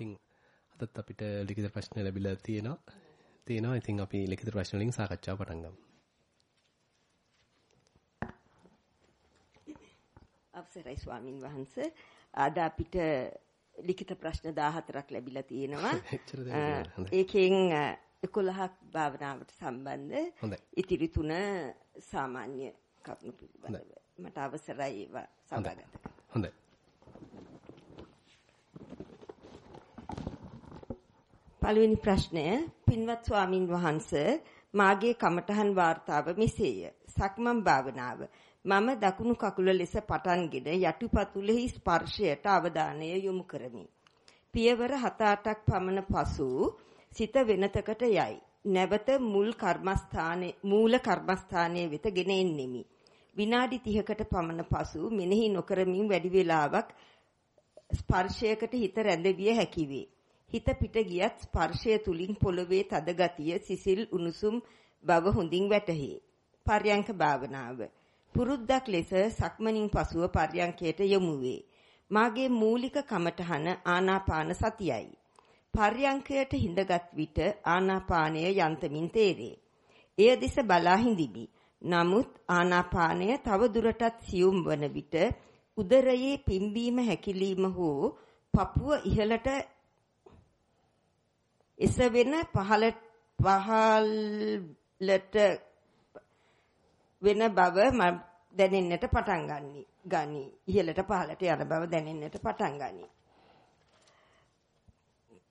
ඉතින් අදත් අපිට ලිඛිත ප්‍රශ්න ලැබිලා තියෙනවා. තියෙනවා. ඉතින් අපි ලිඛිත ප්‍රශ්න වලින් සාකච්ඡාව පටන් ගමු. අවසරයි ස්වාමින් වහන්සේ. අද අපිට ලිඛිත ප්‍රශ්න 14ක් ලැබිලා තියෙනවා. ඒකෙන් 11ක් භාවනාවට සම්බන්ධ. ඉතිරි තුන සාමාන්‍ය කරුණු පිළිබඳව. මට අවසරයි ඒවා සභාගත කරන්න. හොඳයි. පළවෙනි ප්‍රශ්නය පින්වත් ස්වාමින් වහන්ස මාගේ කමඨහන් වார்த்தාව මෙසේය. සක්මන් භාවනාව. මම දකුණු කකුල ලෙස පටන්ගෙන යටිපතුලෙහි ස්පර්ශයට අවධානය යොමු කරමි. පියවර 7-8ක් පමණ පසු සිත වෙනතකට යයි. නැවත මුල් කර්මස්ථානයේ මූල කර්මස්ථානයේ වෙත ගෙන එන්නෙමි. විනාඩි 30කට පමණ පසු මෙනෙහි නොකරමින් වැඩි වේලාවක් ස්පර්ශයකට හිත රැඳවිය හැකි වේ. හිත පිට ගියත් ස්පර්ශය තුලින් පොළවේ තද ගතිය සිසිල් උණුසුම් බව හොඳින් වැටහි. පර්යංක භාවනාව. පුරුද්දක් ලෙස සක්මනින් පසුව පර්යංකයට යොමු වේ. මාගේ මූලික කමඨහන ආනාපාන සතියයි. පර්යංකයට හිඳගත් විට ආනාපානය යන්තමින් තේරේ. එය දෙස බලා හිඳිමි. නමුත් ආනාපානය තව දුරටත් සියුම් වන විට උදරයේ පිම්බීම හැකිලිම හෝ පපුව ඉහළට එසවෙන පහළ පහළට වෙන බව දැනෙන්නට පටන් ගන්නි. ගනි. ඉහළට පහළට යන බව දැනෙන්නට පටන් ගනි.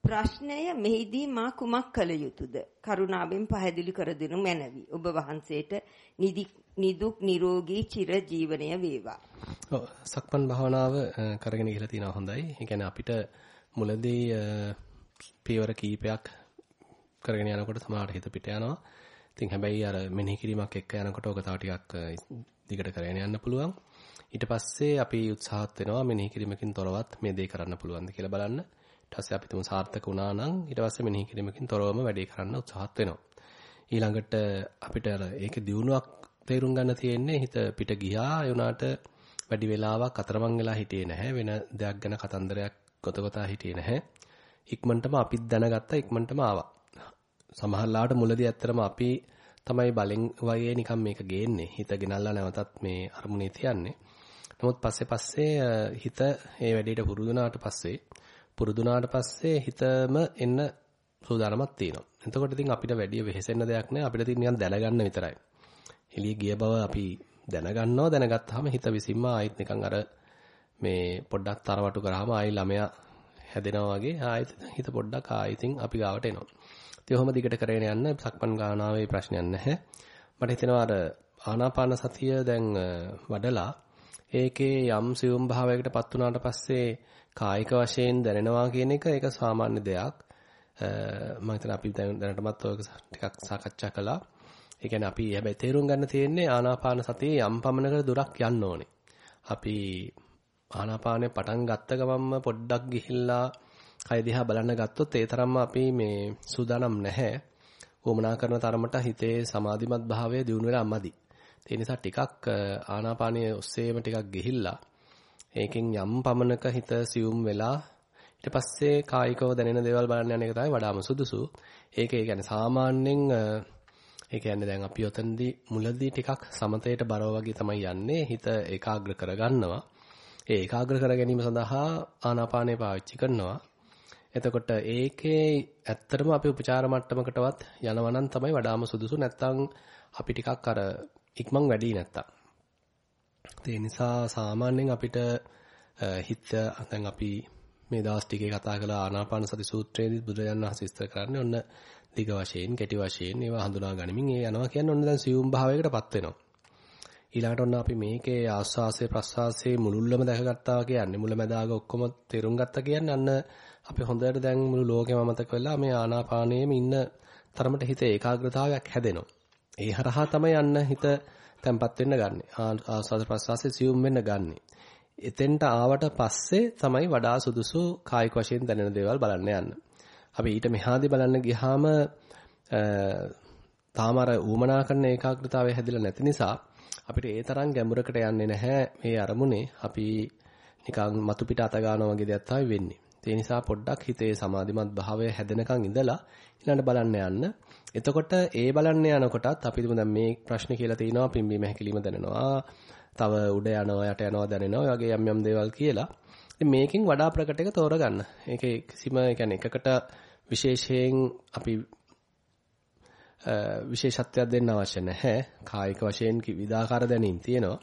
ප්‍රශ්නය මෙහිදී මා කුමක් කළ යුතුද? කරුණාවෙන් පැහැදිලි කර දෙනු මැනවි. ඔබ වහන්සේට නිදුක් නිරෝගී චිර ජීවනය වේවා. ඔව් සක්මන් භාවනාව කරගෙන ඉහලා තියෙනවා හොඳයි. ඒ කියන්නේ අපිට මුලදී පියවර කීපයක් කරගෙන යනකොට සමහරට හිත පිට යනවා. ඉතින් හැබැයි අර මෙනෙහි කිරීමක් එක්ක යනකොට ඔක තව ටිකක් දිගට කරගෙන යන්න පුළුවන්. ඊට පස්සේ අපි උත්සාහත් වෙනවා මෙනෙහි කිරීමකින් තොරවත් මේ දේ කරන්න පුළුවන්ද කියලා බලන්න. ඊට පස්සේ අපි තුමු සාර්ථක වුණා නම් ඊට පස්සේ මෙනෙහි කිරීමකින් තොරවම වැඩේ කරන්න උත්සාහත් වෙනවා. ඊළඟට අපිට අර ඒකේ දියුණුවක් තේරුම් ගන්න තියෙන්නේ හිත පිට ගියා ඒ උනාට වැඩි වෙලාවක් අතරමං වෙලා හිටියේ නැහැ වෙන දෙයක් ගැන කතන්දරයක් ගොතගතා හිටියේ නැහැ ඉක්මනටම අපිත් දැනගත්තා ඉක්මනටම ආවා සමහරලාට මුලදී ඇත්තරම අපි තමයි බලෙන් වගේ නිකන් මේක ගේන්නේ හිත ගෙනල්ලා නැවතත් මේ අරමුණේ තියන්නේ නමුත් පස්සේ පස්සේ හිත මේ වැඩේට පුරුදු වුණාට පස්සේ පුරුදු වුණාට පස්සේ හිතම එන්න සූදානමක් තියෙනවා. එතකොට ඉතින් අපිට වැඩි වෙහෙසෙන්න දෙයක් නැහැ. අපිට තියෙන නිකන් දැනගන්න විතරයි. එළිය ගිය බව අපි දැනගන්නවා. දැනගත්තාම හිත විසින්ම ආයෙත් නිකන් අර මේ පොඩ්ඩක් තරවටු කරාම ආයි ළමයා හැදෙනවා වගේ ආයෙත් හිත පොඩ්ඩක් ආයෙතින් අපි ගාවට එනවා. ඉතින් ඔහොම දිගට කරගෙන යන්න සක්මන් ගානාවේ ප්‍රශ්නයක් නැහැ. මට හිතෙනවා අර ආනාපාන සතිය දැන් වඩලා ඒකේ යම් සියුම් භාවයකටපත් වුණාට පස්සේ කායික වශයෙන් දැනෙනවා කියන එක ඒක සාමාන්‍ය දෙයක්. මම හිතන අපි දැනටමත් ඔයක ටිකක් සාකච්ඡා කළා. ඒ කියන්නේ අපි හැබැයි තේරුම් ගන්න තියෙන්නේ ආනාපාන සතියේ යම් පමණකට දුරක් යන්න ඕනේ. අපි ආනාපානේ පටන් ගත්ත ගමන්ම පොඩ්ඩක් ගිහිල්ලා කය දිහා බලන්න ගත්තොත් ඒ තරම්ම අපි මේ සූදානම් නැහැ. වමනා කරන තරමට හිතේ සමාධිමත් භාවය දියුණු වෙලා අම්මදි. ඒ නිසා ටිකක් ආනාපානයේ ඔස්සේම ටිකක් ගිහිල්ලා ඒකෙන් යම් පමණක හිත සියුම් වෙලා ඊට පස්සේ කායිකව දැනෙන දේවල් බලන්න යන එක තමයි වඩාම සුදුසු. ඒක ඒ කියන්නේ සාමාන්‍යයෙන් ඒ කියන්නේ දැන් අපි ඔතනදී මුලදී ටිකක් සමතේට බරව වගේ තමයි යන්නේ. හිත ඒකාග්‍ර කරගන්නවා. ඒ ඒකාග්‍ර කර ගැනීම සඳහා ආනාපානය පාවිච්චි කරනවා. එතකොට ඒකේ ඇත්තටම අපි උපචාර මට්ටමකටවත් යනවා නම් තමයි වඩාම සුදුසු. නැත්තම් අපි ටිකක් අර ඉක්මන් වැඩි නැත්තම්. ඒ නිසා සාමාන්‍යයෙන් අපිට හිත දැන් අපි මේ දවස් ටිකේ කතා කළ ආනාපාන සති සූත්‍රයේදී බුදුරජාණන් වහන්සේ විස්තර කරන්නේ ඔන්න දිග වශයෙන්, කෙටි වශයෙන් ඒවා හඳුනා ගනිමින් ඒ යනවා කියන්නේ ඔන්න දැන් සියුම් භාවයකටපත් වෙනවා. ඊළඟට ඔන්න අපි මේකේ ආස්වාසේ ප්‍රස්වාසයේ මුලුල්ලම දැකගත්තා කියන්නේ මුලැමැදාග ඔක්කොම තේරුම් ගත්තා කියන්නේ අන්න අපි හොඳට දැන් මුළු ලෝකෙම අමතක වෙලා මේ ආනාපානයේම ඉන්න තරමට හිත ඒකාග්‍රතාවයක් හැදෙනවා. ඒ හරහා තමයි අන්න හිත තැම්පත් වෙන්න ගන්නෙ. ආස්වාද ප්‍රස්වාසයේ සියුම් වෙන්න ගන්නෙ. එතෙන්ට ආවට පස්සේ තමයි වඩා සුදුසු කායික වශයෙන් දැනෙන දේවල් බලන්න යන්න. අපි ඊට මෙහාදී බලන්න ගියාම තාම අර ඌමනා කරන ඒකාග්‍රතාවය හැදිලා නැති නිසා අපිට ඒ තරම් ගැඹුරකට යන්නේ නැහැ මේ අරමුණේ. අපි නිකන් මතු පිට අත ගන්නවා වගේ දෙයක් තමයි වෙන්නේ. ඒ නිසා පොඩ්ඩක් හිතේ සමාධිමත් භාවය හැදෙනකන් ඉඳලා ඊළඟට බලන්න යන්න. එතකොට ඒ බලන්න යනකොටත් අපි හිතමු දැන් මේ ප්‍රශ්නේ කියලා තිනවා පිම්බීම හැකිලිම දැනෙනවා. තව උඩ යනවා යට යනවා දැනෙනවා. ඔය වගේ යම් යම් දේවල් කියලා. ඉතින් මේකෙන් වඩා ප්‍රකට එක තෝරගන්න. ඒකේ කිසිම يعني එකකට විශේෂයෙන් අපි විශේෂත්වයක් දෙන්න අවශ්‍ය නැහැ. කායික වශයෙන් විවිධාකාර දැනීම් තියෙනවා.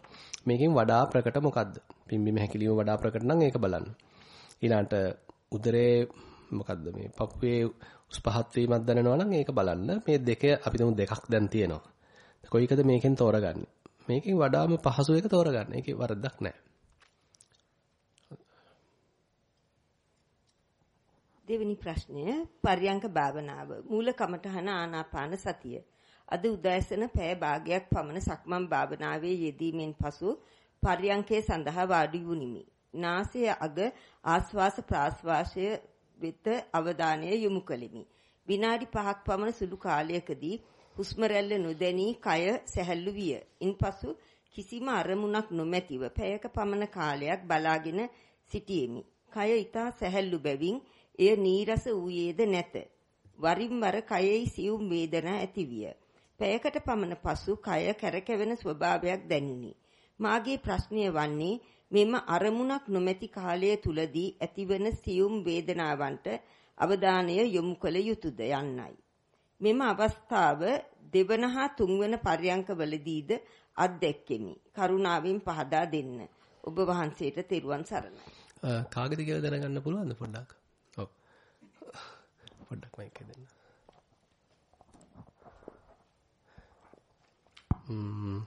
මේකෙන් වඩා ප්‍රකට මොකද්ද? පිම්බීම හැකිලිම වඩා ප්‍රකට නම් ඒක බලන්න. ඊළාට උදරේ මොකද්ද මේ පපුවේ උස් පහත් වීමක් දැනෙනවා නම් ඒක බලන්න. මේ දෙක අපි තුමු දෙකක් දැන් තියෙනවා. කොයිකද මේකෙන් තෝරගන්නේ? මේකෙන් වඩාම පහසු එක තෝරගන්න. ඒකේ වරදක් නැහැ. දෙවෙනි ප්‍රශ්නය පර්යංක භාවනාව. මූල කමඨහන ආනාපාන සතිය. අද උදෑසන පැය භාගයක් පමණ සක්මන් භාවනාවේ යෙදීමෙන් පසු පර්යංකයේ සඳහා වාඩි වුනිමි. නාසයේ අග ආස්වාස ප්‍රාස්වාසය වෙත අවධානය යොමු කළෙමි. විනාඩි 5ක් පමණ සුළු කාලයකදී හුස්ම රැල්ල නොදැනී කය සැහැල්ලු විය. ඉන්පසු කිසිම අරමුණක් නොමැතිව පැයක පමණ කාලයක් බලාගෙන සිටියෙමි. කය ඊතා සැහැල්ලු බැවින් එය නීරස වූයේද නැත. වරින් වර කයෙහි සියුම් වේදනා ඇතිවිය. පැයකට පමණ පසු කය කැරකෙවෙන ස්වභාවයක් දැනිනි. මාගේ ප්‍රශ්නය වන්නේ මෙම අරමුණක් නොමැති කාලය තුලදී ඇතිවන සියුම් වේදනාවන්ට අවධානය යොමු කළ යුතුයද යන්නයි. මෙම අවස්ථාව දෙවන හා තුන්වන පර්යංකවලදීද අත්දැක්කෙමි. කරුණාවෙන් පහදා දෙන්න. ඔබ වහන්සේට තෙරුවන් සරණයි. කාගෙද කියලා දැනගන්න පුළුවන්ද පොඩ්ඩක්? පොඩ්ඩක් මයික් එක දෙන්න. ම්ම්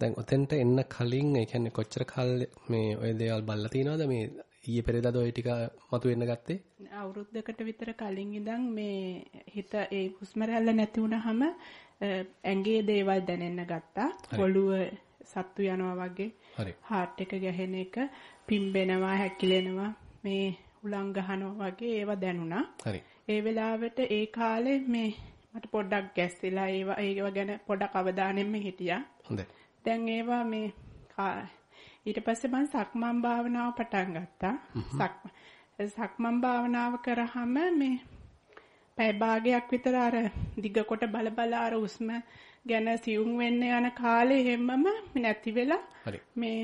දැන් ඔතෙන්ට එන්න කලින් ඒ කියන්නේ කොච්චර කල් මේ ඔය දේවල් බලලා තිනවද මේ ඊයේ පෙරේදාද ඔය ටික මතුවෙන්න ගත්තේ? අවුරුද්දකට විතර කලින් ඉඳන් මේ හිත ඒ හුස්ම රැල්ල නැති වුනහම ඇඟේ දේවල් දැනෙන්න ගත්තා. ඔළුව සත්තු යනවා වගේ. හරි. හાર્ට් එක ගැහෙන එක, පිම්බෙනවා, හැකිලෙනවා, මේ උලං ගහනවා වගේ ඒවා දැනුණා. හරි. ඒ වෙලාවට ඒ කාලේ මේ මට පොඩ්ඩක් ගැස්සිලා ඒවා ඒව ගැන පොඩක් අවධානයෙන්ම හිටියා. හොඳයි. දැන් ඒවා මේ ඊට පස්සේ මම සක්මන් භාවනාව පටන් ගත්තා. සක්මන් භාවනාව කරාම මේ පැය භාගයක් විතර අර දිග කොට බල බල අර උස්ම ගැන සියුම් වෙන්න යන කාලේ හැමම නැති වෙලා මේ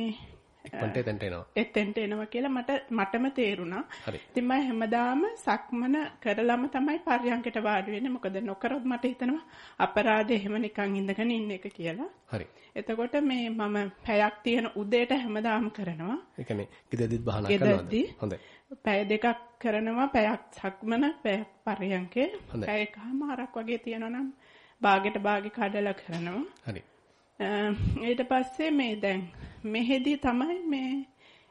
එතෙන්ට එනවා. එතෙන්ට එනවා කියලා මට මටම තේරුණා. ඉතින් මම හැමදාම සක්මන කරලම තමයි පර්යංකයට වාඩි වෙන්නේ. මොකද නොකරොත් මට හිතෙනවා අපරාධය එහෙම නිකන් ඉඳගෙන ඉන්න එක කියලා. හරි. එතකොට මේ මම පැයක් තියෙන උදේට හැමදාම කරනවා. ඒ කියන්නේ ගෙදෙද්දිත් බහනා කරනවද? හොඳයි. පැය දෙකක් කරනවා පැයක් සක්මන පැයක් පර්යංකේ. හොඳයි. පැය එකමාරක් වගේ තියෙනවා නම් බාගෙට බාගෙ කඩලා කරනවා. හරි. ඊට පස්සේ මේ දැන් මෙහෙදි තමයි මේ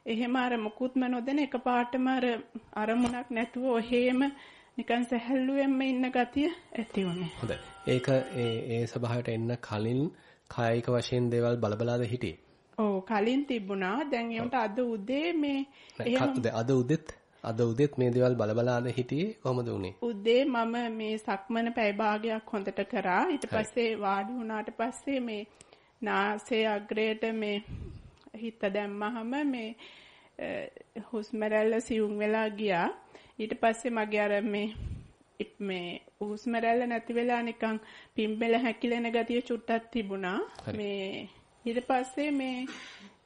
එහෙම අර මුකුත්ම නොදෙන එකපාරටම අර අරමුණක් නැතුව ඔහෙම නිකන් සැහැල්ලුවෙන්ම ඉන්න ගතිය ඇති වුණේ. හොඳයි. ඒක ඒ ඒ ස්වභාවයට එන්න කලින් කායික වශයෙන් දේවල් බලබලාද හිටියේ? ඔව් කලින් තිබුණා. දැන් ඒකට අද උදේ මේ අද උදෙත් අද උදෙත් මේ දේවල් බලබලාද හිටියේ කොහොමද උනේ? උදේ මම මේ සක්මන පැය භාගයක් හොඳට කරා. ඊට පස්සේ වාඩි වුණාට පස්සේ මේ නාසයේ අග්‍රයට මේ හිත දැම්මහම මේ හුස්ම රැල්ල සියුම් වෙලා ගියා. ඊට පස්සේ මගේ අර මේ මේ හුස්ම රැල්ල නැති වෙලා නිකන් පිම්බෙල හැකිලෙන ගතිය චුට්ටක් තිබුණා. මේ ඊට පස්සේ මේ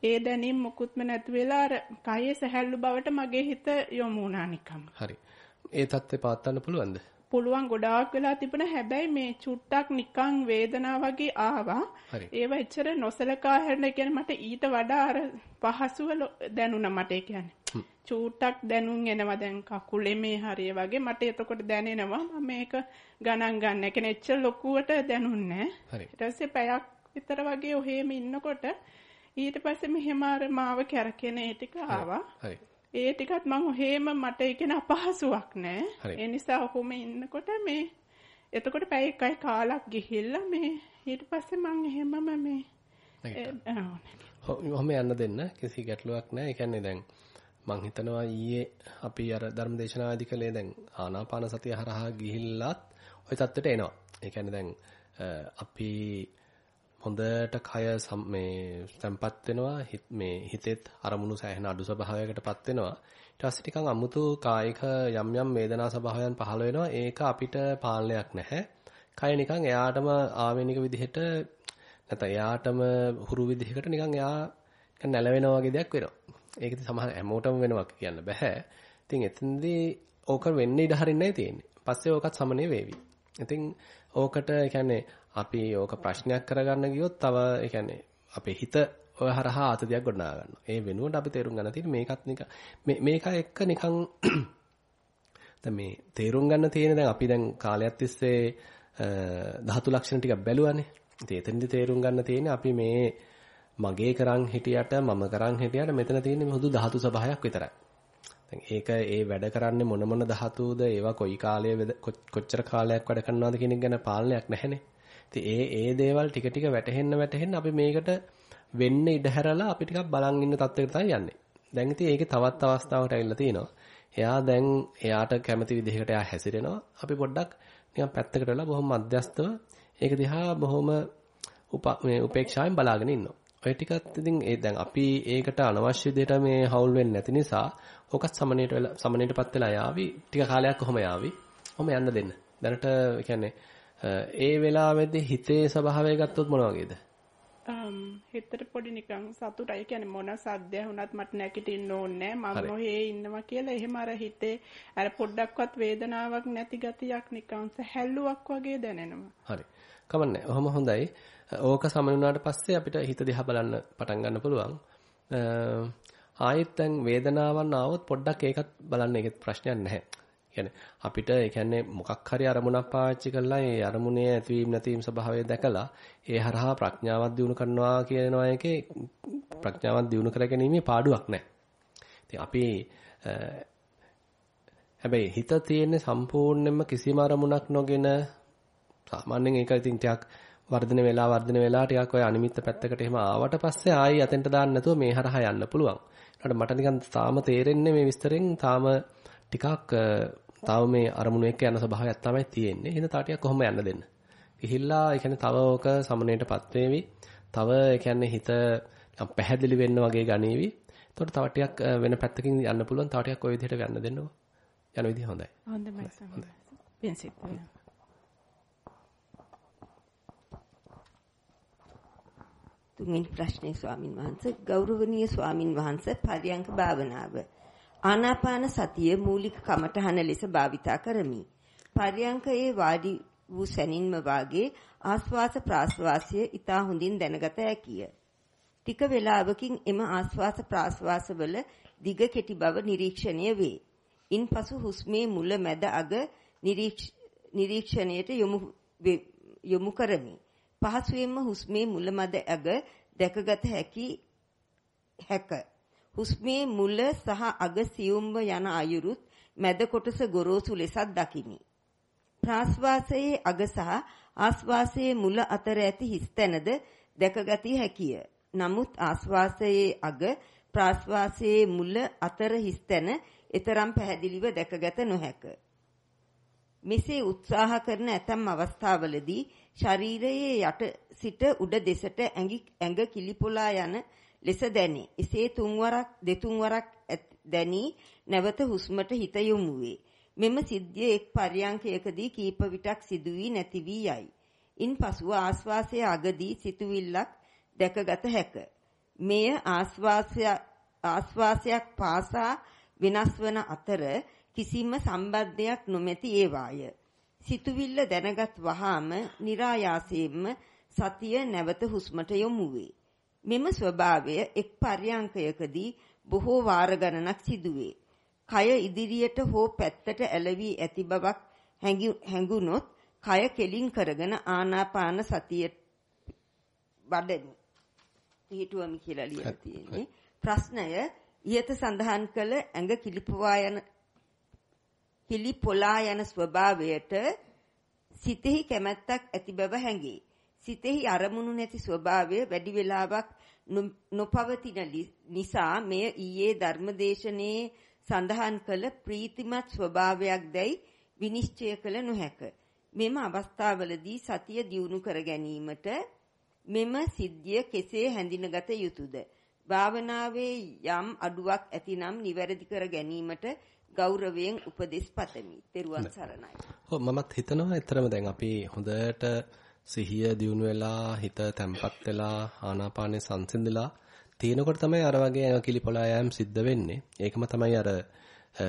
ඒ දැනීම මුකුත්ම නැති වෙලා අර කයේ සැහැල්ලු බවට මගේ හිත යොමු වුණා නිකම්. හරි. ඒ தත්ත්වේ පවත්වන්න පුළුවන්ද? පුළුවන් ගොඩාක් වෙලා තිබුණ හැබැයි මේ චුට්ටක් නිකන් වේදනාව වගේ ආවා. ඒව එච්චර නොසලකා හැරෙන්න කියන්නේ මට ඊට වඩා අර පහසුව දැනුණා මට ඒ කියන්නේ. චුට්ටක් දැනුම් එනවා දැන් කකුලේ මේ හරිය වගේ මට එතකොට දැනෙනවා මම මේක ගණන් ගන්න. ඒ කියන්නේ එච්චර ලොකුවට දැනුන්නේ නැහැ. ඊට පස්සේ පැයක් විතර වගේ ඔහෙම ඉන්නකොට ඊට පස්සේ මෙහෙම අර මාව කැරකෙන ඒ ටික ආවා. හරි. ඒ ටිකත් මම හේම මට ඒකෙන අපහසුාවක් නෑ. ඒ නිසා ඔහොම ඉන්නකොට මේ එතකොට පැය එකයි කාලක් ගිහිල්ලා මේ ඊට පස්සේ මම එහෙමම මේ ඔහොම යන්න දෙන්න කිසි ගැටලුවක් නෑ. ඒ කියන්නේ දැන් මං හිතනවා ඊයේ අපි අර ධර්මදේශනාදී කලේ දැන් ආනාපාන සතිය හරහා ගිහිල්ලත් ওই தත්ත්වයට එනවා. ඒ කියන්නේ දැන් අපි හොඳට කය මේ තැම්පත් වෙනවා මේ හිතෙත් අරමුණු සෑහෙන අඩු ස්වභාවයකටපත් වෙනවා ඊට පස්සේ ටිකක් අමුතු කායික යම් යම් වේදනා ස්වභාවයන් පහළ වෙනවා. ඒක අපිට පාලනයක් නැහැ. කය නිකන් එයාටම ආවේනික විදිහට නැත්නම් එයාටම හුරු විදිහකට නිකන් එයා නිකන් නැලවෙනවා වගේ දෙයක් වෙනවා. ඒක ඉතින් සමහර හැමෝටම වෙනවා කියන්න බෑ. ඉතින් එතනදී ඕක වෙන්න ඉඩ හරින්නයි තියෙන්නේ. පස්සේ ඕකත් සමනය වේවි. ඉතින් ඕකට කියන්නේ අපි ඕක ප්‍රශ්නයක් කරගන්න ගියොත් තව ඒ කියන්නේ අපේ හිත ඔය හරහා ආතතියක් ගොඩනගා ගන්නවා. ඒ වෙනුවට අපි තේරුම් ගන්න තියෙන්නේ මේකත් නිකන් මේක එක්ක නිකන් දැන් මේ තේරුම් ගන්න තියෙන දැන් අපි දැන් කාලයක් තිස්සේ ධාතු ලක්ෂණ ටිකක් බැලුවානේ. ඉතින් එතනදි තේරුම් ගන්න තියෙන්නේ අපි මේ මගේ කරන් හිටියට මම කරන් හිටියට මෙතන තියෙන්නේ හුදු ධාතු සභාවයක් විතරයි. දැන් ඒක ඒ වැඩ කරන්නේ මොන මොන ධාතුද ඒවා කොයි කාලයේ කොච්චර කාලයක් වැඩ කරනවද කියන එක ගැන පාලනයක් නැහැනේ. ඉතින් ඒ ඒ දේවල් ටික ටික වැටහෙන්න වැටහෙන්න අපි මේකට වෙන්න ඉඩ හැරලා අපි ටිකක් බලන් ඉන්න තත්ත්වයකට තමයි යන්නේ. දැන් ඉතින් ඒකේ තවත් අවස්ථාවකට ඇවිල්ලා තිනවා. එයා දැන් එයාට කැමති විදිහකට එයා හැසිරෙනවා. අපි පොඩ්ඩක් නිකන් පැත්තකට වෙලා බොහොම මධ්‍යස්තව ඒක දිහා බොහොම මේ උපේක්ෂාවෙන් බලාගෙන ඉන්නවා. ඔය ටිකත් ඉතින් ඒ දැන් අපි ඒකට අනවශ්‍ය දෙයට මේ හවුල් වෙන්නේ නැති නිසා ඕකත් සමනේට වෙලා සමනේටපත් වෙලා යාවි. ටික කාලයක් කොහොම යාවි. කොහොම යන්න දෙන්න. දැනට කියන්නේ ඒ වෙලාවේදී හිතේ ස්වභාවය ගත්තොත් මොන වගේද? හිතට පොඩි නිකන් සතුටයි කියන්නේ මොන සද්දය වුණත් මට නැගිටින්න ඕනේ මම මොහේ ඉන්නවා කියලා එහෙම අර හිතේ අර පොඩ්ඩක්වත් වේදනාවක් නැති ගතියක් නිකන් සැහැල්ලුවක් වගේ දැනෙනවා. හරි. කමන්නේ. ඔහොම හොඳයි. ඕක සමනුනාට පස්සේ අපිට හිත දිහා බලන්න පටන් ගන්න පුළුවන්. ආයෙත් දැන් වේදනාවන් ආවොත් පොඩ්ඩක් ඒකත් බලන්න ඒකෙත් ප්‍රශ්නයක් නැහැ. කියන්නේ අපිට ඒ කියන්නේ මොකක් හරි අරමුණක් පාවිච්චි කරලා ඒ අරමුණේ ඇතිවීම නැතිවීම ස්වභාවය දැකලා ඒ හරහා ප්‍රඥාවක් දිනු කරනවා කියනවා එකේ ප්‍රඥාවක් දිනු කරගැනීමේ පාඩුවක් නැහැ. ඉතින් අපි හැබැයි හිත තියෙන්නේ සම්පූර්ණයෙන්ම කිසිම අරමුණක් නොගෙන සාමාන්‍යයෙන් ඒක ඉතින් ටිකක් වර්ධනය වෙලා වර්ධනය වෙලා ටිකක් ඔය අනිමිත්ත පැත්තකට එහෙම ආවට පස්සේ ආයි අතෙන්ට දාන්න නැතුව මේ හරහා යන්න පුළුවන්. ඊට මට නිකන් තාම තේරෙන්නේ මේ විස්තරෙන් තාම ටිකක් තාම මේ අරමුණු එක්ක යන ස්වභාවයක් තමයි තියෙන්නේ. එහෙනම් තා ටිකක් කොහොම යන්න දෙන්න. ගිහිල්ලා ඒ කියන්නේ තව ඕක සමනයටපත් වේවි. තව ඒ කියන්නේ හිත පැහැදිලි වෙන්න වගේ ගනීවි. එතකොට තව ටිකක් වෙන පැත්තකින් යන්න පුළුවන්. තව ටිකක් ওই විදිහට යන්න දෙන්නකෝ. යන විදිහ හොඳයි. හොඳයි සමහරවිට. පින්සිත් තුන්වෙනි ප්‍රශ්නේ ස්වාමින් වහන්සේ ගෞරවනීය ස්වාමින් වහන්සේ පරියංක භාවනාව ආනාපාන සතිය මූලික කමඨහන ලෙස භාවිතා කරමි. පරියංකයේ වාඩි වූ සැනින්ම වාගේ ආස්වාස ප්‍රාස්වාසය ඊතා හොඳින් දැනගත හැකිය. ටික වේලාවකින් එම ආස්වාස ප්‍රාස්වාසවල දිග කෙටි බව නිරීක්ෂණය වේ. ඉන්පසු හුස්මේ මුල මැද අග නිරීක්ෂණයට යොමු යොමු කරමි. පහසුවෙන්ම හුස්මේ මුල මැද අග දැකගත හැකි හැක. හුස්මේ මුල සහ අග සියුම්ව යන අයුරුත් මැද කොටස ගොරෝසු ලෙසත් දකිමි. ප්‍රාශ්වාසයේ අග සහ ආශ්වාසයේ මුල අතර ඇති හිස්තැනද දැකගතිය හැකිය. නමුත් ආශ්වාසයේ අග ප්‍රාශ්වාසයේ මුල අතර හිස්තැන ඊතරම් පැහැදිලිව දැකගත නොහැක. මෙසේ උත්සාහ කරන ඇතම් අවස්ථාවලදී ශරීරයේ යට සිට උඩ දෙසට ඇඟ කිලිපොලා යන ලෙස දැනේ. එසේ තුන්වරක් දෙතුන් වරක් දැනි නැවත හුස්මට හිත යොමු වේ. මෙම සිද්ධිය එක් පර්යංකයකදී කීප විටක් සිදු වී නැති වී යයි. ඉන්පසුව ආස්වාසයේ අගදී සිතුවිල්ලක් දැකගත හැක. මෙය ආස්වාසය ආස්වාසයක් පාසා වෙනස් වන අතර කිසිම සම්බන්ධයක් නොමැති ඒවාය. සිතුවිල්ල දැනගත් වහාම નિરાයාසයෙන්ම සතිය නැවත හුස්මට යොමු වේ. මෙම ස්වභාවය එක් පර්යංකයකදී බොහෝ වාර ගණනක් සිදුවේ. කය ඉදිරියට හෝ පැත්තට ඇලවි ඇති බවක් හැඟුනොත් කය කෙලින් කරගෙන ආනාපාන සතිය වඩමි. පිටුවමි කියලා ලියලා තියෙන්නේ. ප්‍රශ්නය ඉහත සඳහන් කළ ඇඟ කිලිපවා යන කිලිපොලා යන ස්වභාවයට සිතෙහි කැමැත්තක් ඇති බව හැඟේ. සිතෙහි අරමුණු නැති ස්වභාවය වැඩි වේලාවක් නොපවතින නිසා මෙය ඊයේ ධර්මදේශනයේ සඳහන් කළ ප්‍රීතිමත් ස්වභාවයක් දැයි විනිශ්චය කළ නොහැක. මෙම අවස්ථාවලදී සතිය දියුණු කර ගැනීමට මෙම සිද්ධිය කෙසේ හැඳිනගත යුතුද? භාවනාවේ යම් අඩුවක් ඇතිනම් නිවැරදි කර ගැනීමට ගෞරවයෙන් උපදෙස් පතමි. තෙරුවන් සරණයි. ඔව් මමත් හිතනවා ඇත්තරම දැන් අපි හොඳට සිහිය දියුණු වෙලා හිත තැම්පත් වෙලා ආනාපානෙ සංසිඳලා තියෙනකොට තමයි අර වගේ කිලිපොලා යෑම් සිද්ධ වෙන්නේ. ඒකම තමයි අර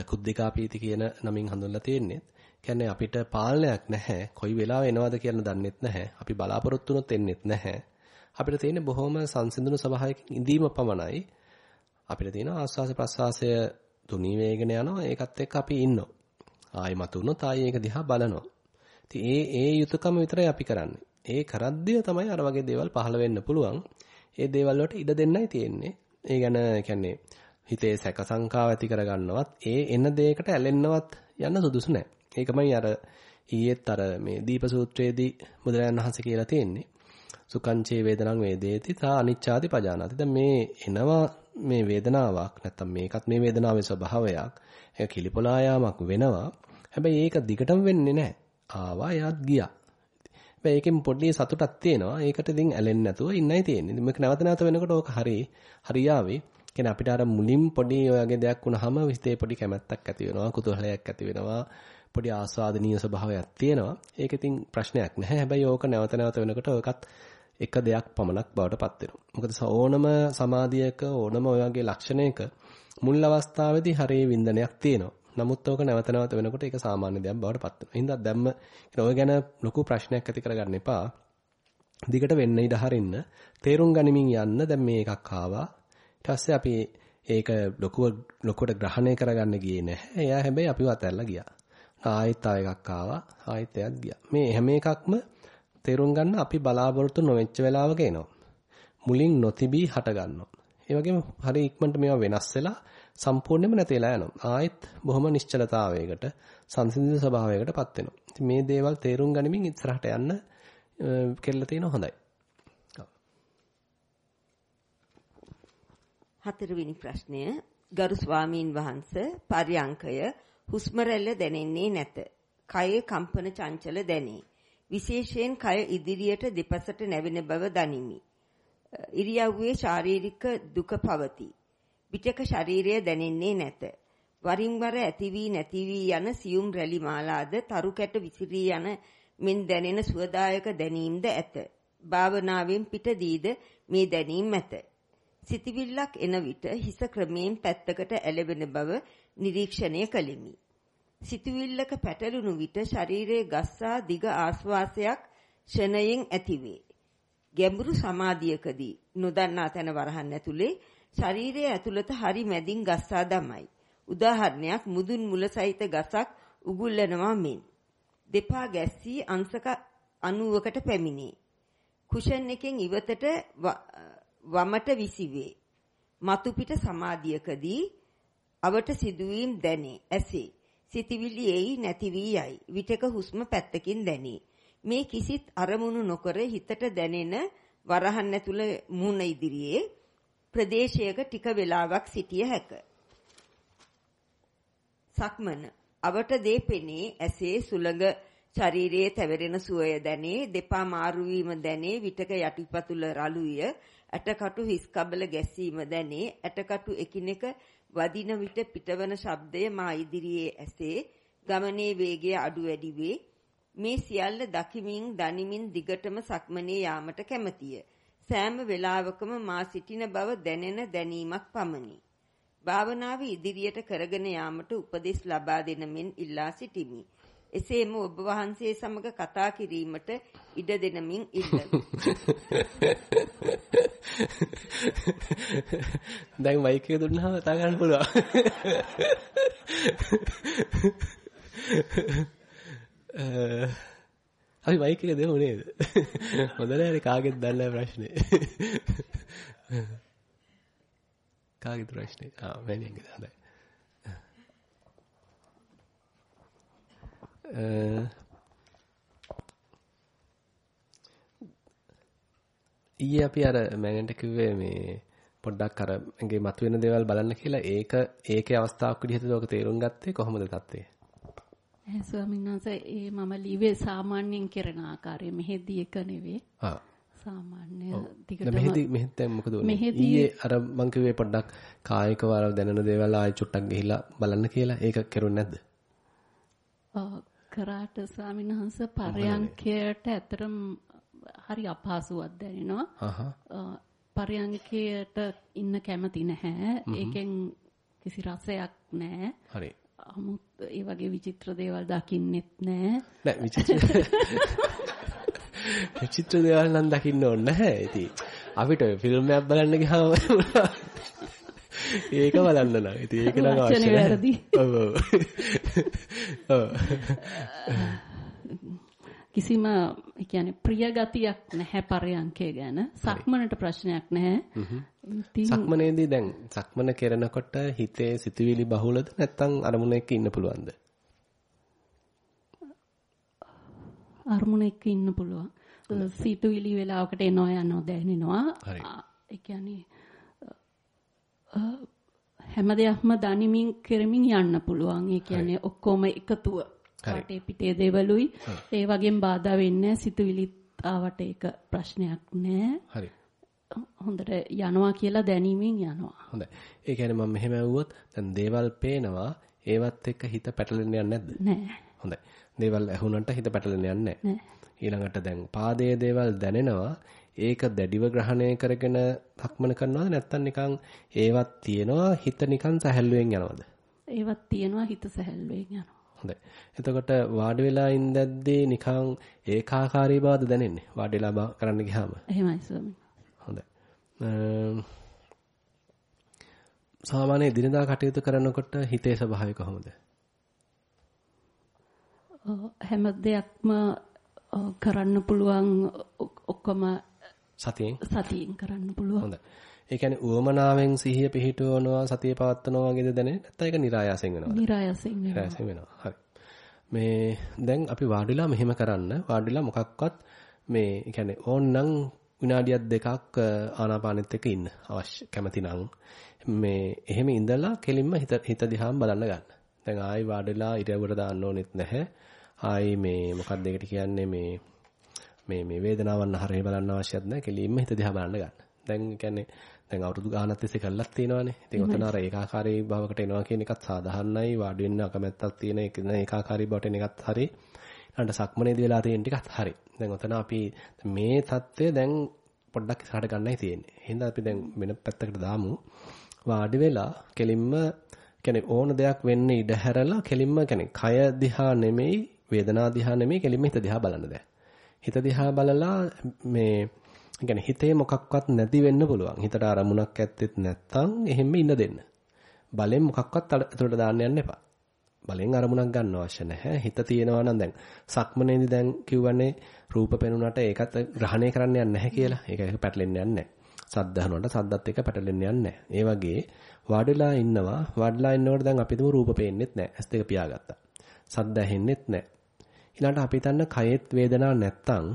කුද්ධිකාපීති කියන නමින් හඳුන්ලා තියෙන්නේ. කියන්නේ අපිට පාලනයක් නැහැ. කොයි වෙලාවෙ එනවද කියලා දන්නෙත් නැහැ. අපි බලාපොරොත්තු වුණොත් එන්නෙත් නැහැ. අපිට තියෙන්නේ බොහොම සංසිඳුණු ස්වභාවයකින් ඉඳීම පමණයි. අපිට තියෙන ආස්වාස ප්‍රස්වාසය තුනී වේගන යනවා. ඒකත් එක්ක අපි ඉන්නවා. ආයි මතුනොත් ආයි ඒක දිහා බලනවා. ඉතින් ඒ ඒ යුතුයකම විතරයි අපි කරන්නේ. ඒ කරද්දී තමයි අර වගේ දේවල් පහළ වෙන්න පුළුවන්. ඒ දේවල් වලට ඉඩ දෙන්නයි තියෙන්නේ. ඒ ගැන කියන්නේ හිතේ සැක සංකාව ඇති කරගන්නවත් ඒ එන දෙයකට ඇලෙන්නවත් යන්න සුදුසු නැහැ. ඒකමයි අර ඊයේත් අර මේ දීප සූත්‍රයේදී බුදුරජාණන් වහන්සේ කියලා තියෙන්නේ. සුකංචේ වේදනං වේදේති තා අනිච්ඡාති පජානාති. දැන් මේ එනවා මේ වේදනාවක් නැත්තම් මේකත් මේ වේදනාවේ ස්වභාවයක්. ඒක කිලිපොලා යාමක් වෙනවා. හැබැයි ඒක දිගටම වෙන්නේ නැහැ. ආවා යත් ගියා. හැබැයි ඒකෙන් පොඩි සතුටක් තියෙනවා. ඒකට ඉතින් ඇලෙන්නේ නැතුව ඉන්නයි තියෙන්නේ. මේක නැවත නැවත වෙනකොට ඕක හරි හරියාවේ. කියන්නේ අපිට අර මුලින් පොඩි ඔය වගේ දෙයක් වුණාම හිතේ පොඩි කැමැත්තක් ඇති වෙනවා, කුතුහලයක් ඇති වෙනවා. පොඩි ආස්වාදනීය ස්වභාවයක් තියෙනවා. ඒක ඉතින් ප්‍රශ්නයක් නැහැ. හැබැයි ඕක නැවත නැවත වෙනකොට ඕකත් එක දෙයක් පමණක් බවට පත් වෙනවා. මොකද ඕනම සමාධියක ඕනම ඔය වගේ ලක්ෂණයක මුල් අවස්ථාවේදී හරිය වින්දනයක් තියෙනවා. නමුත් ඕක නැවත නැවත වෙනකොට ඒක සාමාන්‍ය දෙයක් බවට පත් වෙනවා. හින්දා දැම්ම ඔය ගැන ලොකු ප්‍රශ්නයක් ඇති කරගන්න එපා. දිගට වෙන්න ඉඩ හරින්න තේරුම් ගනිමින් යන්න දැන් මේ එකක් ආවා. ඊට පස්සේ අපි ඒක ලොකුව ලොකුවට ග්‍රහණය කරගන්න ගියේ නැහැ. එයා හැබැයි අපිව අතහැරලා ගියා. ආයෙත් ආව එකක් ආවා. ආයෙත් එයත් ගියා. මේ හැම එකක්ම තේරුම් ගන්න අපි බලාපොරොත්තු නොවෙච්ච වෙලාවක එනවා. මුලින් නොතිබී හට ගන්නවා. ඒ වගේම හරි ඉක්මනට මේවා වෙනස් වෙලා සම්පූර්ණයෙන්ම නැතිලා යනවා. ආයෙත් බොහොම නිශ්චලතාවයකට සංසිඳිත ස්වභාවයකටපත් වෙනවා. ඉතින් මේ දේවල් තේරුම් ගනිමින් ඉස්සරහට යන්න කෙල්ල තියෙන හොඳයි. හතරවෙනි ප්‍රශ්නය ගරු ස්වාමීන් වහන්ස පර්යංකය හුස්ම රැල්ල දැනෙන්නේ නැත. කයේ කම්පන චංචල දැනේ. විශේෂයෙන් කය ඉදිරියට දෙපසට නැවෙන බව දනිමි. ඉරියව්වේ ශාරීරික දුක පවතී. පිටක ශරීරය දැනෙන්නේ නැත. වරින් වර ඇති වී නැති වී යන සියුම් රැලි මාලාද තරු කැට විසිරී යන මෙන් දැනෙන සුවදායක දැනීම්ද ඇත. භාවනාවෙන් පිටදීද මේ දැනීම් ඇත. සිතවිල්ලක් එන විට හිස ක්‍රමයෙන් පැත්තකට ඇලවෙන බව නිරීක්ෂණය කළෙමි. සිතවිල්ලක පැටළුණු විට ශරීරයේ ගස්සා දිග ආශ්වාසයක් ෂණයෙන් ඇතිවේ. ගැඹුරු සමාධියකදී නොදන්නා තැන වරහන් ඇතුලේ ශරීරයේ ඇතුළත හරි මැදින් ගස්සා දමයි. උදාහරණයක් මුදුන් මුල සහිත ගසක් උගුල්ලනවා මෙන්. දෙපා ගැස්සී අංශක 90කට පැමිණේ. කුෂන් එකෙන් ඉවතට වමට විසිවේ. මතු පිට සමාධියකදී අවට සිදුවීම් දැනේ. ඇසේ. සිතවිලි එයි නැති වී යයි. විටක හුස්ම පැත්තකින් දැනේ. මේ කිසිත් අරමුණු නොකර හිතට දැනෙන වරහන් ඇතුළ මුණ ඉදිරියේ ප්‍රදේශයක ටික වේලාවක් සිටිය හැක. සක්මන. අවට දේ පෙනේ ඇසේ සුළඟ ශරීරයේ තැවරෙන සුවය දැනේ දෙපා මාරු වීම දැනේ විටක යටිපතුල රළුය ඇටකටු හිස් කබල ගැසීම දැනේ ඇටකටු එකිනෙක වදින විට පිටවන ශබ්දය මා ඉදිරියේ ඇසේ ගමනේ වේගය අඩු වැඩි වේ. මේ සියල්ල දකිමින් දනිමින් දිගටම සක්මනේ යාමට කැමැතිය. සෑම වෙලාවකම මා සිටින බව දැනෙන දැනීමක් පමණි භාවනාව ඉදිරියට කරගෙන යාමට උපදෙස් ලබා දෙන මෙන් ඉල්ලා සිටිමි එසේම ඔබ වහන්සේ සමග කතා කිරීමට ඉඩ දෙනමින් ඉල්ලමි. දැන් මයික් එක දුන්නාම කතා කරන්න පුළුවන්. අපි මයික් එක දෙමු නේද? හොඳ නෑනේ කාගෙත් දන්නේ ප්‍රශ්නේ. කාගෙද ප්‍රශ්නේ? ආ මෑණියන්ගේ හොඳයි. ඊයේ අපි අර මෑණියන්ට කිව්වේ මේ පොඩ්ඩක් අර මගේ මතුවෙන දේවල් බලන්න කියලා ඒක ඒකේ අවස්ථාවක් විදිහටද ඔක තේරුම් ගත්තේ කොහොමද තත්ත්වය? ස්වාමීන් වහන්සේ ඒ මම ලිව්වේ සාමාන්‍යයෙන් කරන ආකාරය මෙහෙදී එක නෙවෙයි. ආ. සාමාන්‍ය දිගටම මෙහෙදි මෙහෙත් දැන් මොකද උනේ? ඊයේ අර මං කිව්වේ පොඩ්ඩක් කායිකව අර දැනෙන දේවල් ආයෙ චුට්ටක් ගිහිලා බලන්න කියලා. ඒක කරුන්නේ නැද්ද? කරාට ස්වාමීන් වහන්සේ පරයන්කයට ඇතරම් හරි අපහසුවක් දැනෙනවා. පරයන්කයට ඉන්න කැමති නැහැ. ඒකෙන් කිසි රසයක් නැහැ. හරි. 아무ත් ඒ වගේ විචිත්‍ර දේවල් දකින්නෙත් නැහැ. නෑ විචිත්‍ර විචිත්‍ර දේවල් නම් දකින්න ඕනේ නැහැ. ඉතින් අපිට ෆිල්ම් එකක් බලන්න ගියාම ඒක බලන්න නම්. ඉතින් ඒක නම් අවශ්‍ය නැහැ. ඔව් ඔව්. කිසිම කියන්නේ ප්‍රිය ගතියක් නැහැ පරයන්කේ ගැන. සක්මනට ප්‍රශ්නයක් නැහැ. සක්මනේදී දැන් සක්මන කරනකොට හිතේ සිතුවිලි බහුලද නැත්නම් අරමුණ එක්ක ඉන්න පුළුවන්ද? අරමුණ එක්ක ඉන්න පුළුවන්. සිතුවිලි වෙලාවකට එනවා යනවා දැනෙනවා. ඒ කියන්නේ හැම දෙයක්ම දනිමින් කරමින් යන්න පුළුවන්. ඒ කියන්නේ ඔක්කොම එකතුව. වටේ පිටේ දේවලුයි ඒ වගේම බාධා වෙන්නේ. සිතුවිලිත් ආවට ඒක ප්‍රශ්නයක් නෑ. හරි. හොඳට යනවා කියලා දැනීමෙන් යනවා. හොඳයි. ඒ කියන්නේ මම මෙහෙම ඇහුවොත් දැන් දේවල් පේනවා ඒවත් එක්ක හිත පැටලෙන්න යන්නේ නැද්ද? නෑ. හොඳයි. දේවල් ඇහුනට හිත පැටලෙන්න යන්නේ. නෑ. ඊළඟට දැන් පාදයේ දේවල් දැනෙනවා ඒක දැඩිව ග්‍රහණය කරගෙන සක්මන කරනවද නැත්නම් නිකන් ඒවත් තියෙනවා හිත නිකන් සැහැල්ලුවෙන් යනවද? ඒවත් තියෙනවා හිත සැහැල්ලුවෙන් යනවා. හොඳයි. එතකොට වාඩි වෙලා ඉඳද්දී නිකන් ඒකාකාරී බවද දැනෙන්නේ? වාඩි වෙලා බා- කරන්න ගියාම. එහෙමයි ස්වාමීන්. සාමාන්‍ය දිනදා කටයුතු කරනකොට හිතේ ස්වභාවය කොහොමද? හැම දෙයක්ම කරන්න පුළුවන් ඔක්කොම සතියෙන් සතියෙන් කරන්න පුළුවන්. හොඳයි. ඒ කියන්නේ උවමනාවෙන් සිහිය පිහිටවනවා සතිය පවත්වනවා වගේද දැනෙන්නේ නැත්නම් ඒක નિરાයාසයෙන් වෙනවද? નિરાයාසයෙන් වෙනවා. નિરાයාසයෙන් වෙනවා. හරි. මේ දැන් අපි වාඩිලා මෙහෙම කරන්න වාඩිලා මොකක්වත් මේ කියන්නේ ඕන්නම් විනාඩියක් දෙකක් අ, ආනාපානෙත් එක්ක ඉන්න අවශ්‍ය කැමති නම් මේ එහෙම ඉඳලා කෙලින්ම හිත හිත දිහාම බලන්න ගන්න. දැන් ආයි වාඩිලා ඉරියව්වට දාන්න ඕනෙත් නැහැ. ආයි මේ මොකක්ද ඒකට කියන්නේ මේ මේ මේ වේදනාවන් හරිය බලන්න අවශ්‍යත් නැහැ. කෙලින්ම හිත දිහා බලන්න ගන්න. දැන් කියන්නේ දැන් අවුරුදු ගානක් තිස්සේ කළක් තියෙනවානේ. ඉතින් ඔතන අර ඒකාකාරී භාවකට එනවා කියන එකත් සාධාරණයි. වාඩි වෙන්න අකමැත්තක් තියෙන එක නේ ඒකාකාරී බවට එන එකත් හරි. ඊළඟට සක්මනේදී වෙලා තියෙන ටිකත් හරි. දැන් ඔතන අපි මේ தත්ත්වය දැන් පොඩ්ඩක් ඉස්සරහට ගන්නයි තියෙන්නේ. එහෙනම් අපි දැන් වෙන පැත්තකට දාමු. වාඩි වෙලා කෙලින්ම කියන්නේ ඕන දෙයක් වෙන්න ඉඩ හැරලා කෙලින්ම කියන්නේ කය දිහා නෙමෙයි වේදනා දිහා නෙමෙයි කෙලින්ම හිත දිහා බලන්න දැන්. හිත දිහා බලලා මේ කියන්නේ හිතේ මොකක්වත් නැති වෙන්න පුළුවන්. හිතට අරමුණක් ඇත්තෙත් නැත්තම් එහෙම ඉන්න දෙන්න. බලෙන් මොකක්වත් අතුලට දාන්න යන්න එපා. බලෙන් අරමුණක් ගන්න අවශ්‍ය නැහැ. හිත තියෙනවා නම් දැන් සක්මනේදී දැන් කිව්වනේ රූප පෙනුනට ඒකත් ග්‍රහණය කරන්න යන්නේ නැහැ කියලා. ඒක ඒක පැටලෙන්න යන්නේ නැහැ. සද්ද අහනකොට සද්දත් එක්ක පැටලෙන්න යන්නේ නැහැ. ඒ වගේ වාඩිලා ඉන්නවා. වාඩිලා ඉන්නකොට දැන් අපි තුමු රූප පේන්නෙත් නැහැ. ඇස් දෙක පියාගත්තා. සද්ද ඇහෙන්නෙත් නැහැ. ඊළඟට අපි හිතන්න කයෙත් වේදනාවක් නැත්තම්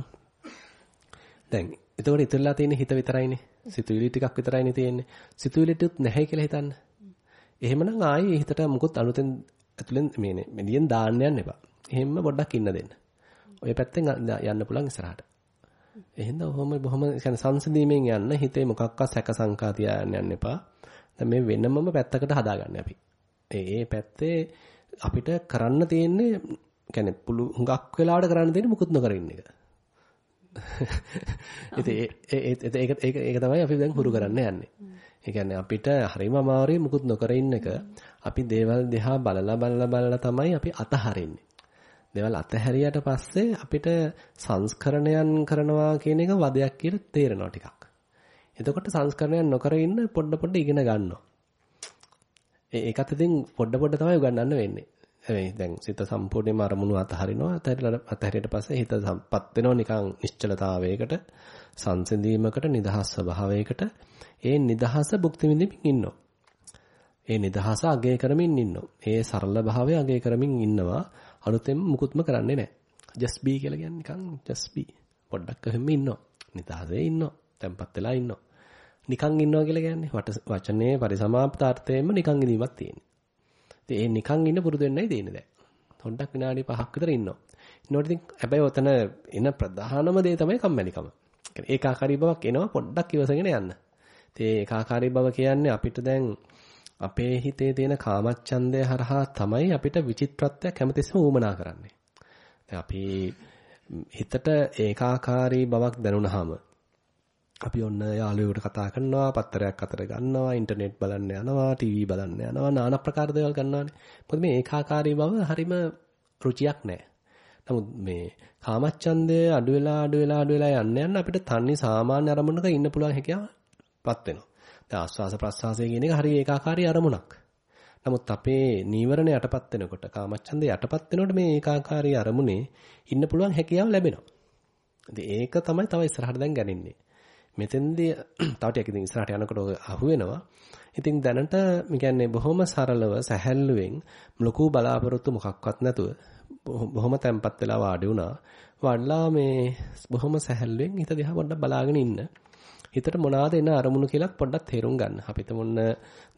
දැන් එතකොට ඉතුරුලා තියෙන්නේ හිත විතරයිනේ. සිතුවිලි ටිකක් විතරයිනේ තියෙන්නේ. සිතුවිලිටුත් නැහැ කියලා හිතන්න. එහෙමනම් ආයේ හිතට මුකුත් අලුතෙන් ඇතුලෙන් මේ මෙදියෙන් දාන්න යන්න එපා. එහෙම්ම පොඩ්ඩක් ඉන්න දෙන්න. ඔය පැත්තෙන් යන්න පුළුවන් ඉස්සරහට. එහෙනම් ඔහොම බොහොම يعني සංසිඳීමෙන් යන්න හිතේ මොකක්වත් සැක සංකා තියාගෙන යන්න එපා. දැන් මේ වෙනමම පැත්තකට හදාගන්න අපි. ඒ ඒ පැත්තේ අපිට කරන්න තියෙන්නේ يعني පුළු හුඟක් වෙලාවට කරන්න තියෙන්නේ මුකුත් නොකර ඉන්න එක. ඉතින් ඒක ඒක ඒක ඒක තමයි අපි දැන් හුරු කරන්න යන්නේ. ඒ කියන්නේ අපිට හරිම අමාරුයි මුකුත් නොකර ඉන්න එක. අපි දේවල් දිහා බලලා බලලා බලලා තමයි අපි අතහරින්නේ. දේවල් අතහැරියට පස්සේ අපිට සංස්කරණයන් කරනවා කියන එක වදයක් කියලා තේරෙනවා ටිකක්. එතකොට සංස්කරණයන් නොකර ඉන්න පොඩ පොඩ ඉගෙන ගන්නවා. ඒකත් ඉතින් පොඩ පොඩ තමයි උගන්වන්න වෙන්නේ. හැබැයි දැන් සිත සම්පූර්ණයෙන්ම අරමුණු අතහරිනවා. අතහැරලා අතහැරියට පස්සේ හිත සම්පත් වෙනවා නිකන් නිශ්චලතාවයකට, සංසිඳීමකට, නිදහස් ස්වභාවයකට. ඒ නිදහස භුක්ති විඳින්මින් ඉන්නවා. ඒ නිදහස අගය කරමින් ඉන්නවා. ඒ සරල භාවය අගය කරමින් ඉන්නවා. අලුතෙන් මුකුත්ම කරන්නේ නැහැ. just be කියලා කියන්නේ නිකන් just be. පොඩ්ඩක් එහෙම ඉන්නවා. නිදහසේ ඉන්නවා. තැම්පත් වෙලා ඉන්නවා. නිකන් ඉන්නවා කියලා කියන්නේ වචනේ පරිසමාප්තාර්ථයෙන්ම නිකන් ඉඳීමක් තියෙනවා. ඉතින් ඒ නිකන් ඉන්න පුරුදු වෙන්නයි තියෙන්නේ දැන්. පොඩ්ඩක් විනාඩි 5ක් විතර ඉන්නවා. ඉන්නකොට ඉතින් හැබැයි ඔතන එන ප්‍රධානම දේ තමයි කම්මැලිකම. ඒකාකාරී බවක් එනවා පොඩ්ඩක් ඉවසගෙන යන්න. ඉතින් ඒකාකාරී බව කියන්නේ අපිට දැන් අපේ හිතේ තියෙන කාමච්ඡන්දය හරහා තමයි අපිට විචිත්‍රත්වයක් හැමතිස්සෙම ඌමනා කරන්නේ. දැන් අපි හිතට ඒකාකාරී බවක් දැනුණාම අපි ඔන්න යාළුවෙකුට කතා කරනවා, පත්තරයක් අතර ගන්නවා, ඉන්ටර්නෙට් බලන්න යනවා, ටීවී බලන්න යනවා, নানা ප්‍රකාර දේවල් ගන්නවානේ. මොකද මේ ඒකාකාරී බව හරිම රුචියක් නැහැ. නමුත් මේ කාමච්ඡන්දය අඩු වෙලා අඩු වෙලා අඩු වෙලා යන්න යන්න අපිට තන්නේ සාමාන්‍ය අරමුණක ඉන්න පුළුවන් හැකියාවපත් වෙනවා. දැන් ආස්වාස ප්‍රස්වාසය කියන එක හරිය ඒකාකාරී අරමුණක්. නමුත් අපේ නීවරණ යටපත් වෙනකොට කාමච්ඡන්දය යටපත් වෙනකොට මේ ඒකාකාරී අරමුණේ ඉන්න පුළුවන් හැකියාව ලැබෙනවා. ඉතින් ඒක තමයි තව ඉස්සරහට දැන් ගන්නේ. මෙතෙන්දී තව ටිකක් ඉතින් ඉස්සරහට යනකොට අහු වෙනවා. ඉතින් දැනට මේ කියන්නේ බොහොම සරලව සැහැල්ලුවෙන් ලොකු බලාපොරොත්තු මොකක්වත් නැතුව බොහොම තැම්පත් වෙලා වාඩි වුණා. වඩලා මේ බොහොම සැහැල්ලුවෙන් හිත දිහා පොඩ්ඩක් බලාගෙන ඉන්න. හිතට මොනවාද එන අරමුණු කියලා පොඩ්ඩක් තේරුම් ගන්න. අපිට මොන්න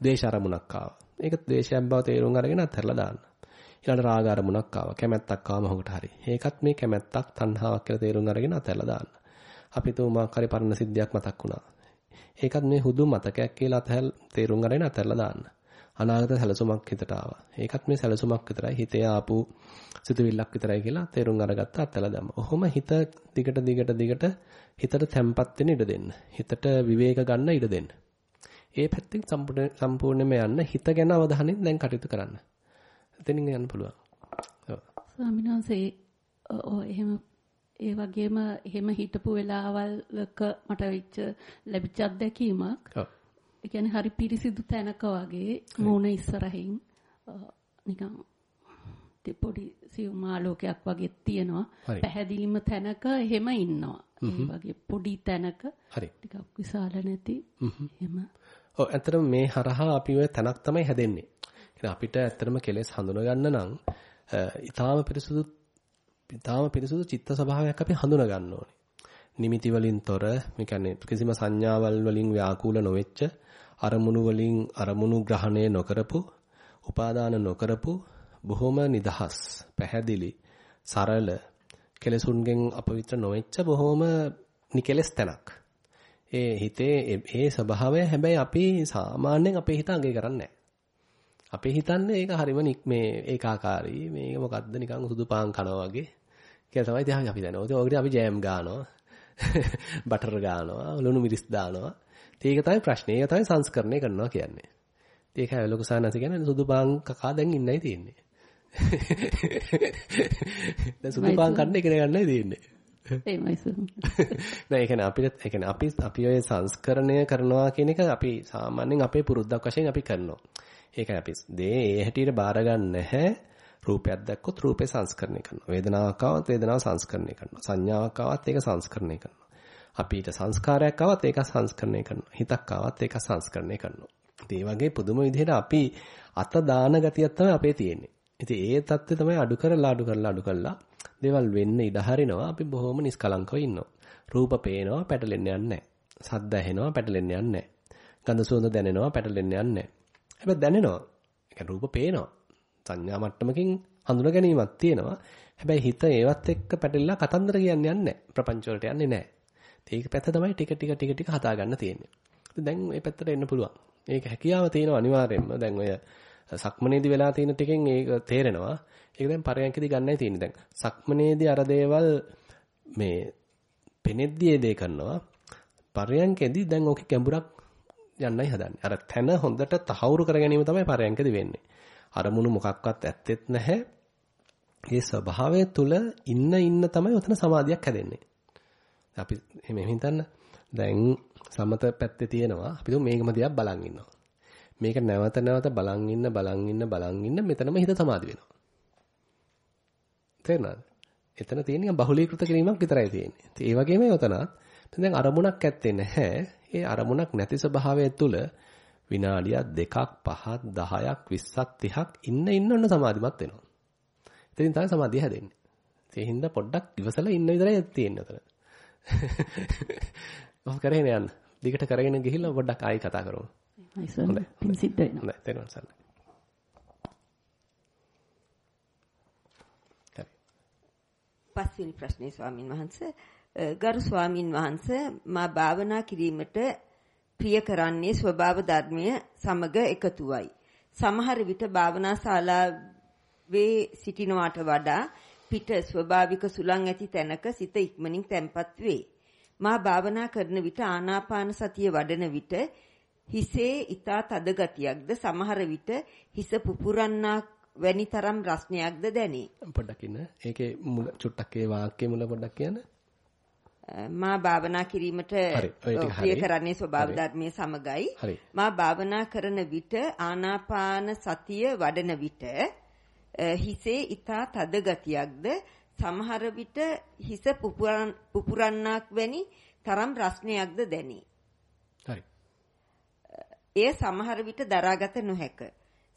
ද්වේෂ අරමුණක් ආවා. ඒක ද්වේෂයක් බව තේරුම් අරගෙන අත්හැරලා දාන්න. ඊළඟ රාග අරමුණක් ආවා. කැමැත්තක් ආවම හොකට හරි. ඒකත් මේ කැමැත්තක් තණ්හාවක් කියලා තේරුම් අරගෙන අත්හැරලා දාන්න. අපිට උමාක් හරි පරණ සිද්ධියක් මතක් වුණා. ඒකත් මේ හුදු මතකයක් කියලා අතහැල් තේරුම් අරගෙන අත්හැරලා දාන්න. අනාගත සැලසුමක් හිතට ආවා. ඒකත් මේ සැලසුමක් විතරයි හිතේ ආපු සිතුවිල්ලක් විතරයි කියලා තේරුම් අරගත්ත අත්හැරලා දැම්ම. ඔහොම හිත දිගට දිගට දිගට හිතට තැම්පත් වෙන්න ඉඩ දෙන්න. හිතට විවේක ගන්න ඉඩ දෙන්න. ඒ පැත්තෙන් සම්පූර්ණයෙන්ම යන්න හිත ගැන අවධානයෙන් දැන් කටයුතු කරන්න. එතනින් යන්න පුළුවන්. ඔව්. ස්වාමීන් වහන්සේ එහෙම ඒ වගේම එහෙම හිටපු වෙලාවල්ක මට වෙච්ච ලැබිච්ච අත්දැකීමක්. ඔව්. ඒ කියන්නේ හරි පිරිසිදු තැනක වගේ මූණ ඉස්සරහින් නිකන් පොඩි සියුම් ආලෝකයක් වගේ තියෙනවා. පැහැදිලිම තැනක එහෙම ඉන්නවා. ඒ වගේ පොඩි තැනක ටිකක් විශාල නැති එහෙම. ඔව් ඇත්තටම මේ හරහා අපි ඔය තැනක් තමයි හැදෙන්නේ. අපිට ඇත්තටම කෙලෙස් හඳුන ගන්න නම් ඊටාම පිරිසුදු ඊටාම පිරිසුදු චිත්ත ස්වභාවයක් අපි හඳුන ගන්න ඕනේ. නිමිති වලින් තොර, මේ කියන්නේ කිසිම සංඥාවල් වලින් ව්‍යාකූල නොවෙච්ච, අරමුණු වලින් අරමුණු ග්‍රහණය නොකරපු, උපාදාන නොකරපු, බොහොම නිදහස්, පැහැදිලි, සරල, කෙලසුන්ගෙන් අපවිත්‍ර නොවෙච්ච බොහොම නිකලස් තැනක්. ඒ හිතේ ඒ ස්වභාවය හැබැයි අපි සාමාන්‍යයෙන් අපේ හිත අගය කරන්නේ අපි හිතන්නේ ඒක හරිම මේ ඒකාකාරී මේක මොකද්ද නිකන් සුදු පාන් කනවා වගේ කියලා තමයි ඉතින් අපි දන්නවා. ඒක ඔකට අපි ජෑම් ගන්නවා. බටර් ගන්නවා, ලුණු මිරිස් දානවා. ඒක තමයි ප්‍රශ්නේ. ඒක තමයි සංස්කරණය කරනවා කියන්නේ. ඒක හැම ලොකු සානස කියන්නේ සුදු පාන් කකා දැන් ඉන්නයි තියෙන්නේ. දැන් සුදු පාන් කන්න ඉගෙන ගන්නයි තියෙන්නේ. එහෙමයි සර්. නෑ ඒ කියන්නේ අපිට ඒ කියන්නේ අපි අපි ඔය සංස්කරණය කරනවා කියන එක අපි සාමාන්‍යයෙන් අපේ පුරුද්දක් වශයෙන් අපි කරනවා. ඒකයි අපි දේ ඒ හැටියට බාර ගන්න නැහැ. රූපයක් දැක්කොත් රූපේ සංස්කරණය කරනවා. වේදනාවක් ආවත් වේදනාව සංස්කරණය කරනවා. සංඥාවක් ආවත් ඒක සංස්කරණය කරනවා. අපිට සංස්කාරයක් ආවත් ඒක සංස්කරණය කරනවා. හිතක් ආවත් ඒක සංස්කරණය කරනවා. ඉතින් ඒ වගේ පුදුම විදිහට අපි අත දාන ගතියක් තමයි අපේ තියෙන්නේ. ඉතින් ඒ தත්ත්වය තමයි අඩු කරලා අඩු කරලා අඩු කරලා දේවල් වෙන්න ඉඩ හරිනවා. අපි බොහොම නිස්කලංකව ඉන්නවා. රූප පේනවා පැටලෙන්න යන්නේ නැහැ. සද්ද ඇහෙනවා පැටලෙන්න යන්නේ නැහැ. ගඳ සුවඳ දැනෙනවා පැටලෙන්න යන්නේ නැහැ. හැබැයි දැනෙනවා. ඒ රූප පේනවා. සංඥා මට්ටමකින් හඳුන ගැනීමක් තියෙනවා. හැබැයි හිත ඒවත් එක්ක පැටලලා කතන්දර කියන්නේ නැහැ. ප්‍රපංච වලට යන්නේ නැහැ. ඒක පැත්ත තමයි ටික ටික ටික ටික හදා ගන්න තියෙන්නේ. දැන් මේ පැත්තට එන්න පුළුවන්. මේක හැකියාව තියෙනවා අනිවාර්යයෙන්ම. දැන් ඔය සක්මනේදී වෙලා තියෙන ටිකෙන් ඒක තේරෙනවා. ඒක දැන් පරයන්කදී ගන්නයි තියෙන්නේ. දැන් සක්මනේදී අර දේවල් මේ පෙනෙද්දී දේ කරනවා. පරයන්කෙදී දැන් ඕකේ ගැඹුරක් යන්නයි හදන්නේ. අර තැන හොඳට තහවුරු කර ගැනීම තමයි පරයන්කදී වෙන්නේ. අරමුණු මොකක්වත් ඇත්තෙත් නැහැ. ඒ ස්වභාවය තුල ඉන්න ඉන්න තමයි උතන සමාධියක් හැදෙන්නේ. අපි එහෙම හිතන්න. දැන් සමත පැත්තේ තියෙනවා. අපි මේකම දිහා බලන් ඉන්නවා. මේක නැවත නැවත බලන් ඉන්න බලන් ඉන්න බලන් ඉන්න මෙතනම හිත සමාධි වෙනවා. තේරෙනවද? එතන තියෙන බහුලීකృత කිරීමක් විතරයි තියෙන්නේ. ඒ වගේම යතනත් දැන් අරමුණක් ඇත්තේ නැහැ. ඒ අරමුණක් නැති ස්වභාවය තුළ විනාඩියක් දෙකක් පහක් 10ක් 20ක් 30ක් ඉන්න ඉන්න ඔන්න සමාධිමත් වෙනවා. ඉතින් තමයි සමාධිය හැදෙන්නේ. ඒ හින්දා පොඩ්ඩක් ඉවසලා ඉන්න විතරයි තියෙන්නේ අතන. ඔහොම කරගෙන යන්න. දිගට කරගෙන ගිහිල්ලා පොඩ්ඩක් ආයි කතා කරමු. හොඳයි. පින් සිද්ධ වෙනවා. හොඳයි. තේරුම් ගන්න. පස්වෙනි ප්‍රශ්නේ ස්වාමින් වහන්සේ ගරු ස්වාමින් වහන්සේ මා භාවනා කිරීමට ප්‍රිය කරන්නේ ස්වභාව ධර්මය සමග එකතුවයි. සමහර විට භාවනා ශාලාවේ සිටිනවට වඩා පිට ස්වභාවික සුළං ඇති තැනක සිත ඉක්මනින් තැම්පත් වේ. මා භාවනා කරන විට ආනාපාන සතිය වඩන විට හිසේ ඊතා තද ගතියක්ද සමහර විට හිස පුපුරන්නක් වැනි තරම් රස්නයක්ද දැනේ. පොඩ්ඩක් ඉන්න. ඒකේ මුල චුට්ටක් ඒ වාක්‍යයේ මුල පොඩ්ඩක් කියන්න. මා භාවනා කිරීමට ප්‍රිය කරන්නේ ස්වභාව ධර්මයේ සමගයි. මා භාවනා කරන විට ආනාපාන සතිය වඩන විට හිසේ ඊතා තද ගතියක්ද සමහර විට හිස පුපුරන්නක් වැනි තරම් රස්නයක්ද දැනේ. හරි. එය සමහර විට දරාගත නොහැක.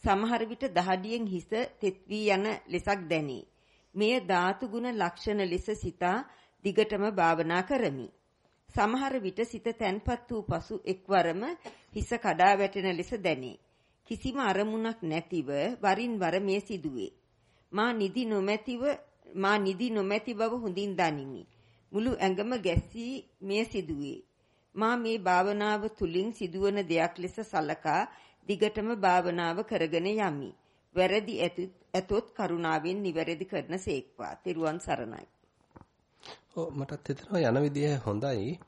සමහර විට දහඩියෙන් හිස තෙත් වී යන ලෙසක් දැනේ. මෙය ධාතු ගුණ ලක්ෂණ ලෙස සිතා දිගටම භාවනා කරමි. සමහර විට සිත තැන්පත් වූ පසු එක්වරම හිස කඩා වැටෙන ලෙස දැනේ. කිසිම අරමුණක් නැතිව වරින් වර මේ සිදුවේ. මා නිදි නොමැතිව මා නිදි නොමැති බව හොඳින් දනිමි. මුළු ඇඟම ගැස්සී මේ සිදුවේ. මා මේ භාවනාව තුලින් සිදුවන දෙයක් ලෙස සලකා දිගටම භාවනාව කරගෙන යමි. වැරදි ඇතොත් කරුණාවෙන් නිවැරදි කරන සේක්වා. තෙරුවන් සරණයි. ඔව් මටත් හිතෙනවා යන විදිය හොඳයි.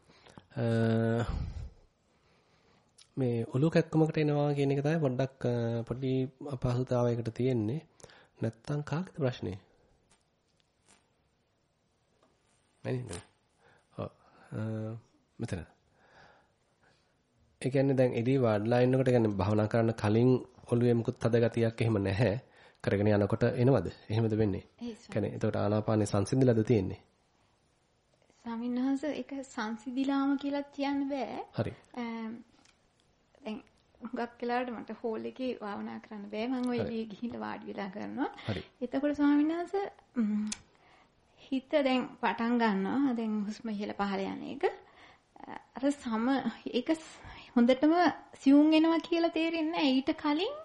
මේ ඔලු කැක්කමකට එනවා කියන එක තමයි පොඩ්ඩක් පොඩි අපහසුතාවයකට තියෙන්නේ. නැත්තම් කාගේද ප්‍රශ්නේ? මනින්ද? ඔව්. මෙතන. ඒ කියන්නේ දැන් එදී වාඩ්ලා ඉන්නකොට කියන්නේ භවනා කරන්න කලින් ඔළුවේ මුකුත් තද ගතියක් එහෙම නැහැ. කරගෙන යනකොට එනවද? එහෙමද වෙන්නේ? ඒ කියන්නේ එතකොට ආනාපානේ සංසිඳිලාද තියෙන්නේ? ස්වාමීන් වහන්සේ ඒක සංසිඳිලාම කියලා කියන්න බෑ. හරි. හුඟක් වෙලාවට මට හෝල් එකේ භාවනා කරන්න බෑ. මම ওই එළියේ ගිහිල්ලා වාඩි වෙලා කරනවා. හරි. එතකොට ස්වාමීන් වහන්සේ හිත දැන් පටන් ගන්නවා. දැන් හුස්ම ඉහළ පහළ යන එක. අර සම ඒක හොඳටම සියුම් වෙනවා කියලා තේරෙන්නේ ඊට කලින්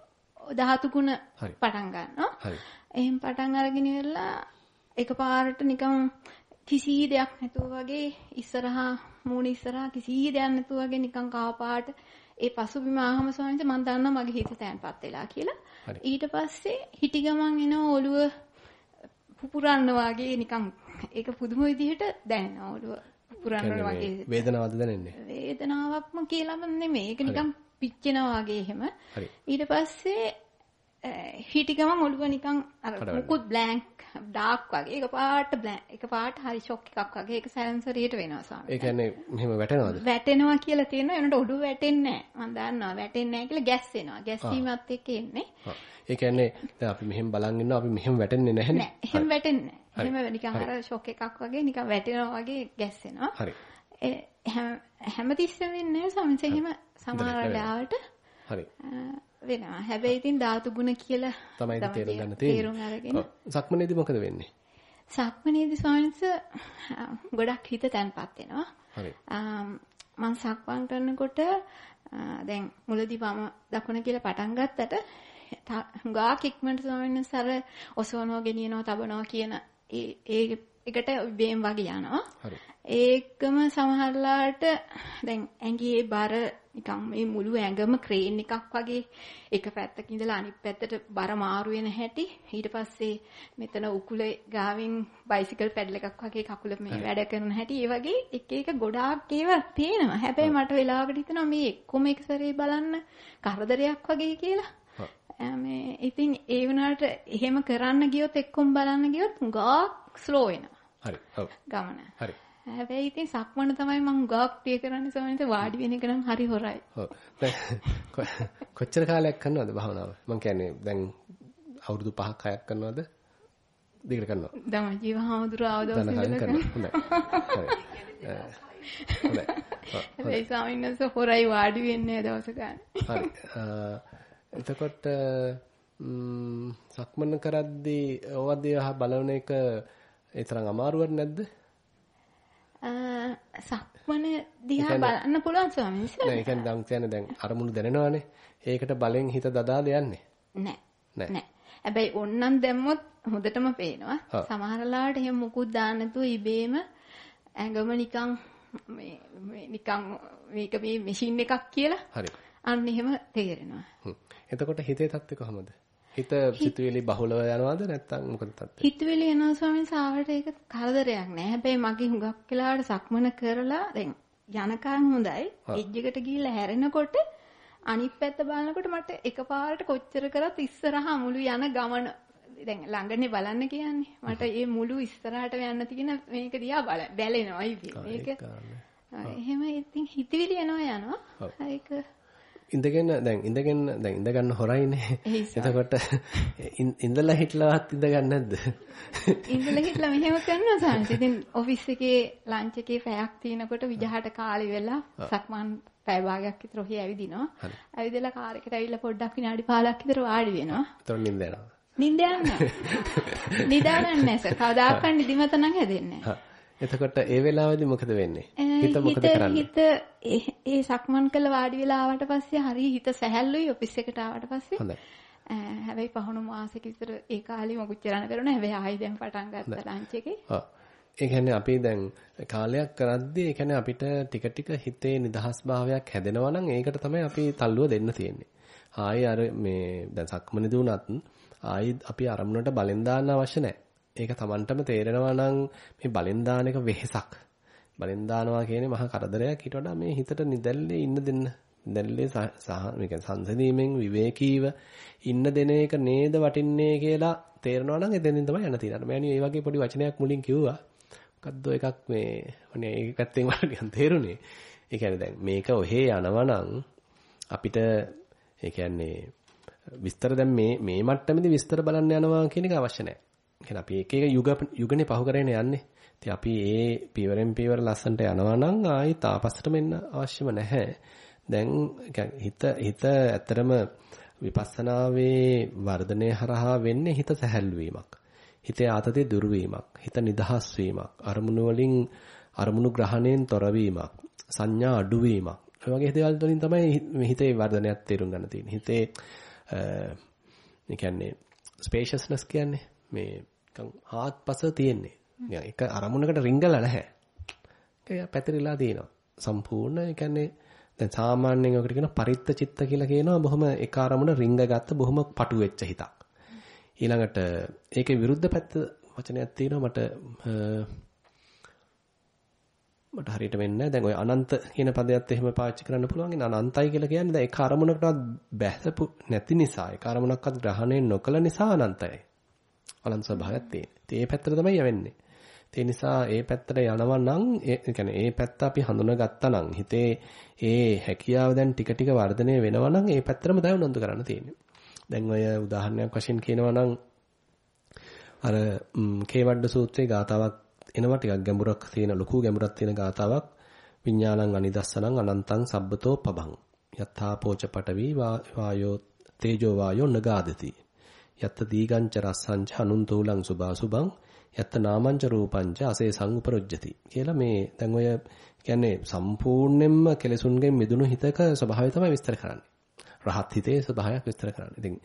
ධාතු ගුණ පටන් ගන්නවා. එහෙන් පටන් අරගෙන ඉවරලා එකපාරට නිකන් කිසි දෙයක් නැතුව වගේ ඉස්සරහා මූණ ඉස්සරහා කිසි දෙයක් නැතුව වගේ නිකන් කාපාට ඒ පසුබිම ආවම ස්වාමීන් මම දන්නවා මගේ හිත තැන්පත් වෙලා කියලා. ඊට පස්සේ හිටි ගමන් එන ඔළුව පුපුරන්න වගේ නිකන් ඒක පුදුම විදිහට දැනෙනවා ඔළුව පුපුරන්න වගේ. වේදනාවක්ද දැනෙන්නේ? වේදනාවක්ම කියලාම නෙමෙයි. ඒක නිකන් පිච්චෙනවා වගේ එහෙම. ඊට පස්සේ හිටි ගමන් ඔළුව නිකන් අර මුකුත් බ්ලැන්ක් ඩාර්ක් වගේ එකපාරට බ්ලැන්ක් එකපාරට හරි ෂොක් එකක් වගේ ඒක සැලන්සරියට වෙනවා ස්වාමී. ඒ කියන්නේ මෙහෙම වැටෙනවද? වැටෙනවා කියලා තියෙනවා එනට ඔඩු වැටෙන්නේ නැහැ. මම දන්නවා වැටෙන්නේ නැහැ කියලා ගැස්සෙනවා. ගැස්සීමත් එක්ක එන්නේ. ඒ කියන්නේ දැන් අපි මෙහෙම බලන් ඉන්නවා අපි මෙහෙම වැටෙන්නේ නැහැනේ. නෑ එහෙම වැටෙන්නේ නැහැ. එහෙම නිකන් අර ෂොක් එකක් වගේ නිකන් වැටෙනවා වගේ ගැස්සෙනවා. හරි. හැම හැමතිස්සෙම වෙන්නේ නැහැ ස්වාමීන් වහන්සේ. සමහර වෙලාවට හරි. වෙනවා. හැබැයි ඉතින් ධාතු ගුණ කියලා තමයි තේරුම් ගන්න තියෙන්නේ. සක්මනේදී මොකද වෙන්නේ? සක්මනේදී ස්වාමීන්ස ගොඩක් හිත තැන්පත් වෙනවා. හරි. මම සක්මන් කරනකොට දැන් මුලදී වම දකුණ කියලා පටන් ගත්තට හුඟා කික්මන්ට ස්වාමීන් අර ඔසවනවා ගෙනියනවා තබනවා කියන ඒ ඒ එකට බේම් වගේ යනවා. හරි. ඒකම සමහරලාට දැන් ඇඟේ බර නිකන් මේ මුළු ඇඟම ක්‍රේන් එකක් වගේ එක පැත්තක ඉඳලා අනිත් පැත්තට බර මාරු වෙන හැටි. ඊට පස්සේ මෙතන උකුලේ ගාවින් බයිසිකල් පැඩල් එකක් වගේ කකුල මේ වැඩ කරන හැටි. ඒ වගේ එක එක ගොඩාක් ඒවා තියෙනවා හැබැයි මට වෙලාවකට හිතෙනවා මේ එක්කම එක සැරේ බලන්න කරදරයක් වගේ කියලා. මේ ඉතින් ඒ වුණාට එහෙම කරන්න ගියොත් එක්කම බලන්න ගියොත් ගාක් ස්ලෝ වෙනවා. හරි. ඔව්. ගමන. හරි හැබැයි ඉතින් සක්මන තමයි මම ගාක් ප්‍රිය කරන්නේ සමහරවිට වාඩි වෙන එක නම් හරි හොරයි. ඔව්. කොච්චර කාලයක් කරනවද භාවනාව? මම කියන්නේ දැන් අවුරුදු 5ක් 6ක් කරනවද? දිගට කරනවා. දම ජීවහමදුර ආවදවස් ඉඳලා කරනවා. හොඳයි. හොඳයි. ස්වාමීන් වහන්සේ හොරයි වාඩි වෙන්නේ දවස ගන්න. හරි. එතකොට සක්මන කරද්දී ඕවදී බලන එක ඒ තරම් අමාරුවක් නැද්ද? සක්මන දිහා බලන්න පුළුවන් ස්වාමීන් වහන්සේ. නෑ ඒ කියන්නේ දැන් කියන්නේ දැන් අරමුණු දැනෙනවානේ. ඒකට බලෙන් හිත දදාද යන්නේ. නෑ. නෑ. හැබැයි ඕන්නම් දැම්මොත් හොඳටම පේනවා. සමහර ලාවට එහෙම මුකුත් දාන්න නැතුව ඉබේම ඇඟම නිකන් මේ මේ නිකන් මේක මේ මැෂින් එකක් කියලා. හරි. අන්න එහෙම තේරෙනවා. එතකොට හිතේ තත්ත්වය කොහොමද? හිත සිතුවිලි බහුලව යනවද නැත්නම් මොකද තත්ත්වය? හිතවිලි එනවා ස්වාමීන් වහන්සේ ඒක කරදරයක් නෑ. හැබැයි මගේ හුඟක් වෙලාවට සක්මන කරලා දැන් යනකම් හොඳයි. එජ් එකට ගිහිල්ලා හැරෙනකොට අනිත් පැත්ත බලනකොට මට එකපාරට කොච්චර කරත් ඉස්සරහා මුළු යන ගමන දැන් ළඟනේ බලන්න කියන්නේ. මට මේ මුළු ඉස්සරහට යන්න තියෙන මේක දිහා බල බැලෙනවා ඉතින්. මේක එහෙම ඉතින් හිතවිලි එනවා යනවා. ඒක ඉඳගෙන දැන් ඉඳගෙන දැන් ඉඳ ගන්න හොරයිනේ. එතකොට ඉඳලා හිටලවත් ඉඳ ගන්න නැද්ද? ඉඳලා හිටලා මෙහෙම කරනවා සාංශ. ඉතින් ඔෆිස් එකේ ලන්ච් එකේ පැයක් තිනකොට විජහට කාලි වෙලා සක්මන් පැය භාගයක් විතර ඔහි ඇවිදිනවා. ඇවිදලා කාර් එකට ඇවිල්ලා පොඩ්ඩක් විනාඩි 15ක් විතර වාඩි වෙනවා. එතකොට නිින්ද යනවා. නිින්ද යන්නේ. නිදාගන්නේ නැහැ සර්. කවදාකවත් නිදිමත නම් හැදෙන්නේ නැහැ. එතකොට ඒ වෙලාවේදී මොකද වෙන්නේ? හිත මොකද කරන්නේ? හිත ඒ සක්මන් කළ වාඩි වෙලා ආවට පස්සේ හරිය හිත සැහැල්ලුයි ඔෆිස් එකට ආවට පස්සේ. හොඳයි. හැබැයි පහුණු මාසෙක විතර ඒ කාලේ මොකුත් කරන්න කරුණා. හැබැයි ආයි දැන් පටන් ගත්තා ලන්ච් එකේ. ඔව්. ඒ කියන්නේ අපි දැන් කාලයක් කරද්දී ඒ කියන්නේ අපිට ටික ටික හිතේ නිදහස් භාවයක් හැදෙනවා නම් ඒකට තමයි අපි තල්ලුව දෙන්න තියෙන්නේ. ආයි අර මේ දැන් සක්මනේදී උනත් ආයි අපි අරමුණට බලෙන් දාන්න අවශ්‍ය නැහැ. ඒක Tamanටම තේරෙනවා නම් මේ බලෙන් දාන එක වෙහෙසක්. බලෙන් දානවා කියන්නේ මහා කරදරයක්. ඊට වඩා මේ හිතට නිදැල්ලේ ඉන්න දෙන්න. නිදැල්ලේ සහ මේ කියන්නේ සංසදීමෙන් විවේකීව ඉන්න දෙන එක නේද වටින්නේ කියලා තේරෙනවා නම් එතනින් තමයි යන්න තියෙන්නේ. මෑණියෝ මේ වගේ පොඩි වචනයක් මුලින් කිව්වා. මොකද්ද එකක් මේ අනේ ඒ පැත්තෙන් මට නිකන් තේරුනේ. ඒ කියන්නේ දැන් මේක ඔහේ යනවා නම් අපිට ඒ කියන්නේ විස්තර දැන් මේ මේ මට්ටමේදී විස්තර බලන්න යනවා කියන එක අවශ්‍ය නැහැ. කියන්නේ අපි එක එක යුග යුගනේ පහු කරගෙන යන්නේ. ඉතින් අපි ඒ පීවරෙන් පීවර ලස්සන්ට යනවා නම් ආයි තාපස්සට මෙන්න අවශ්‍යම නැහැ. දැන් හිත හිත ඇත්තරම විපස්සනාවේ වර්ධනය හරහා වෙන්නේ හිත සැහැල්ලු වීමක්. හිතේ ආතතිය දුරු වීමක්. හිත නිදහස් වීමක්. අරමුණු වලින් අරමුණු ග්‍රහණයෙන් තොර වීමක්. සංඥා අඩු වීමක්. ඔය වගේ දේවල් වලින් තමයි හිතේ වර්ධනයක් තේරුම් ගන්න තියෙන්නේ. හිතේ ඒ කියන්නේ ස්පේෂස්නස් කියන්නේ මේ නිකන් ආත්පස තියෙන්නේ. නිකන් එක අරමුණකට රිංගලා නැහැ. ඒක පැතිරිලා තියෙනවා. සම්පූර්ණ ඒ කියන්නේ දැන් සාමාන්‍යයෙන් ඔකට කියන පරිත්ත චිත්ත කියලා කියනවා බොහොම එක අරමුණ රිංගගත්ත බොහොම පටු වෙච්ච හිතක්. ඊළඟට ඒකේ විරුද්ධ පැත්ත වචනයක් තියෙනවා මට මට හරියට වෙන්නේ දැන් ඔය අනන්ත කියන පදයක් එහෙම පාවිච්චි කරන්න පුළුවන්. ඉතින් අනන්තයි කියලා කියන්නේ දැන් එක අරමුණකටවත් බැහැපු නැති නිසා ඒ අරමුණක්වත් ග්‍රහණය නොකළ නිසා අනන්තයි. අනන්ත ස්වභාවයක් තියෙන. ඉතින් ඒ පැත්තට තමයි යවෙන්නේ. ඒ නිසා ඒ පැත්තට යනවා නම් ඒ කියන්නේ ඒ පැත්ත අපි හඳුනාගත්තා නම් හිතේ ඒ හැකියාව දැන් ටික ටික වර්ධනය වෙනවා නම් ඒ පැත්තටම තමයි උනන්දු කරන්න තියෙන්නේ. දැන් ඔය උදාහරණයක් වශයෙන් කියනවා නම් අර කේවඩ සූත්‍රයේ ගාතාවක් එනවා ටිකක් ගැඹුරක් තියෙන ලොකු ගැඹුරක් තියෙන ගාතාවක්. විඥානං අනිදස්සනං අනන්තං සබ්බතෝ පබං. යත්තා පෝච පටවි වායෝ තේජෝ වායෝ නගාදති. යත්ත දීගංච රස්සංච අනුන්තෝලං සුභාසුභං යත්ත නාමංච රූපංච අසේ සංඋපරොජ්ජති කියලා මේ දැන් ඔය කියන්නේ සම්පූර්ණයෙන්ම කෙලෙසුන්ගෙන් මිදුණු හිතක ස්වභාවය තමයි විස්තර කරන්නේ. රහත් හිතේ ස්වභාවයක් විස්තර කරන්නේ. ඉතින්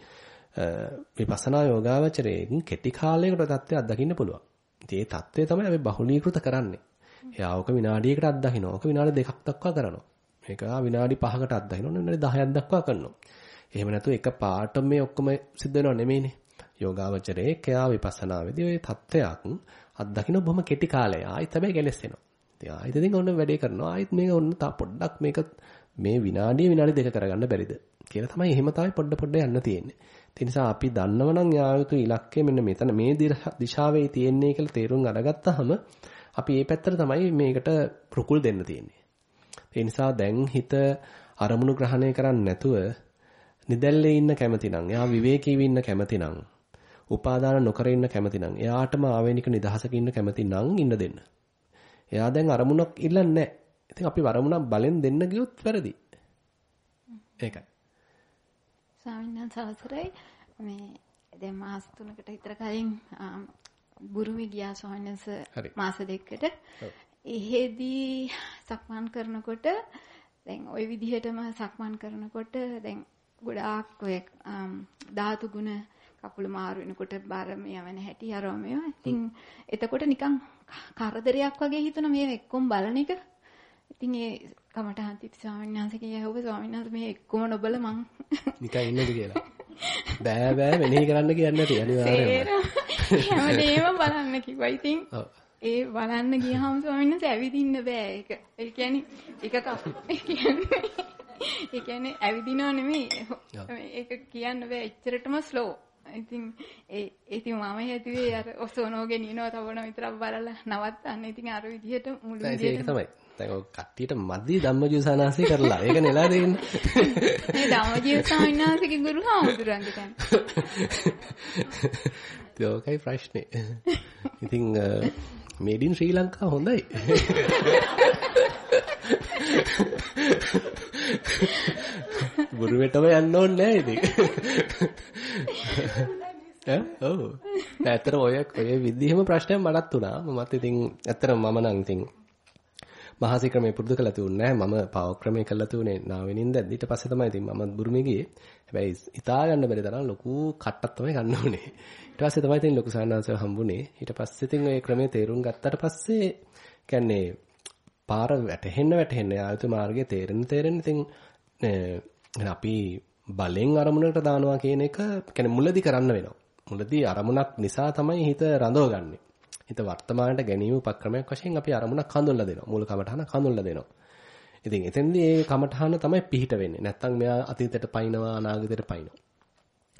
විපස්සනා යෝගාවචරයෙන් කෙටි කාලයකට தත්ත්වය අත්දකින්න පුළුවන්. ඉතින් ඒ தත්ත්වය තමයි අපි බහුලීකృత කරන්නේ. එයා ඕක විනාඩියකට අත්දකින්න. ඕක විනාඩි දෙකක් දක්වා කරනවා. මේක විනාඩි 5කට අත්දකින්න. විනාඩි 10ක් දක්වා කරනවා. එහෙම නැතුව එක පාට මේ ඔක්කොම සිද්ධ වෙනව නෙමෙයිනේ. යෝගාවචරයේ කයා විපස්සනාවේදී ওই தත්වයක් අත්දකින්න බොහොම කෙටි කාලය. ආයෙත් හැබැයි ගැලෙස්සෙනවා. ඉතින් ආයෙත් ඉතින් ඔන්න වැඩේ කරනවා. ආයෙත් මේක ඔන්න තා පොඩ්ඩක් මේක මේ විනාඩිය විනාඩි දෙක කරගන්න බැරිද කියලා තමයි එහෙම තමයි පොඩ පොඩ යන්න තියෙන්නේ. ඒ නිසා අපි දන්නවනම් යායුතු ඉලක්කය මෙන්න මෙතන මේ දිශාවේ තියෙන්නේ කියලා තේරුම් අරගත්තාම අපි මේ පැත්තට තමයි මේකට රුකුල් දෙන්න තියෙන්නේ. ඒ නිසා දැන් හිත අරමුණු ග්‍රහණය කරන්නේ නැතුව නිදැල්ලේ ඉන්න කැමතිනම් එයා විවේකීව ඉන්න කැමතිනම් උපාදාන නොකර ඉන්න කැමතිනම් එයාටම ආවේනික නිදහසක ඉන්න කැමතිනම් ඉන්න දෙන්න. එයා දැන් අරමුණක් ඉල්ලන්නේ නැහැ. ඉතින් අපි වරමුණක් බලෙන් දෙන්න ගියොත් වැරදි. ඒකයි. ස්වාමීන් වහන්සේ මේ දැන් මාස 3කට විතර කලින් බුරුමි ගියා ස්වාමීන් වහන්සේ මාස දෙකකට. එහෙදී සක්මන් කරනකොට දැන් ওই විදිහටම සක්මන් කරනකොට දැන් ගොඩාක් ඔය ධාතු ගුණ කකුල මාරු වෙනකොට බර මෙයවන හැටි අරව මේවා. ඉතින් එතකොට නිකන් කරදරයක් වගේ හිතුණා මේ එක්කොම බලන එක. ඉතින් ඒ කමටහන් තිත් ස්වාමීන් වහන්සේ කියව ස්වාමීන් වහන්සේ මේ එක්කොම නොබල මං නිකන් ඉන්නද කියලා. බෑ බෑ මෙනෙහි කරන්න කියන්නේ නැති අනිවාර්යයෙන්ම. හැමදේම බලන්න කිව්වා. ඉතින් ඒ බලන්න ගියාම ස්වාමීන් වහන්සේ ඇවිදින්න බෑ ඒක. ඒ කියන්නේ එක කියන්නේ ඒ කියන්නේ ඇවිදිනව නෙමෙයි. ඒක කියන්න බෑ එච්චරටම ස්ලෝ. ඉතින් ඒ ඉතින් මම හිතුවේ අර ඔසෝනෝ ගෙනියනවා තවන විතරක් බලලා නවත්තන්න. ඉතින් අර විදිහට මුළු විදිහට තමයි. දැන් ඔය කට්ටියට මදි ධම්මජීවසනාසී කරලා. ඒක නෙලා දෙන්න. මේ ධම්මජීව සාමිනාසිකේ ගුරු හාමුදුරන්ගේ තැන. ඒකයි ප්‍රශ්නේ. ඉතින් මේඩ් ඉන් ශ්‍රී ලංකා හොඳයි. බුරුවෙටම යන්න ඕනේ නැහැ ඉතින්. ඔව්. ඇත්තට ඔය ඔය විදිහම ප්‍රශ්නයක් මටත් උනා. මමත් ඉතින් ඇත්තට මම නම් ඉතින් මහසි ක්‍රමේ පුරුදු කළා තියුන්නේ නැහැ. මම පාව ක්‍රමේ කළා තියුනේ නාවෙනින්ද ඊට පස්සේ තමයි ඉතින් මම බුරුමේ ගියේ. හැබැයි හිතා ගන්න බැරි තරම් ලොකු කට්ටක් තමයි ගන්න උනේ. ඊට පස්සේ තමයි ඉතින් ලොකු සාන්නාංශව හම්බුනේ. ඊට පස්සේ ඉතින් ওই ක්‍රමේ තේරුම් ගත්තට පස්සේ කියන්නේ පාර වැටෙන්න වැටෙන්න ආයත මාර්ගයේ තේරෙන්න තේරෙන්න ඉතින් අපි බලෙන් අරමුණකට දානවා කියන එක කියන්නේ මුලදී කරන්න වෙනවා. මුලදී අරමුණක් නිසා තමයි හිත රඳවගන්නේ. හිත වර්තමානට ගැනීම උපක්‍රමයක් වශයෙන් අපි අරමුණක් හඳුන්ලා දෙනවා. මූල කමඨහන හඳුන්ලා දෙනවා. ඉතින් එතෙන්දී මේ කමඨහන තමයි පිහිට වෙන්නේ. නැත්තම් මෙයා අතීතයට පයින්නවා අනාගතයට පයින්නවා.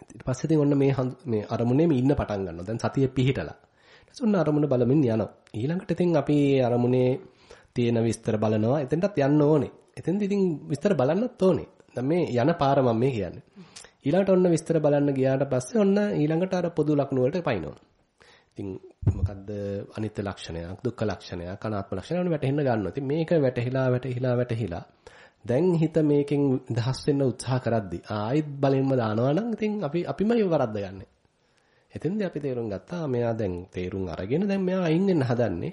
ඊට පස්සේ ඉතින් ඔන්න මේ මේ අරමුණේම ඉන්න පටන් ගන්නවා. දැන් සතිය පිහිටලා. ඊට ඔන්න අරමුණ බලමින් යනවා. ඊළඟට ඉතින් අපි අරමුණේ තියෙන විස්තර බලනවා. එතෙන්ටත් යන්න ඕනේ. එතෙන්දී ඉතින් විස්තර බලන්නත් ඕනේ. දැන් මේ යන පාර මම මේ කියන්නේ. ඊළඟට ඔන්න විස්තර බලන්න ගියාට පස්සේ ඔන්න ඊළඟට අර පොදු ලක්ෂණ වලට පයින්නවා. ඉතින් මොකද්ද අනිත්‍ය ලක්ෂණයක්, දුක්ඛ ලක්ෂණයක්, අනාත්ම ලක්ෂණයක් වැටහෙන්න ගන්නවා. ඉතින් මේක වැටහිලා වැටහිලා වැටහිලා දැන් හිත මේකෙන් දහස් වෙන්න උත්සාහ කරද්දි ආයිත් බලෙන්ම දානවා නම් ඉතින් අපි අපිමයි වරද්ද ගන්නෙ. එතෙන්දී අපි තේරුම් ගත්තා මෙයා දැන් තේරුම් අරගෙන දැන් මෙයා අයින් වෙන්න හදන්නේ.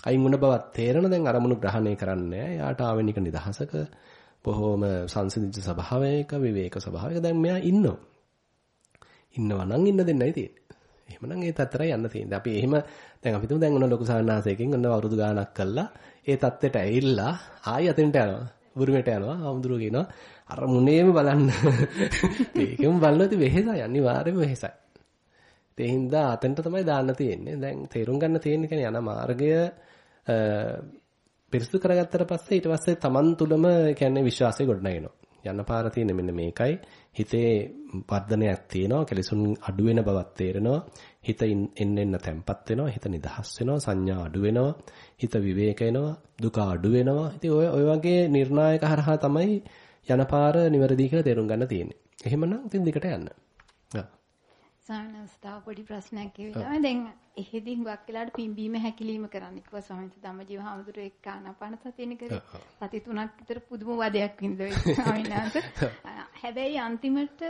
අයින් වුණ බවත් තේරෙන දැන් අරමුණු ග්‍රහණය කරන්නේ නැහැ. යාට ආවෙනික නිදහසක බොහොම සංසිඳිච්ච ස්වභාවයක විවේක ස්වභාවයක දැන් මෙයා ඉන්නවා. ඉන්නවා නම් ඉන්න දෙන්නයි තියෙන්නේ. එහෙමනම් ඒ තත්තරයි යන්න තියෙන්නේ. අපි එහෙම දැන් අපි තුමු දැන් ඔන්න ලොකු සාන්නාසයකින් ඔන්න අවුරුදු ගාණක් කළා. ඒ தත්ත්වයට ඇවිල්ලා ආයි අතෙන්ට යනවා. බුරුමෙට යනවා. ආමුදුරුව කියනවා අර මුනේම බලන්න. ඒකෙම බලනොත් වෙහෙසයි අනිවාර්යයෙන්ම වෙහෙසයි. ඒ හින්දා අතෙන්ට තමයි දාන්න තියෙන්නේ. දැන් තේරුම් ගන්න තියෙන්නේ කියන්නේ යන මාර්ගය පිරිසුදු කරගත්තට පස්සේ ඊට පස්සේ Taman තුලම කියන්නේ විශ්වාසය ගොඩනගෙනවා. යන්න පාර තියෙන්නේ මෙන්න මේකයි. හිතේ වර්ධනයක් තියෙනවා. කෙලෙසුන් අඩු වෙන බවක් තේරෙනවා. හිත එන්න එන්න තැම්පත් වෙනවා. හිත නිදහස් වෙනවා. සංඥා අඩු වෙනවා. හිත විවේක වෙනවා. දුක අඩු වෙනවා. ඉතින් ඔය ඔය වගේ නිර්ණායක හරහා තමයි යන පාර නිවැරදි කියලා තේරුම් ගන්න තියෙන්නේ. එහෙමනම් ඉතින් දිගට යන්න. සාමනස්තාව පොඩි ප්‍රශ්නයක් කියවිලා දැන් එහෙදී හුඟක් වෙලාට පිම්බීම හැකිලිම කරන්න කිව්වා ස්වාමීන් වහන්සේ ධම්මජීව හාමුදුරුවෝ එක්ක ආනාපාන සතියනේ කරේ. සති තුනක් විතර පුදුම වදයක් වින්දෝ ස්වාමීන් වහන්සේ. හැබැයි අන්තිමට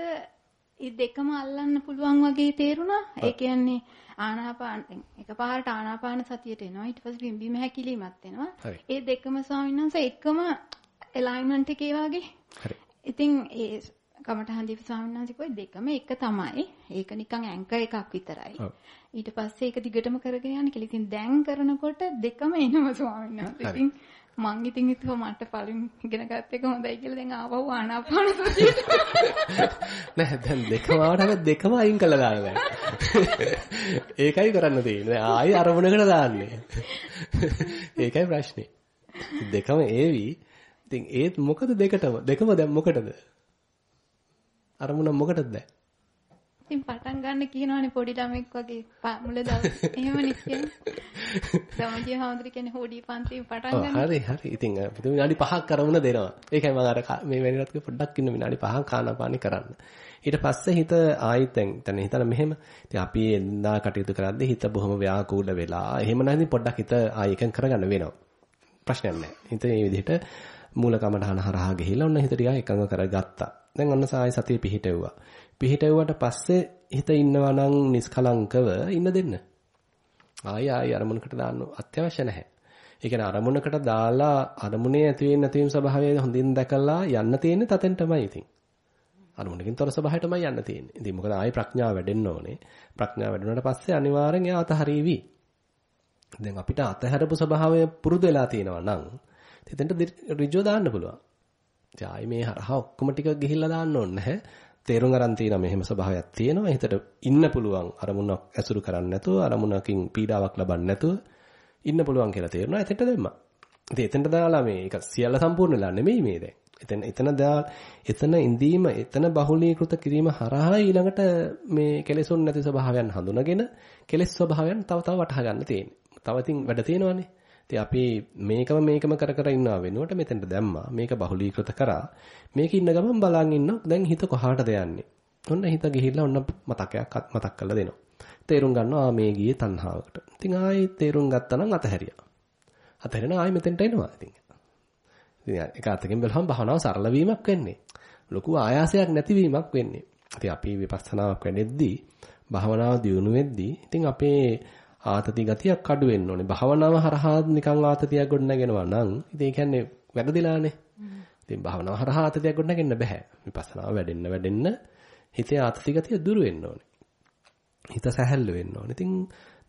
ඒ දෙකම අල්ලන්න පුළුවන් වගේ තේරුණා. ඒ කියන්නේ ආනාපාන එකපාරට ආනාපාන සතියට එනවා. ඊට පස්සේ පිම්බීම හැකිලිමත් එනවා. ඒ දෙකම ස්වාමීන් වහන්සේ එකම එලයින්මන්ට් එකේ වගේ. ඉතින් ඒ කමටහන් දීප ස්වාමීන් වහන්සේ කිව්වේ දෙකම එක තමයි. ඒක නිකන් ඇංකර් එකක් විතරයි. ඊට පස්සේ ඒක දිගටම කරගෙන යන්න කියලා. ඉතින් දැන් කරනකොට දෙකම එනවා ස්වාමීන් වහන්සේ. ඉතින් මං ඉතින් හිතුවා මට පළවෙනි ඉගෙන ගත්ත එක හොඳයි කියලා දැන් ආවව ආනාපාන සතියට. නෑ දැන් දෙකම ආවට දෙකම අයින් කළා දාන්න ඒකයි කරන්න තියෙන්නේ. ආයි අරමුණකට දාන්නේ. ඒකයි ප්‍රශ්නේ. දෙකම ඒවි. ඉතින් ඒත් මොකද දෙකටම? දෙකම දැන් මොකටද? අරමුණ මොකටද දැන්? ඉතින් පටන් ගන්න කියනවනේ පොඩි ළමෙක් වගේ මුල දවස් එහෙමනේ කියන්නේ. සමජී හාමුදුර කියන්නේ හොඩි පන්තියෙන් පටන් ගන්න. හරි හරි. ඉතින් අපි විනාඩි 5ක් අරමුණ දෙනවා. ඒකයි මම අර මේ වෙනරත් පොඩ්ඩක් ඉන්න විනාඩි 5ක් කානාපානි කරන්න. ඊට පස්සේ හිත ආයිත් දැන් දැන් හිතන මෙහෙම. ඉතින් අපි එන්දා කටයුතු කරද්දී හිත බොහොම ව්‍යාකූල වෙලා එහෙම නැත්නම් පොඩ්ඩක් හිත ආයෙ එකෙන් කරගන්න වෙනවා. ප්‍රශ්නයක් නැහැ. හිත මේ විදිහට මූල කමඩහන හරහා ගිහිල්ලා ඔන්න හිත ටිකක් එකඟ කරගත්තා. දැන් ඔන්න සායි සතිය පිහිටෙව්වා. පිහිටෙව්වට පස්සේ හිත ඉන්නවා නම් නිස්කලංකව ඉන්න දෙන්න. ආයි ආයි අරමුණකට දාන්න අත්‍යවශ්‍ය නැහැ. ඒ කියන්නේ අරමුණකට දාලා අරමුණේ ඇති වෙන්නේ නැතිවීම ස්වභාවය හොඳින් දැකලා යන්න තියෙන්නේ තතෙන්ටමයි ඉතින්. අරමුණකින් තොර ස්වභාවයටමයි යන්න තියෙන්නේ. ඉතින් මොකද ආයි ප්‍රඥාව වැඩෙන්න ඕනේ. ප්‍රඥාව වැඩුණාට පස්සේ අනිවාර්යෙන් එයා අතහරිවි. දැන් අපිට අතහැරපු ස්වභාවය පුරුදු වෙලා තියෙනවා නම් එතෙන්ට ඍජුව දාන්න පුළුවන්. ඉතින් ආයි මේ හරහා ඔක්කොම ටික ගිහිල්ලා දාන්න ඕනේ නැහැ. තේරුම් අරන් තියෙනවා මෙහෙම ස්වභාවයක් තියෙනවා. හිතට ඉන්න පුළුවන් අරමුණක් ඇසුරු කරන්නේ නැතුව අරමුණකින් පීඩාවක් ලබන්නේ නැතුව ඉන්න පුළුවන් කියලා තේරෙනවා. එතෙන්ට දෙම්මා. ඉතින් එතෙන්ට දාලා මේ ඒක සියල්ල සම්පූර්ණ වෙලා නෙමෙයි මේ දැන්. එතන එතන එතන ඉඳීම එතන බහුලීකృత කිරීම හරහා ඊළඟට මේ කෙලෙසුන් නැති ස්වභාවයන් හඳුනගෙන කෙලෙස් ස්වභාවයන් තව තව වටහා ගන්න තියෙන්නේ. තව ඉතින් වැඩ තියෙනවානේ. ඉතින් අපි මේකම මේකම කර කර ඉන්නවා වෙනුවට මෙතෙන්ට දැම්මා. මේක බහුලීකృత කරා. මේක ඉන්න ගමන් බලන් ඉන්න දැන් හිත කොහාටද යන්නේ? ඔන්න හිත ගිහිල්ලා ඔන්න මතකයක් මතක් කරලා දෙනවා. තේරුම් ගන්නවා මේ ගියේ තණ්හාවකට. ඉතින් ආයි තේරුම් ගත්තා නම් අතහැරියා. අතහැරෙන ආයි මෙතෙන්ට එනවා. ඉතින් ඉතින් ඒක අතකින් බලහම භාවනාව සරල වීමක් වෙන්නේ. ලොකු ආයාසයක් නැතිවීමක් වෙන්නේ. ඉතින් අපි විපස්සනාවක් වැඩෙද්දී භාවනාව දියුණු වෙද්දී ඉතින් අපේ ආතති ගතියක් අඩු වෙන්න ඕනේ. භාවනාව හරහා නිකන් ආතතියක් ගොඩනගෙනවා නම් ඉතින් ඒ කියන්නේ වැරදිලානේ. ඉතින් භාවනාව හරහා ආතතියක් ගොඩනගෙන්න බෑ. විපස්සනාව වැඩෙන්න වැඩෙන්න හිතේ ආතති ගතිය දුරු වෙන්න ඕනේ. හිත සැහැල්ලු වෙන්න ඕනේ. ඉතින්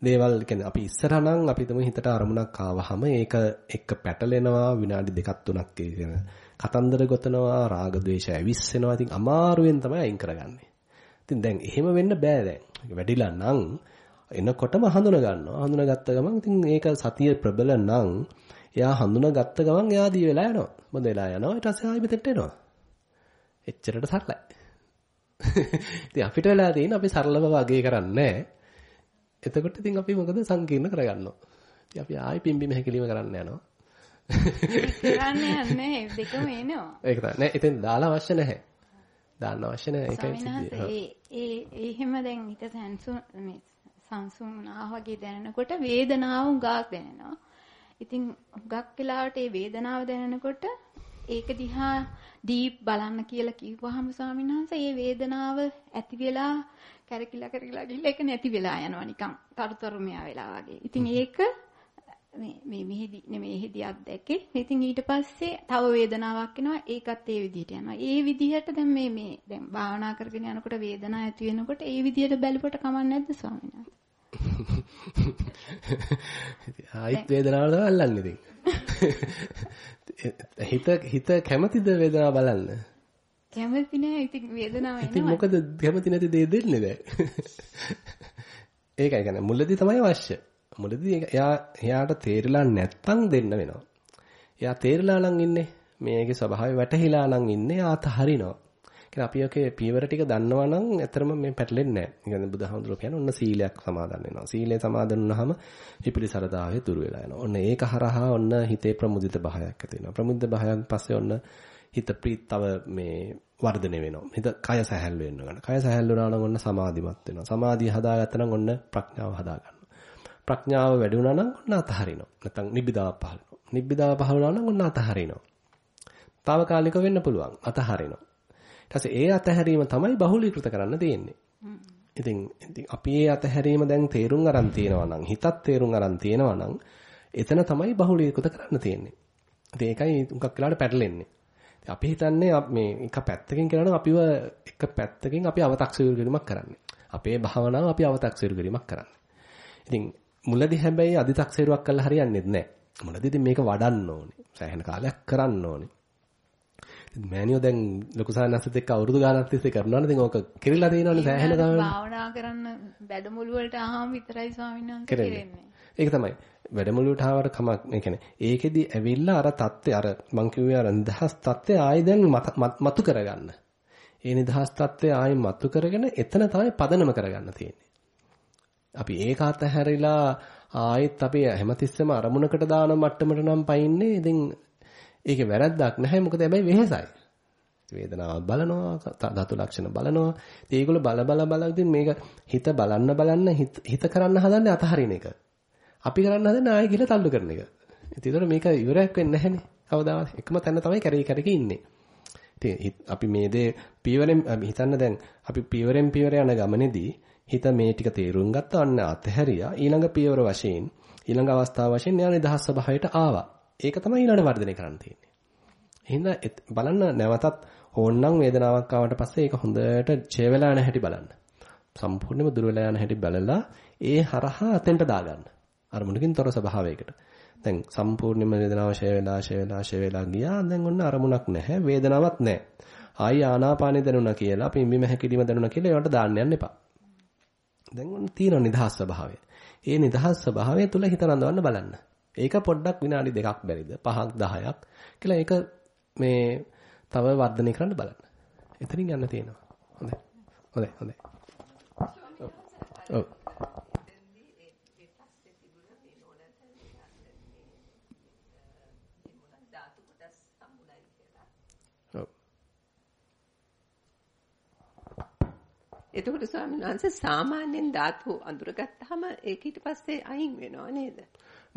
දේවල් කියන්නේ අපි ඉස්සරහ නම් අපි තුමු හිතට අරමුණක් ආවහම ඒක එක්ක පැටලෙනවා විනාඩි දෙකක් තුනක් කියන කතන්දර ගොතනවා රාග ద్వේෂ ඇවිස්සෙනවා. ඉතින් අමාරුවෙන් තමයි අයින් කරගන්නේ. ඉතින් දැන් එහෙම වෙන්න බෑ දැන්. වැඩිලා නම් එනකොටම හඳුන ගන්නවා. හඳුනාගත්ත ගමන් ඉතින් ඒක සතිය ප්‍රබල නම් එයා හඳුනාගත්ත ගමන් එයා දී වෙලා යනවා. මොඳ වෙලා යනවා. ඊට පස්සේ ආයෙ මෙතෙන්ට එනවා. එච්චරට සරලයි. ඉතින් අපිට වෙලා තියෙන අපි සරලව වගේ කරන්නේ එතකොට ඉතින් අපි මොකද සංකීර්ණ කරගන්නවා. ඉතින් අපි ආයෙ පිම්බිම හැකිලිම කරන්න යනවා. කරන්න යන්නේ දෙකම එනවා. ඒක තමයි. නෑ එතෙන් දාලා අවශ්‍ය නැහැ. දාන්න අවශ්‍ය නැහැ. ඒකයි ඒ ඒ එහෙම දැන් හිත සංසුන් මේ සංසුන් වුණා වගේ දැනෙනකොට වේදනාව උගක් දැනෙනවා. ඉතින් උගක් වෙලාවට ඒ වේදනාව දැනෙනකොට ඒක දිහා ඩීප් බලන්න කියලා කිව්වහම ස්වාමීන් වහන්සේ මේ වේදනාව ඇති වෙලා කැරකිලා කැරකිලා ගිහලා ඒක නැති වෙලා යනවා නිකන් තරුතරුමියා වෙලා වගේ. ඉතින් ඒක මේ මේ මෙහෙදි නෙමෙයි එහෙදි අත්දැකේ. ඉතින් ඊට පස්සේ තව වේදනාවක් එනවා. ඒකත් ඒ විදිහට යනවා. ඒ විදිහට දැන් මේ මේ දැන් භාවනා කරගෙන යනකොට වේදනාව ඇති වෙනකොට ඒ විදිහට බැලුවට කමක් නැද්ද ස්වාමීන් වහන්සේ? ආයිත් වේදනාවද අල්ලන්නේ ඉතින්. හිත හිත කැමතිද වේදනාව බලන්න? කැමති නෑ ඉතින් වේදනාව එනවා. ඉතින් මොකද කැමති නැති දේ දෙන්නේ දැන්? ඒකයි කියන්නේ මුලදී තමයි අවශ්‍ය. මුලදී එයා එයාට තේරිලා නැත්තම් දෙන්න වෙනවා. එයා තේරිලා නම් ඉන්නේ මේකේ ස්වභාවය වැටහිලා නම් ඉන්නේ ආත හරිනවා. කියන්නේ අපි ඔකේ පීවර ටික දන්නවා නම් ඇතරම මේ පැටලෙන්නේ නැහැ. කියන්නේ බුදුහාමුදුරුවෝ කියන්නේ ඔන්න සීලයක් සමාදන් වෙනවා. සීලය සමාදන් වුණාම විපිලිසරදාවේ දුර වෙලා යනවා. ඔන්න ඒක හරහා ඔන්න හිතේ ප්‍රමුදිත භාවයක් ඇති වෙනවා. ප්‍රමුදිත භාවයෙන් පස්සේ ඔන්න හිත ප්‍රීතව මේ වර්ධනය වෙනවා. හිත කය සැහැල්ලු වෙන්න ගන්න. කය සැහැල්ලු වුණා නම් ඔන්න සමාධිමත් වෙනවා. සමාධිය හදාගත්තා නම් ඔන්න ප්‍රඥාව හදා ගන්නවා. ප්‍රඥාව වැඩි වුණා නම් ඔන්න අතහරිනවා. නැත්නම් නිබ්බිදාව පහළ වෙනවා. නිබ්බිදාව පහළ වුණා නම් ඔන්න අතහරිනවා. తాවකාලික වෙන්න පුළුවන්. අතහරිනවා. ඊට පස්සේ ඒ අතහැරීම තමයි බහුලීකృత කරන්න තියෙන්නේ. ඉතින් ඉතින් අපි ඒ අතහැරීම දැන් තේරුම් අරන් තියෙනවා නම් හිතත් තේරුම් අරන් තියෙනවා නම් එතන තමයි බහුලීකృత කරන්න තියෙන්නේ. ඉතින් ඒකයි උඟක් වෙලාවට පැටලෙන්නේ. අපි හිතන්නේ මේ එක පැත්තකින් කියලා නම් අපිව එක පැත්තකින් අපි අව탁සිරු කිරීමක් කරන්නේ. අපේ භාවනාව අපි අව탁සිරු කිරීමක් කරන්නේ. ඉතින් මුලදී හැබැයි අදි탁සේරුවක් කළා හරියන්නේ නැහැ. මුලදී ඉතින් මේක වඩන්න ඕනේ. සෑහෙන කාලයක් කරන්න ඕනේ. ඉතින් මෑනියෝ දැන් ලොකු සානස්සත් එක්ක අවුරුදු ගානක් තිස්සේ කරනවානේ. ඉතින් ඕක කිරිලා තියෙනවනේ සෑහෙන ගානක්. භාවනා කරන්න වැඩමුළු වලට ආවම විතරයි ස්වාමීන් වහන්සේ කරන්නේ. ඒක තමයි. වැඩමුළුවට ආවට කමක් ඒ කියන්නේ ඒකෙදි ඇවිල්ලා අර தත්ත්වය අර මං කිව්වේ අර නිදහස් தත්ත්වය ආයි දැන් මතු කරගන්න. ඒ නිදහස් தත්ත්වය ආයි මතු කරගෙන එතන තමයි පදනම කරගන්න තියෙන්නේ. අපි ඒක අතහැරිලා ආයෙත් අපි හැමතිස්සෙම අරමුණකට දාන මට්ටමට නම් පයින්නේ ඉතින් ඒකේ වැරද්දක් නැහැ මොකද හැබැයි වෙහෙසයි. වේදනාව බලනවා, ධාතු ලක්ෂණ බලනවා. ඉතින් ඒගොල්ලෝ බල බල බල ඉතින් මේක හිත බලන්න බලන්න හිත කරන්න හදන්නේ අතහරින එක. අපි කරන්න හදන්නේ ආයෙ ගිහලා තල්ලු කරන එක. ඉතින් ඒතර මේක ඉවරයක් වෙන්නේ නැහනේ. කවදාවත් එකම තැන තමයි කැරේ කැරේ ඉන්නේ. ඉතින් අපි මේ දේ පීවරෙන් හිතන්න දැන් අපි පීවරෙන් පීවර යන ගමනේදී හිත මේ ටික තේරුම් ගත්තා අන්න අතහැරියා ඊළඟ පීවර වශයෙන් ඊළඟ අවස්ථාව වශයෙන් යානේ දහස් ස්වභාවයට ආවා. ඒක තමයි ඊළඟ වර්ධනය කරන්න තියෙන්නේ. එහෙනම් බලන්න නැවතත් ඕන්නම් වේදනාවක් ආවට පස්සේ ඒක හොඳට ඡේ වෙලා යන හැටි බලන්න. සම්පූර්ණයෙන්ම දුර වෙලා යන හැටි බලලා ඒ හරහා අතෙන්ට දාගන්න. අරමුණකින් තොර ස්වභාවයකට. දැන් සම්පූර්ණයෙන්ම වේදනාව ෂය වෙලා ෂය වෙලා ෂය වෙලා ගියා. දැන් ඔන්න අරමුණක් නැහැ. වේදනාවක් නැහැ. ආයි ආනාපානෙ දැනුණා කියලා පිම්බිම හැකිලිම දැනුණා කියලා ඒවට දාන්න යන්න එපා. දැන් ඔන්න තියෙන නිදහස් ස්වභාවය. ඒ නිදහස් ස්වභාවය තුල හිත රඳවන්න බලන්න. ඒක පොඩ්ඩක් විනාඩි දෙකක් බැරිද? 5ක් 10ක් කියලා ඒක මේ තව වර්ධනය කරන්න බලන්න. එතනින් යන්න තියෙනවා. හොඳයි. හොඳයි හොඳයි. ඔව්. එතකොට ස්වාමීන් වහන්සේ සාමාන්‍යයෙන් ධාතු අඳුරගත්තාම ඒක ඊට පස්සේ අයින් වෙනව නේද?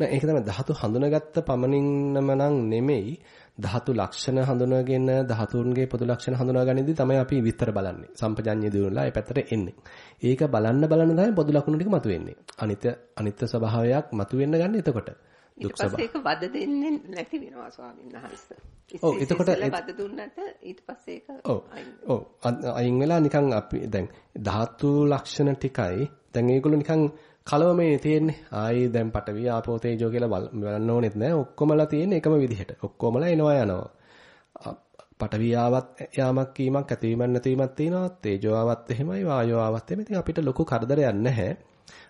නෑ ඒක තමයි ධාතු හඳුනාගත්ත පමණින්ම නම් නෙමෙයි ධාතු ලක්ෂණ හඳුනාගෙන ධාතුන්ගේ පොදු ලක්ෂණ හඳුනාගනිද්දී තමයි අපි විස්තර බලන්නේ. සම්පජඤ්ඤය දිනුලා ඒ පැත්තට එන්නේ. ඒක බලන්න බලන්න තමයි පොදු ලක්ෂණ ටික මතුවෙන්නේ. අනිත්‍ය අනිත්‍ය ස්වභාවයක් මතුවෙන්න ගන්න එතකොට. ඊට පස්සේ ඒක වද දෙන්නේ නැති වෙනවා ස්වාමීන් වහන්සේ. ඔව් එතකොට වද දුන්නට ඊට පස්සේ ඒක ඔව් ඔව් අයින් වෙලා නිකන් අපි දැන් ධාතු ලක්ෂණ ටිකයි දැන් ඒගොල්ලෝ නිකන් කලවමේ තියෙන්නේ. ආයේ දැන් පටවිය ආපෝ තේජෝ කියලා බලන්න ඕනෙත් නෑ. ඔක්කොමලා තියෙන්නේ එකම විදිහට. ඔක්කොමලා එනවා යනවා. පටවිය ආවත් යාමක් කීමක් ඇතිවීමක් නැතිවීමක් තියෙනවා. තේජෝ ආවත් එහෙමයි වායෝ ආවත් එහෙමයි. ඉතින් අපිට ලොකු කරදරයක් නැහැ.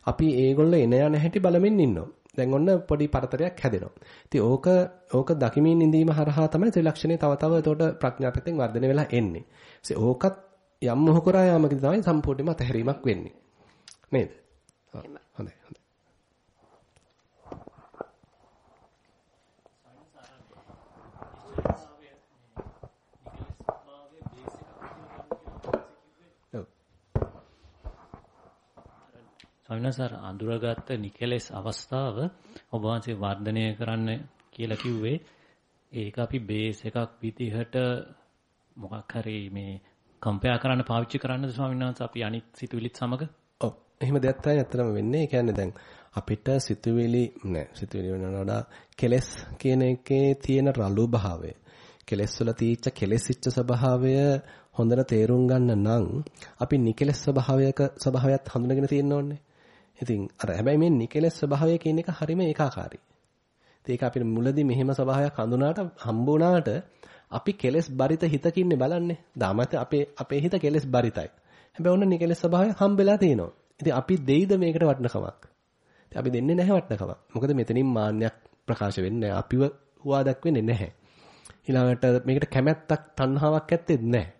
අපි ඒගොල්ලෝ එන යන හැටි බලමින් ඉන්නවා. දැන් ඔන්න පොඩි පරතරයක් හැදෙනවා. ඉතින් ඕක ඕක දකිමින් ඉඳීම හරහා තමයි ත්‍රිලක්ෂණේ තව තව එතකොට ප්‍රඥා පැත්තෙන් වර්ධනය වෙලා එන්නේ. ඉතින් ඕකත් යම් මොහ කරා යාමකදී තමයි සම්පූර්ණයෙන්ම අතහැරීමක් වෙන්නේ. නේද? හොඳයි හොඳයි. ස්වාමිනාසාර අඳුරගත්ත නිකලස් අවස්ථාව ඔබ වහන්සේ වර්ධනය කරන්න කියලා කිව්වේ ඒක අපි බේස් එකක් විදිහට මොකක් හරි මේ කම්පෙයාර් කරන්න පාවිච්චි කරන්නද ස්වාමීන් වහන්සේ අපි අනිත් සිතුවිලිත් සමග එහෙම දෙයක් තමයි ඇත්තටම වෙන්නේ. ඒ කියන්නේ දැන් අපිට සිතුවිලි නෑ සිතුවිලි වෙනවට වඩා කෙලස් කියන එකේ තියෙන රළු භාවය. කෙලස් වල තීච්ච කෙලසිච්ච ස්වභාවය හොඳට තේරුම් ගන්න නම් අපි නිකලස් ස්වභාවයක ස්වභාවයත් හඳුනගෙන තියෙන්න ඕනේ. ඉතින් අර හැබැයි මේ නිකලස් ස්වභාවය කියන එක හරිම ඒකාකාරයි. ඒක අපිට මුලදී මෙහෙම ස්වභාවයක් හඳුනාට හම්බුණාට අපි කෙලස් බරිත හිතකින්නේ බලන්නේ. දාමත අපේ අපේ හිත කෙලස් බරිතයි. හැබැයි ඔන්න නිකලස් ස්වභාවය හම්බෙලා තියෙනවා. ඉතින් අපි දෙයිද මේකට වටිනකමක්? ඉතින් අපි දෙන්නේ නැහැ වටිනකමක්. මොකද මෙතනින් මාන්නයක් ප්‍රකාශ වෙන්නේ නැහැ. අපිව හුවා දක්වන්නේ නැහැ. ඊළඟට මේකට කැමැත්තක් තණ්හාවක් ඇත්තෙත් නැහැ.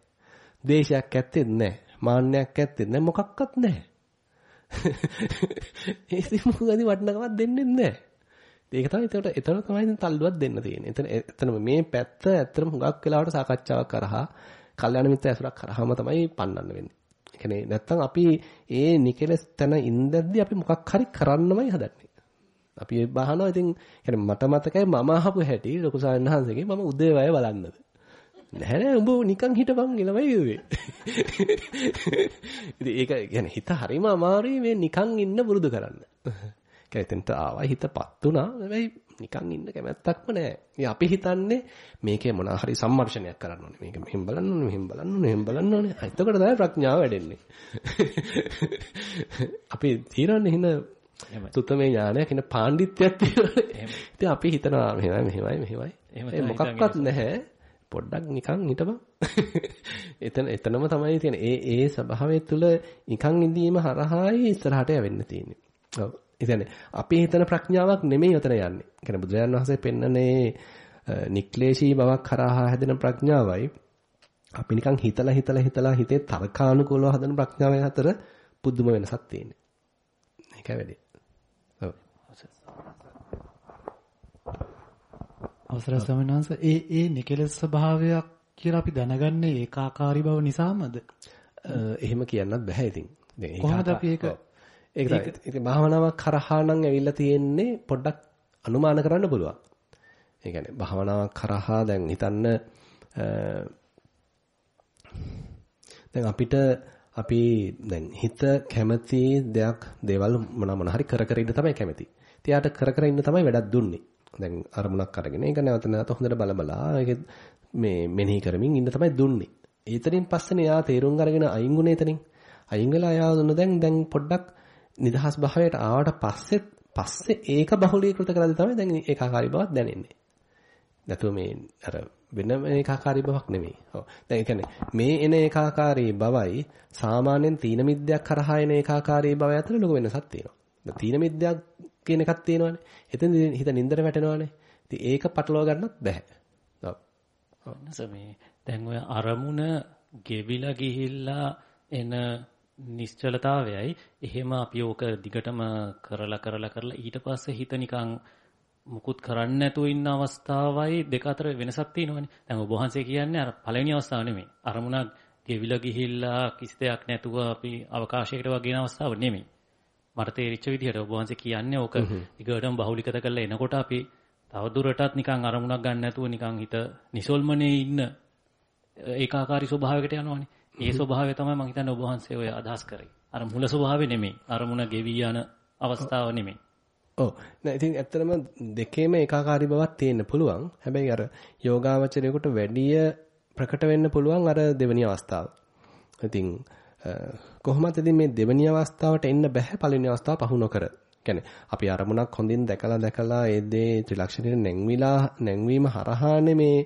ද්වේෂයක් ඇත්තෙත් නැහැ. මාන්නයක් ඇත්තෙත් නැහැ. මොකක්වත් නැහැ. ඒ සිමුගදී වටිනකමක් දෙන්නේ නැහැ. ඒක තමයි එතකොට එතන තමයි දැන් තල්ලුවක් දෙන්න තියෙන්නේ. එතන එතනම මේ පැත්ත ඇත්තටම හුඟක් වෙලාවට සාකච්ඡාවක් කරහා කල්යාණ මිත්‍ර ඇසුරක් කරාම තමයි පන්නන්න වෙන්නේ. කියන්නේ නැත්තම් අපි ඒ නිකලස් තැන ඉඳද්දි අපි මොකක් හරි කරන්නමයි හදන්නේ. අපි ඒ බහනවා ඉතින් කියන්නේ මට මතකයි මම අහපු හැටි ලොකු සාරණහන්සේගේ මම උදේ වය බලන්නද. නැහැ නෑ උඹ නිකන් හිටපන් කියලා කිව්වේ. ඉතින් ඒක කියන්නේ හිත හරිම අමාරුයි මේ නිකන් ඉන්න පුරුදු කරන්න. කැතෙන්ට ආවා හිතපත් උනා. හැබැයි නිකන් ඉන්න කැමැත්තක්ම නැහැ. ඉතින් අපි හිතන්නේ මේකේ මොනවා හරි සම්මර්ෂණයක් කරන්න ඕනේ. මේක මෙහෙම බලන්න ඕනේ, මෙහෙම බලන්න ඕනේ, මෙහෙම බලන්න ඕනේ. එතකොට තමයි ප්‍රඥාව වැඩෙන්නේ. අපි తీරන්නේ හින තුතමේ ඥානයක් ඉන්න පාණ්ඩිත්‍යයක් තියෙනවානේ. ඉතින් අපි හිතනවා මෙහෙමයි මෙහෙමයි මෙහෙමයි. මොකක්වත් නැහැ. පොඩ්ඩක් නිකන් හිටපන්. එතන එතනම තමයි තියෙන්නේ. ඒ ඒ ස්වභාවය තුළ නිකන් ඉඳීම හරහායි ඉස්සරහට යවෙන්න තියෙන්නේ. ඔව්. ඒ අපි හිතන ප්‍රඥාවක් නෙමෙයි උතන යන්නේ. කියන්නේ බුදුරජාණන් වහන්සේ පෙන්නනේ නික්ලේශී බවක් කරහා හැදෙන ප්‍රඥාවයි අපි නිකන් හිතලා හිතලා හිතලා හිතේ තර්කානුකූලව හදන ප්‍රඥාවයි අතර පුදුම වෙනසක් තියෙනවා. ඒකයි වැඩි. ඔව්. අවසරයි ස්වාමීන් වහන්සේ ඒ ඒ නිකලස් ස්වභාවයක් කියලා අපි දැනගන්නේ ඒකාකාරී බව නිසාමද? එහෙම කියන්නත් බෑ ඉතින්. කොහොමද අපි ඒක ඒක තමයි. ඉතින් භාවනාවක් කරහා නම් ඇවිල්ලා තියෙන්නේ පොඩ්ඩක් අනුමාන කරන්න පුළුවන්. ඒ කියන්නේ භාවනාවක් කරහා දැන් හිතන්න දැන් අපිට අපි දැන් හිත කැමති දෙයක් දේවල් මොන මොන හරි කර කර ඉන්න තමයි කැමති. ඉතියාට කර කර ඉන්න තමයි වැඩක් දුන්නේ. දැන් අරමුණක් අරගෙන ඒක නැවත නැවත හොඳට බල බලා ඒක මේ මෙනෙහි කරමින් ඉන්න තමයි දුන්නේ. ඒතරින් පස්සේ එයා තේරුම් අරගෙන අයින් වුණේ එතනින්. අයින් වෙලා ආව දුන්න දැන් දැන් පොඩ්ඩක් නිදහස් භාවයට ආවට පස්සෙත් පස්සේ ඒක බහුලීකృత කරලා තමයි දැන් ඒකාකාරී බවක් දැනෙන්නේ. නැතුව මේ අර වෙන ඒකාකාරී බවක් නෙමෙයි. ඔව්. දැන් ඒ කියන්නේ මේ එන ඒකාකාරී බවයි සාමාන්‍යයෙන් තීන මිද්දයක් කරහා එන ඒකාකාරී බව අතර ලොකු වෙනසක් තියෙනවා. තීන මිද්දයක් කියන එකක් තියෙනවානේ. එතෙන් හිත නින්දර වැටෙනවානේ. ඉතින් ඒක පටලවා ගන්නත් බෑ. ඔව්. මේ දැන් ඔය අරමුණ ගෙවිලා ගිහිල්ලා එන නිශ්චලතාවයයි එහෙම අපි ඕක දිගටම කරලා කරලා කරලා ඊට පස්සේ හිත නිකන් මුකුත් කරන්නේ නැතුව ඉන්න අවස්ථාවයි දෙක අතර වෙනසක් තියෙනවනේ. දැන් ඔබ වහන්සේ කියන්නේ අර පළවෙනි අවස්ථාව නෙමෙයි. අරමුණක් ගෙවිලා ගිහිල්ලා කිසි දෙයක් නැතුව අපි අවකාශයකට වගේ යන අවස්ථාව නෙමෙයි. මට තේරිච්ච විදිහට ඔබ වහන්සේ කියන්නේ ඕක ඊගොඩම බහුලිකත කරලා එනකොට අපි තව දුරටත් නිකන් අරමුණක් ගන්න නැතුව නිකන් හිත නිසල්මනේ ඉන්න ඒකාකාරී ස්වභාවයකට යනවනේ. ඒ ස්වභාවය තමයි මම හිතන්නේ ඔබ වහන්සේ ඔය අදහස් කරේ. අර මුල ස්වභාවය නෙමෙයි. අරමුණ ගෙවි යන අවස්ථාව නෙමෙයි. ඔව්. නෑ ඉතින් ඇත්තටම දෙකේම ඒකාකාරී බවක් තියෙන්න පුළුවන්. හැබැයි අර යෝගාවචරයකට වැඩිය ප්‍රකට වෙන්න පුළුවන් අර දෙවෙනි අවස්ථාව. ඉතින් කොහොමද ඉතින් මේ දෙවෙනි අවස්ථාවට එන්න බෑ පළවෙනි අවස්ථාව පහු නොකර. කියන්නේ අපි අරමුණක් හොඳින් දැකලා දැකලා ඒ දේ ත්‍රිලක්ෂණයට නැංවිලා නැංවීම හරහානේ මේ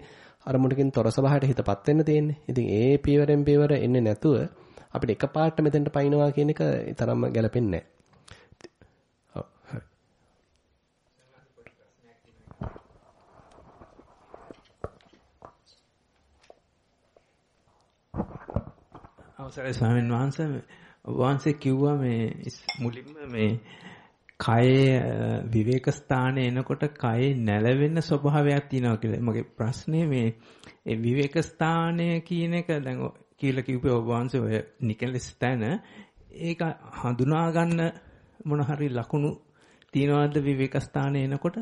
අරමුණකින් තොර සබහාට හිතපත් වෙන්න තියෙන්නේ. ඉතින් ඒ පියවරෙන් පියවර එන්නේ නැතුව අපිට එකපාරට මෙතෙන්ට පයින්නවා කියන එක තරම්ම ගැලපෙන්නේ අවසරයි ස්වාමීන් වහන්සේ වහන්සේ කිව්වා මේ මුලින්ම මේ කයේ විවේක ස්ථානයේ එනකොට කයේ නැලවෙන්න ස්වභාවයක් තියෙනවා කියලා. මගේ ප්‍රශ්නේ මේ ඒ විවේක ස්ථානය කියන එක දැන් කියලා කිව්වේ ඔබ වහන්සේ ඔය නිකලස් තැන ඒක හඳුනා ගන්න මොන හරි ලකුණු තියනවාද විවේක ස්ථානයේ එනකොට?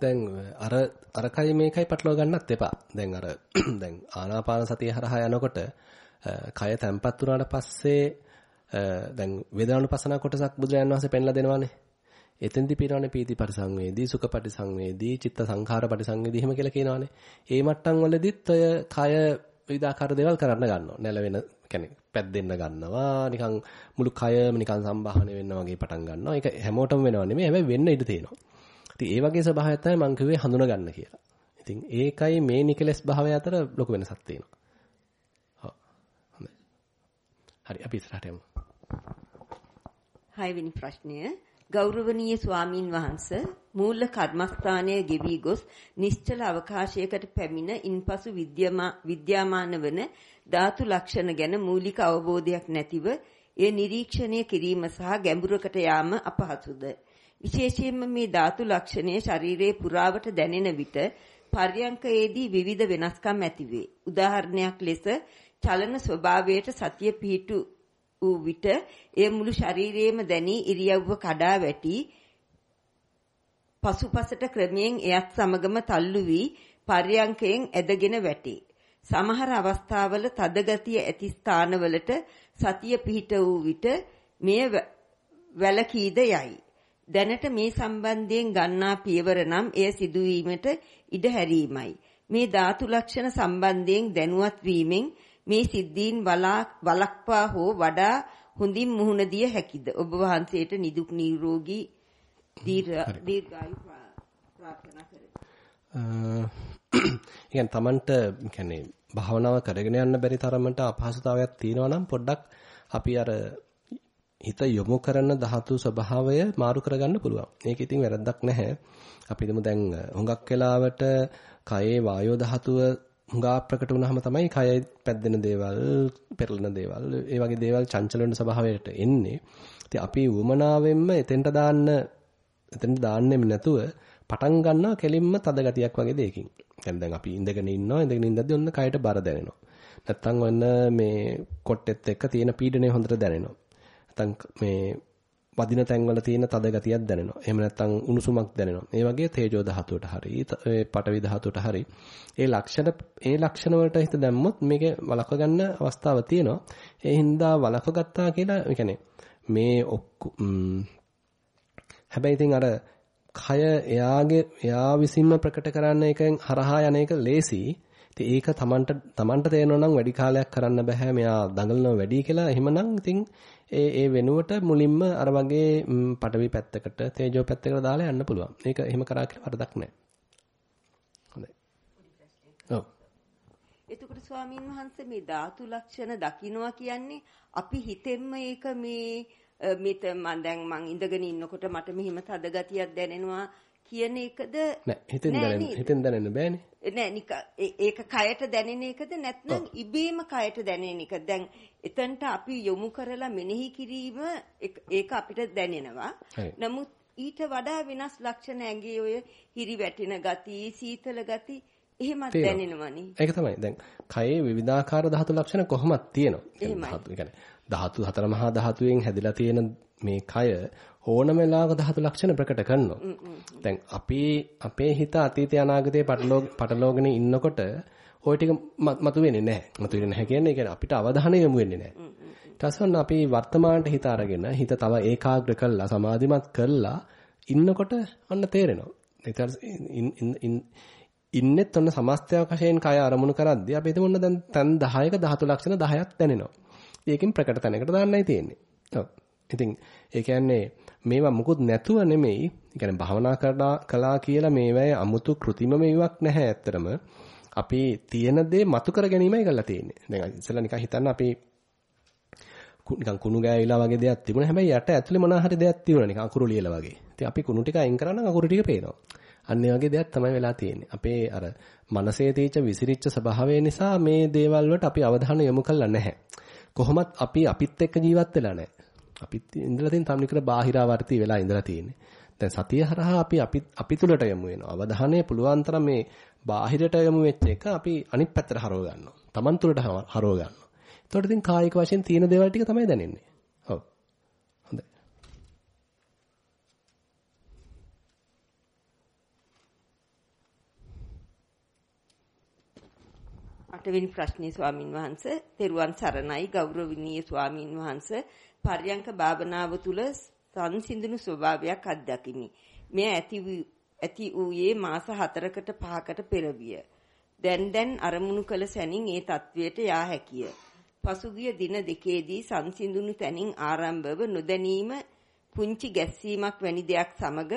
දැන් අර අරකයි මේකයි පටලවා ගන්නත් එපා. දැන් අර දැන් ආනාපාන සතිය හරහා යනකොට කය තැම්පත් වුණාට පස්සේ දැන් වේදනානුපසනා කොටසක් බුදුරජාණන් වහන්සේ පෙන්ලා දෙනවානේ. එතෙන්දි පිරවන්නේ පීති පරිසංවේදී සුඛ පරිසංවේදී චිත්ත සංඛාර පරිසංවේදී එහෙම කියලා කියනවානේ. ඒ මට්ටම් වලදීත් ඔය කය විවිධාකාර දේවල් කරන්න ගන්නවා. නැලවෙන කියන්නේ පැද්දෙන්න ගන්නවා. නිකන් මුළු කයම නිකන් සම්බාහන වෙන්න වගේ පටන් ගන්නවා. ඒක හැමෝටම වෙනව නෙමෙයි. හැබැයි වෙන්න ඉඩ තියෙනවා. ඉතින් ඒ වගේ ස්වභාවයක් තමයි මම කිව්වේ හඳුනා ගන්න කියලා. ඉතින් ඒකයි මේ නිකලස් භාවය අතර ලොකු වෙනසක් තියෙනවා. හා හොඳයි. හරි අපි ඉස්සරහට යමු. හයවෙනි ප්‍රශ්නය. ගෞරවනීය ස්වාමින් වහන්සේ මූල කර්මස්ථානයේ ගෙවි ගොස් නිශ්චල අවකාශයකට පැමිණ ඉන්පසු විද්‍යාමාන වන ධාතු ලක්ෂණ ගැන මූලික අවබෝධයක් නැතිව එය නිරීක්ෂණය කිරීම සහ ගැඹුරකට යාම අපහසුද? විශේෂයෙන්ම මේ ධාතු ලක්ෂණය ශරීරයේ පුරාවට දැනෙන විට පර්යංකයේදී විවිධ වෙනස්කම් ඇතිවේ. උදාහරණයක් ලෙස චලන ස්වභාවයට සතිය පිහිටු වූ විට එය මුළු ශරීරයේම දැනී ඉරියව්ව කඩා වැටි පසුපසට ක්‍රමයෙන් එයත් සමගම තල්ලු වී පර්යංකයෙන් ඇදගෙන වැටේ. සමහර අවස්ථාවල තද ගතිය ඇති ස්ථානවලට සතිය පිහිට වූ විට මෙය වැලකීද යයි. දැනට මේ සම්බන්ධයෙන් ගන්නා පියවර නම් එය සිදුවීමට ඉඩ හැරීමයි. මේ ධාතු ලක්ෂණ සම්බන්ධයෙන් දැනුවත් වීමෙන් මේ සිද්ධීන් වලක්වා හෝ වඩා හොඳින් මුහුණ දිය හැකිද? ඔබ වහන්සේට නිදුක් නිරෝගී දීර්ඝායු ප්‍රාර්ථනා කරමි. තමන්ට කියන්නේ භාවනාව කරගෙන යන්න බැරි තරමට අපහසුතාවයක් තියෙනවා නම් පොඩ්ඩක් අපි අර හිත යොමු කරන ධාතු ස්වභාවය මාරු කරගන්න පුළුවන්. මේක ඉතින් වැරද්දක් නැහැ. අපි හිතමු දැන් හුඟක් වෙලාවට කයේ වායෝ ධාතුව හුඟා ප්‍රකට වුණාම තමයි කය පැද්දෙන දේවල්, පෙරලෙන දේවල්, ඒ වගේ දේවල් චංචල වෙන ස්වභාවයට එන්නේ. ඉතින් අපි වමනාවෙන්ම එතෙන්ට දාන්න එතෙන්ට දාන්නෙම නැතුව පටන් ගන්නවා කෙලින්ම තද ගතියක් වගේ දෙයකින්. දැන් දැන් අපි ඉඳගෙන ඉන්නවා ඉඳගෙන ඉඳද්දී ඔන්න කයට බර දැනෙනවා. නැත්තම් ඔන්න මේ කොට්ටෙත් එක්ක තියෙන පීඩනය හොඳට දැනෙනවා. නැත්තම් මේ වදින තැන්වල තියෙන තද ගතියක් දැනෙනවා. එහෙම නැත්නම් උණුසුමක් දැනෙනවා. මේ වගේ තේජෝ ධාතුවට හරි, ඒ පඨවි ධාතුවට හරි. ඒ ලක්ෂණ ඒ ලක්ෂණ වලට හිත දැම්මොත් මේක වළක්ව ගන්න අවස්ථාවක් තියෙනවා. ඒ හින්දා වළක්ව ගත්තා කියලා يعني මේ හැබැයි ඉතින් අර කය එයාගේ එයා විසින්ම ප්‍රකට කරන්න එකෙන් හරහා යන එක ලේසි. ඉතින් ඒක Tamanට Tamanට තේරෙනවා නම් වැඩි කාලයක් කරන්න බෑ මෙයා දඟලනවා වැඩි කියලා. එහෙමනම් ඉතින් ඒ ඒ වෙනුවට මුලින්ම අර වගේ පටවි පැත්තකට තේජෝ පැත්තකට දාලා යන්න පුළුවන්. මේක එහෙම කරා කියලා වරදක් නැහැ. හොඳයි. ඔව්. එතකොට ස්වාමින් වහන්සේ මේ ධාතු ලක්ෂණ දකින්නවා කියන්නේ අපි හිතෙන්ම ඒක මේ මෙත මම දැන් මං ඉඳගෙන ඉන්නකොට මට මෙහිම තද ගතියක් දැනෙනවා කියන එකද? නෑ හිතෙන් දැනෙන්න හිතෙන් දැනෙන්න බෑනේ. නෑ නික ඒක කයට දැනෙන එකද නැත්නම් ඉබේම කයට දැනෙන එක දැන් එතනට අපි යොමු කරලා මෙනෙහි කිරීම ඒක අපිට දැනෙනවා. නමුත් ඊට වඩා වෙනස් ලක්ෂණ ඇඟේ ඔය හිරි වැටෙන ගති සීතල ගති එහෙමත් දැනෙනවනේ. ඒක තමයි. දැන් කයේ විවිධාකාර ධාතු ලක්ෂණ කොහොමද තියෙනවා. ධාතු කියන්නේ ධාතු හතර මහා ධාතුවෙන් හැදිලා තියෙන මේ කය ඕනම වෙලාවක ධාතු ලක්ෂණ ප්‍රකට කරනවා. දැන් අපි අපේ හිත අතීතය අනාගතය පටලෝගෙන ඉන්නකොට ওই ටික මතුවෙන්නේ නැහැ. මතුවෙන්නේ නැහැ කියන්නේ කියන්නේ අපිට අවධානය යොමු වෙන්නේ නැහැ. ඊට පස්සේ අපි වර්තමානට හිත අරගෙන හිත තව ඒකාග්‍ර කරලා සමාධිමත් කරලා ඉන්නකොට අන්න තේරෙනවා. ඉන්නෙත් ඔන්න සමස්තයක් වශයෙන් කය අරමුණු කරද්දී අපි හිතමු දැන් තන් 10ක ධාතු ලක්ෂණ 10ක් දැනෙනවා. ඒකෙන් ප්‍රකට තැනකට දාන්නයි තියෙන්නේ. ඔව්. ඉතින් ඒ කියන්නේ මේවා මුකුත් නැතුව නෙමෙයි. ඒ කියන්නේ භවනා කළා කියලා මේවැය අමුතු કૃතිම මේවක් නැහැ ඇත්තටම. අපි තියෙන දේ මතු කර ගැනීමයි කරලා තියෙන්නේ. දැන් ඉස්සෙල්ලා නිකන් හිතන්න අපි නිකන් කුණු ගෑවිලා වගේ දෙයක් තිබුණා. හැබැයි යට ඇතුලේ මොනවා හරි දෙයක් තිබුණා නිකන් අකුරු ලියලා වගේ. ඉතින් අපි කුණු ටික අයින් කරා නම් අකුරු ටික පේනවා. අන්න ඒ වගේ දෙයක් තමයි වෙලා තියෙන්නේ. අපේ අර මනසේ තීච්ච විසිරිච්ච ස්වභාවය නිසා මේ දේවල් වලට අපි අවධානය යොමු කළා නැහැ. කොහොමත් අපි අපිත් එක්ක ජීවත් වෙලා නැහැ. අපිත් ඉඳලා තියෙන තම්නිකර බාහිරාවර්ති වෙලා ඉඳලා තියෙන්නේ. දැන් සතිය හරහා අපි අපි අපි තුලට යමු වෙනවා. අවධානය පුළුවන් තරම් මේ බාහිරට යමු වෙච්ච එක අපි අනිත් පැත්තට හරව ගන්නවා. Taman තුලට හරව ගන්නවා. එතකොට ඉතින් කායික වශයෙන් තියෙන දේවල් ටික තමයි දැනෙන්නේ. ඔව්. හොඳයි. අටවෙනි ප්‍රශ්නේ ස්වාමින් වහන්සේ, තෙරුවන් සරණයි ගෞරවණීය ස්වාමින් වහන්සේ පර්යංක භාවනාව තුල සංසිඳුණු ස්වභාවයක් අත්දකිමි. මෙය ඇති ඇති වූයේ මාස 4කට 5කට පෙර විය. දැන් දැන් අරමුණු කළ සැනින් ඒ තත්වයට යා හැකිය. පසුගිය දින දෙකේදී සංසිඳුණු තැනින් ආරම්භව නොදැනීම පුංචි ගැස්සීමක් වැනි දෙයක් සමග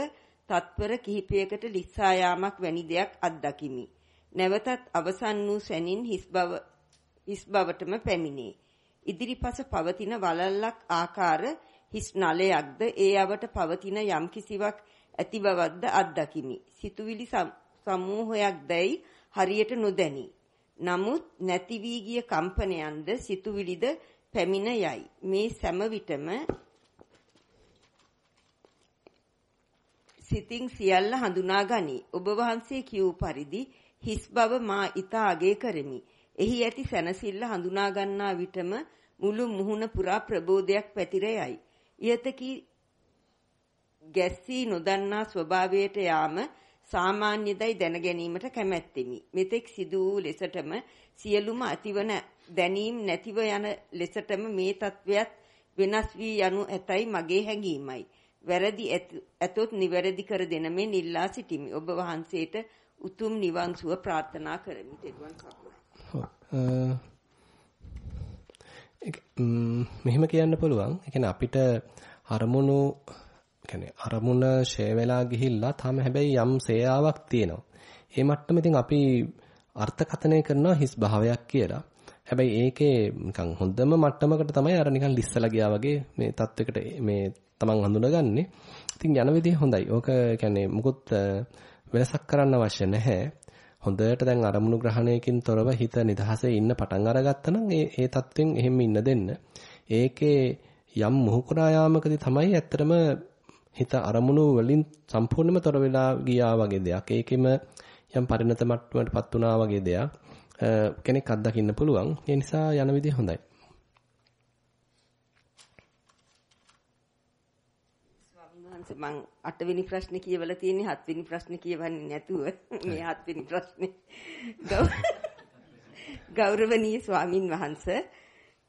තත්පර කිහිපයකට ලිස්සා යාමක් වැනි දෙයක් අත්දකිමි. නැවතත් අවසන් වූ සැනින් හිස් බව හිස් බවටම පැමිණේ. ඉදිරිපස පවතින වලල්ලක් ආකාර හිස් නලයක්ද ඒ අවට පවතින යම් කිසිවක් ඇති බවක්ද අත්දකිමි. සිතුවිලි සමූහයක් දැයි හරියට නොදැනි. නමුත් නැති වී ගිය කම්පනයන්ද සිතුවිලිද පැමිණ යයි. මේ සෑම විටම සිතින් සියල්ල හඳුනා ගනී. ඔබ වහන්සේ කියූ පරිදි හිස් බව මා ඊට අගය කරමි. එහි ඇති සැනසෙල්ල හඳුනා ගන්නා විටම මුළු මුහුණ පුරා ප්‍රබෝධයක් පැතිර යයි. ඊතකි ගැස්සී නොදන්නා ස්වභාවයට යාම සාමාන්‍යදයි දැන ගැනීමට කැමැත්තෙමි. මෙතෙක් සිදු වූ ලෙසටම සියලුම අතිවන දැනීම් නැතිව යන ලෙසටම මේ තත්වයත් වෙනස් වී යනු ඇතයි මගේ හැඟීමයි. වැරදි ඇතොත් නිවැරදි කර දෙන මේ නිල්ලා සිටිමි. ඔබ වහන්සේට උතුම් නිවන් සුව ප්‍රාර්ථනා කරමි. තෙරුවන් සරණයි. මෙහෙම කියන්න පුළුවන්. ඒ කියන්නේ අපිට අරමුණු කියන්නේ අරමුණ ෂේ වෙලා ගිහිල්ලා තාම හැබැයි යම් සේයාවක් තියෙනවා. ඒ මට්ටම ඉතින් අපි අර්ථකථනය කරනවා හිස් භාවයක් කියලා. හැබැයි ඒකේ නිකන් හොඳම මට්ටමකට තමයි අර නිකන් ලිස්සලා ගියා වගේ මේ தත්වයකට මේ තමන් හඳුනගන්නේ. ඉතින් යන විදිහ හොඳයි. ඕක කියන්නේ මුකුත් වෙනසක් කරන්න අවශ්‍ය නැහැ. හොඳට දැන් අරමුණු ග්‍රහණයකින් තොරව හිත නිදහසේ ඉන්න පටන් අරගත්තා නම් ඒ ඒ தත්වෙන් එහෙම ඉන්න දෙන්න. ඒකේ යම් මොහුකුරා යාමකදී තමයි ඇත්තටම හිත අරමුණු වලින් සම්පූර්ණයෙන්ම තොර වෙලා ගියා වගේ දෙයක්. ඒකෙම යම් පරිණත මට්ටමකටපත් වුණා වගේ දෙයක් කෙනෙක් අත්දකින්න පුළුවන්. ඒ නිසා යන විදිහ හොඳයි. මම අටවෙනි ප්‍රශ්නේ කියවලා තියෙන්නේ හත්වෙනි ප්‍රශ්නේ කියවන්නේ නැතුව මේ හත්වෙනි ප්‍රශ්නේ ගෞරවනීය ස්වාමින් වහන්සේ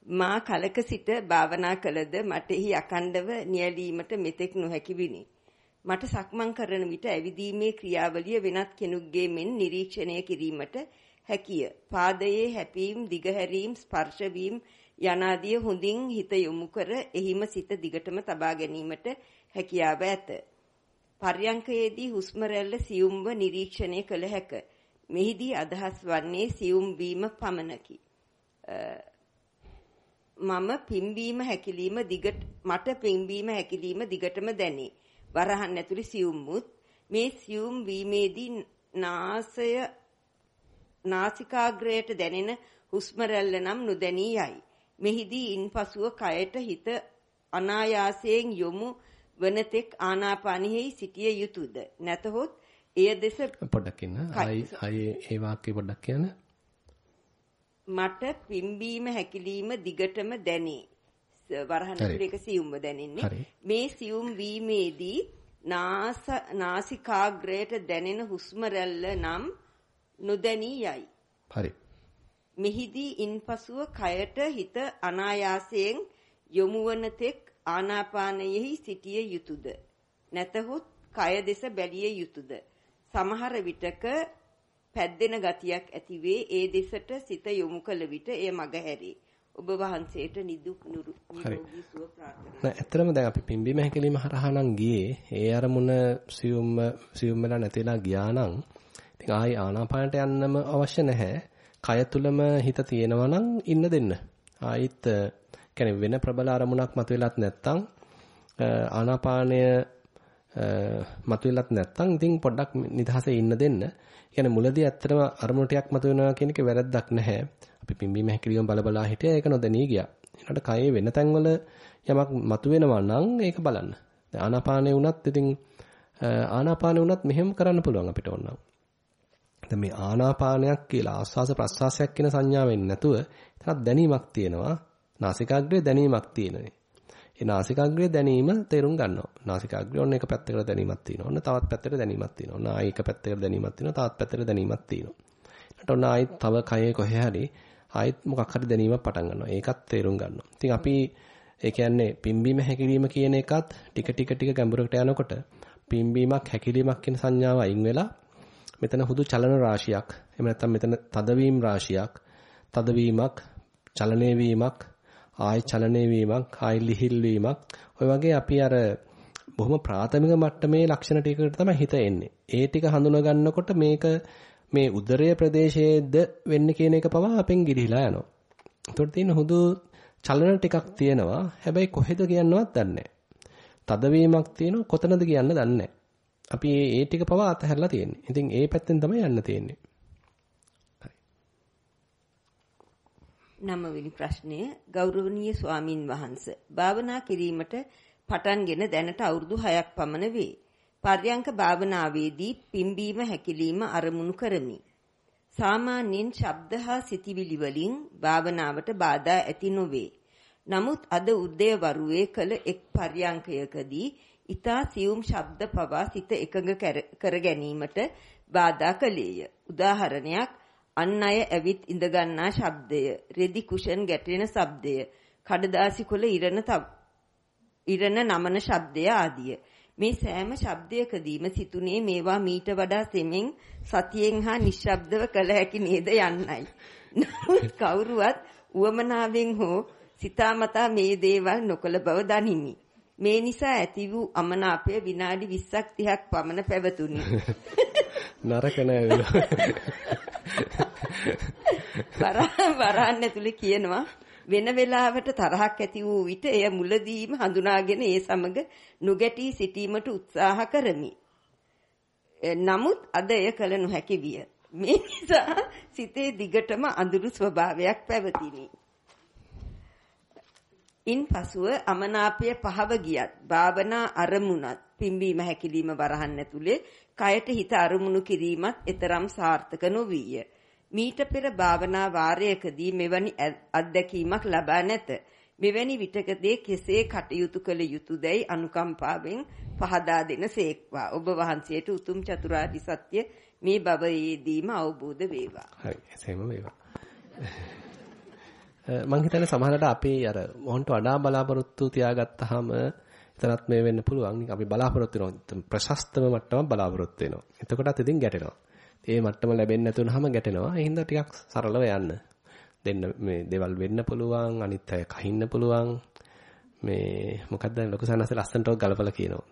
මා කලක සිට භාවනා කළද මට එහි අකණ්ඩව නියැලීමට මෙතෙක් නොහැකි විනි. මට සක්මන් කරන විට ඇවිදීමේ ක්‍රියාවලිය වෙනත් කෙනෙකුගේ මෙන් නිරීක්ෂණය කිරීමට හැකිය. පාදයේ හැපීම්, දිගහැරීම්, ස්පර්ශ වීම යනාදී හොඳින් හිත යොමු කර එහිම සිත දිගටම තබා ගැනීමට හැකියාව ඇත. පර්යංකයේදී හුස්ම රැල්ල සියුම්ව නිරීක්ෂණය කළ හැක. මෙහිදී අදහස් වන්නේ සියුම් වීම පමණකි. මම පිම්බීම හැකිලිම දිගට මට පිම්බීම හැකිලිම දිගටම දැනේ. වරහන් ඇතුලේ සියුම්මුත් මේ සියුම් වීමේදී නාසය නාසිකාග්‍රයට දැනෙන හුස්ම රැල්ල නම් නොදැනී යයි. මෙහිදී ඉන්පසුව කයට හිත අනායාසයෙන් යොමු වනතෙක් ආනාපානෙහි සිටිය යුතුයද නැතහොත් එය දෙස පොඩ්ඩක් ඉන්න ආයි ආයි ඒ වාක්‍ය පොඩ්ඩක් කියන්න මට පිම්බීම හැකිලිම දිගටම දැනේ. වරහන් එක සියුම්ව දැනෙන්නේ. මේ සියුම් වීමේදී නාස නාසිකාග්‍රයට දැනෙන හුස්ම රැල්ල නම් නොදැනී යයි. හරි. මෙහිදී ඉන්පසුව කයට හිත අනායාසයෙන් යොමු වන තෙක් ආනාපානයෙහි සිටිය යුතුයද? නැතහොත් කය දෙස බැලිය යුතුයද? සමහර විටක පැද්දෙන ගතියක් ඇතිවේ ඒ දෙසට සිත යොමු කළ විට එය මගහැරේ. ඔබ වහන්සේට නිදුක් නිරෝගී සුව ප්‍රාර්ථනා. නෑ ඇත්තටම දැන් අපි පිම්බීම හැකලීම හරහා නම් ගියේ ඒ අරමුණ සියුම් සියුම් වෙලා නැතිලා ගියා නම් ඉතින් ආයි ආනාපානට යන්නම අවශ්‍ය නැහැ. කය තුලම හිත තියෙනවා නම් ඉන්න දෙන්න. ආයිත් කියන්නේ වෙන ප්‍රබල අරමුණක් මතුවෙලත් නැත්තම් ආනාපානය මතුවෙලත් නැත්තම් ඉතින් පොඩ්ඩක් නිදහසේ ඉන්න දෙන්න. කියන්නේ මුලදී ඇත්තටම අරමුණු ටිකක් මතුවෙනවා කියන එක වැරද්දක් නැහැ. අපි පිම්බීම හැකිලිම බලබලා හිටියා ඒක නොදැනී ගියා. ඊළඟට කයේ වෙන තැන්වල යමක් මතුවෙනවා නම් ඒක බලන්න. දැන් ආනාපානේ වුණත් ඉතින් ආනාපානේ වුණත් මෙහෙම කරන්න පුළුවන් අපිට ඕනනම්. දැන් මේ ආනාපානයක් කියලා ආස්වාස ප්‍රස්වාසයක් කියන සංඥාව වෙන්නේ නැතුව එතනක් දැනීමක් තියෙනවා. නාසිකාග්‍රේ දැනීමක් තියෙනනේ. ඒ නාසිකාග්‍රේ දැනීම තේරුම් ගන්නවා. නාසිකාග්‍රේ ඔන්න එක පැත්තකට දැනීමක් තියෙනවා. ඔන්න තවත් පැත්තකට දැනීමක් තියෙනවා. ඔන්න ආයෙ එක පැත්තකට දැනීමක් තියෙනවා. තවත් පැත්තකට දැනීමක් තියෙනවා. ඊට ඔන්න ආයෙත් තව කයේ කොහේ හරි ආයෙත් මොකක් හරි දැනීමක් පටන් ගන්නවා. ඒකත් තේරුම් ගන්නවා. ඉතින් අපි ඒ කියන්නේ පිම්බීම හැකිලිම කියන එකත් ටික ටික ටික ගැඹුරකට යනකොට පිම්බීමක් හැකිලීමක් කියන සංඥාව අයින් වෙලා මෙතන හුදු චලන රාශියක් එහෙම නැත්නම් මෙතන තදවීම රාශියක් තදවීමක් චලනය වීමක් ආයි චලනය වීමක් ආයි ලිහිල් වීමක් ඔය වගේ අපි අර බොහොම ප්‍රාථමික මට්ටමේ ලක්ෂණ ටිකකට තමයි හිත එන්නේ. ඒ ටික හඳුනා ගන්නකොට මේක මේ උදරය ප්‍රදේශයේද වෙන්නේ කියන එක පවා අපෙන් ගිලිහිලා යනවා. ඒතකොට තියෙන හුදු චලන ටිකක් තියෙනවා. හැබැයි කොහෙද කියන්නවත් දන්නේ තදවීමක් තියෙනවා කොතනද කියන්න දන්නේ අපි ඒ ටික පවා අතහැරලා තියෙන්නේ. ඉතින් ඒ පැත්තෙන් තමයි යන්න තියෙන්නේ. නවවෙනි ප්‍රශ්නය ගෞරවනීය ස්වාමින් වහන්සේ භාවනා කිරීමට පටන්ගෙන දැනට අවුරුදු 6ක් පමණ වේ. පර්යංක භාවනාවේදී පිම්බීම හැකිලිම අරමුණු කරමි. සාමාන්‍යයෙන් ශබ්ද හා සිතිවිලි වලින් භාවනාවට බාධා ඇති නොවේ. නමුත් අද උදේ වරුවේ කළ එක් පර්යංකයකදී ඊතා සියුම් ශබ්ද පවා සිත එකඟ කර ගැනීමට බාධා කළේය. උදාහරණයක් අන් අය ඇවිත් ඉඳ ගන්නා ශබ්දය, රෙදි කුෂන් ගැටෙන ශබ්දය, කඩදාසි කොළ ඉරණ ඉරණ නමන ශබ්දය ආදිය. මේ සෑම ශබ්දයකදීම සිතුනේ මේවා මීට වඩා සෙමෙන් සතියෙන් හා නිශ්ශබ්දව කළ හැකි නේද යන්නයි. නමුත් කවුරුවත් උවමනාවෙන් හෝ සිතාමතා මේ දේවල් නොකළ බව දනිමි. මේ නිසා ඇති වූ අමනාපය විනාඩි 20ක් 30ක් පමණ පැවතුණි. නරක නෑ වරහන් ඇතුලේ කියනවා වෙන වෙලාවට තරහක් ඇති වූ විට එය මුලදීම හඳුනාගෙන ඒ සමග නොගැටී සිටීමට උත්සාහ කරමි. නමුත් අද එය කළ නොහැකි විය. මේ නිසා සිතේ දිගටම අඳුරු ස්වභාවයක් පැවතිනි. ඉන්පසුව අමනාපය පහව ගියත් භාවනා අරමුණත් පිම්බීම හැකිලිම වරහන් ඇතුලේ කයට හිත අරමුණු කිරීමත් එතරම් සාර්ථක නොවිය. මීට පෙර භාවනා වාරයකදී මෙවැනි අත්දැකීමක් ලබා නැත. මෙවැනි විටකදී කෙසේ කටයුතු කළ යුතුදයි අනුකම්පාවෙන් පහදා දෙන සේක්වා. ඔබ වහන්සේට උතුම් චතුරාර්ය සත්‍ය මේ භවයේදීම අවබෝධ වේවා. හරි, එසේම වේවා. මං හිතන්නේ සමහරවිට අපි අර මොහොන්ට වඩා බලාපොරොත්තු තියාගත්තාම එතනත් මේ වෙන්න පුළුවන්. අපි බලාපොරොත්තු වෙනවා ප්‍රශස්තම මට්ටමක් බලාපොරොත්තු වෙනවා. එතකොටත් ඉතින් ගැටෙනවා. ඒ මට්ටම ලැබෙන්නේ නැතුනහම ගැටෙනවා. ඒ හින්දා ටිකක් සරලව යන්න. දෙන්න මේ දේවල් වෙන්න පුළුවන්, අනිත් අය කහින්න පුළුවන්. මේ මොකක්ද ලොකු සනස ලස්සනට ගලපලා කියනවා.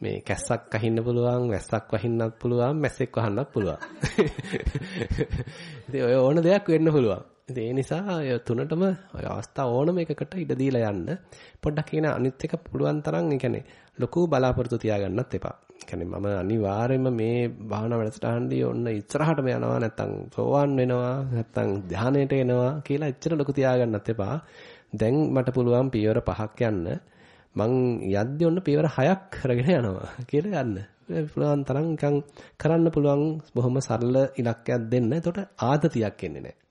මේ කැස්සක් අහින්න පුළුවන්, වැස්සක් වහින්නත් පුළුවන්, මැස්සෙක් වහන්නත් පුළුවන්. ඉතින් ඔය ඕන දෙයක් වෙන්න පුළුවන්. ඉතින් ඒ නිසා ඔය තුනටම ඔය අවස්ථා ඕනම එකකට ඉඩ දීලා යන්න. පොඩ්ඩක් කියන අනිත් එක පුළුවන් තරම් ඒ කියන්නේ ලොකු බලාපොරොත්තු තියාගන්නත් එපා. ඒ කියන්නේ මම අනිවාර්යයෙන්ම මේ භාවනා වැඩසටහනදී ඔන්න ඉස්සරහටම යනවා නැත්තම් සෝවාන් වෙනවා නැත්තම් ධානයට එනවා කියලා එච්චර ලොකු තියාගන්නත් එපා. දැන් මට පුළුවන් පියවර පහක් යන්න. මං යද්දි ඔන්න පියවර 6ක් කරගෙන යනවා කියලා යන්න. පුළුවන් තරම් නිකන් කරන්න පුළුවන් බොහොම සරල ඉලක්කයක් දෙන්න. එතකොට ආතතියක් එන්නේ නැහැ.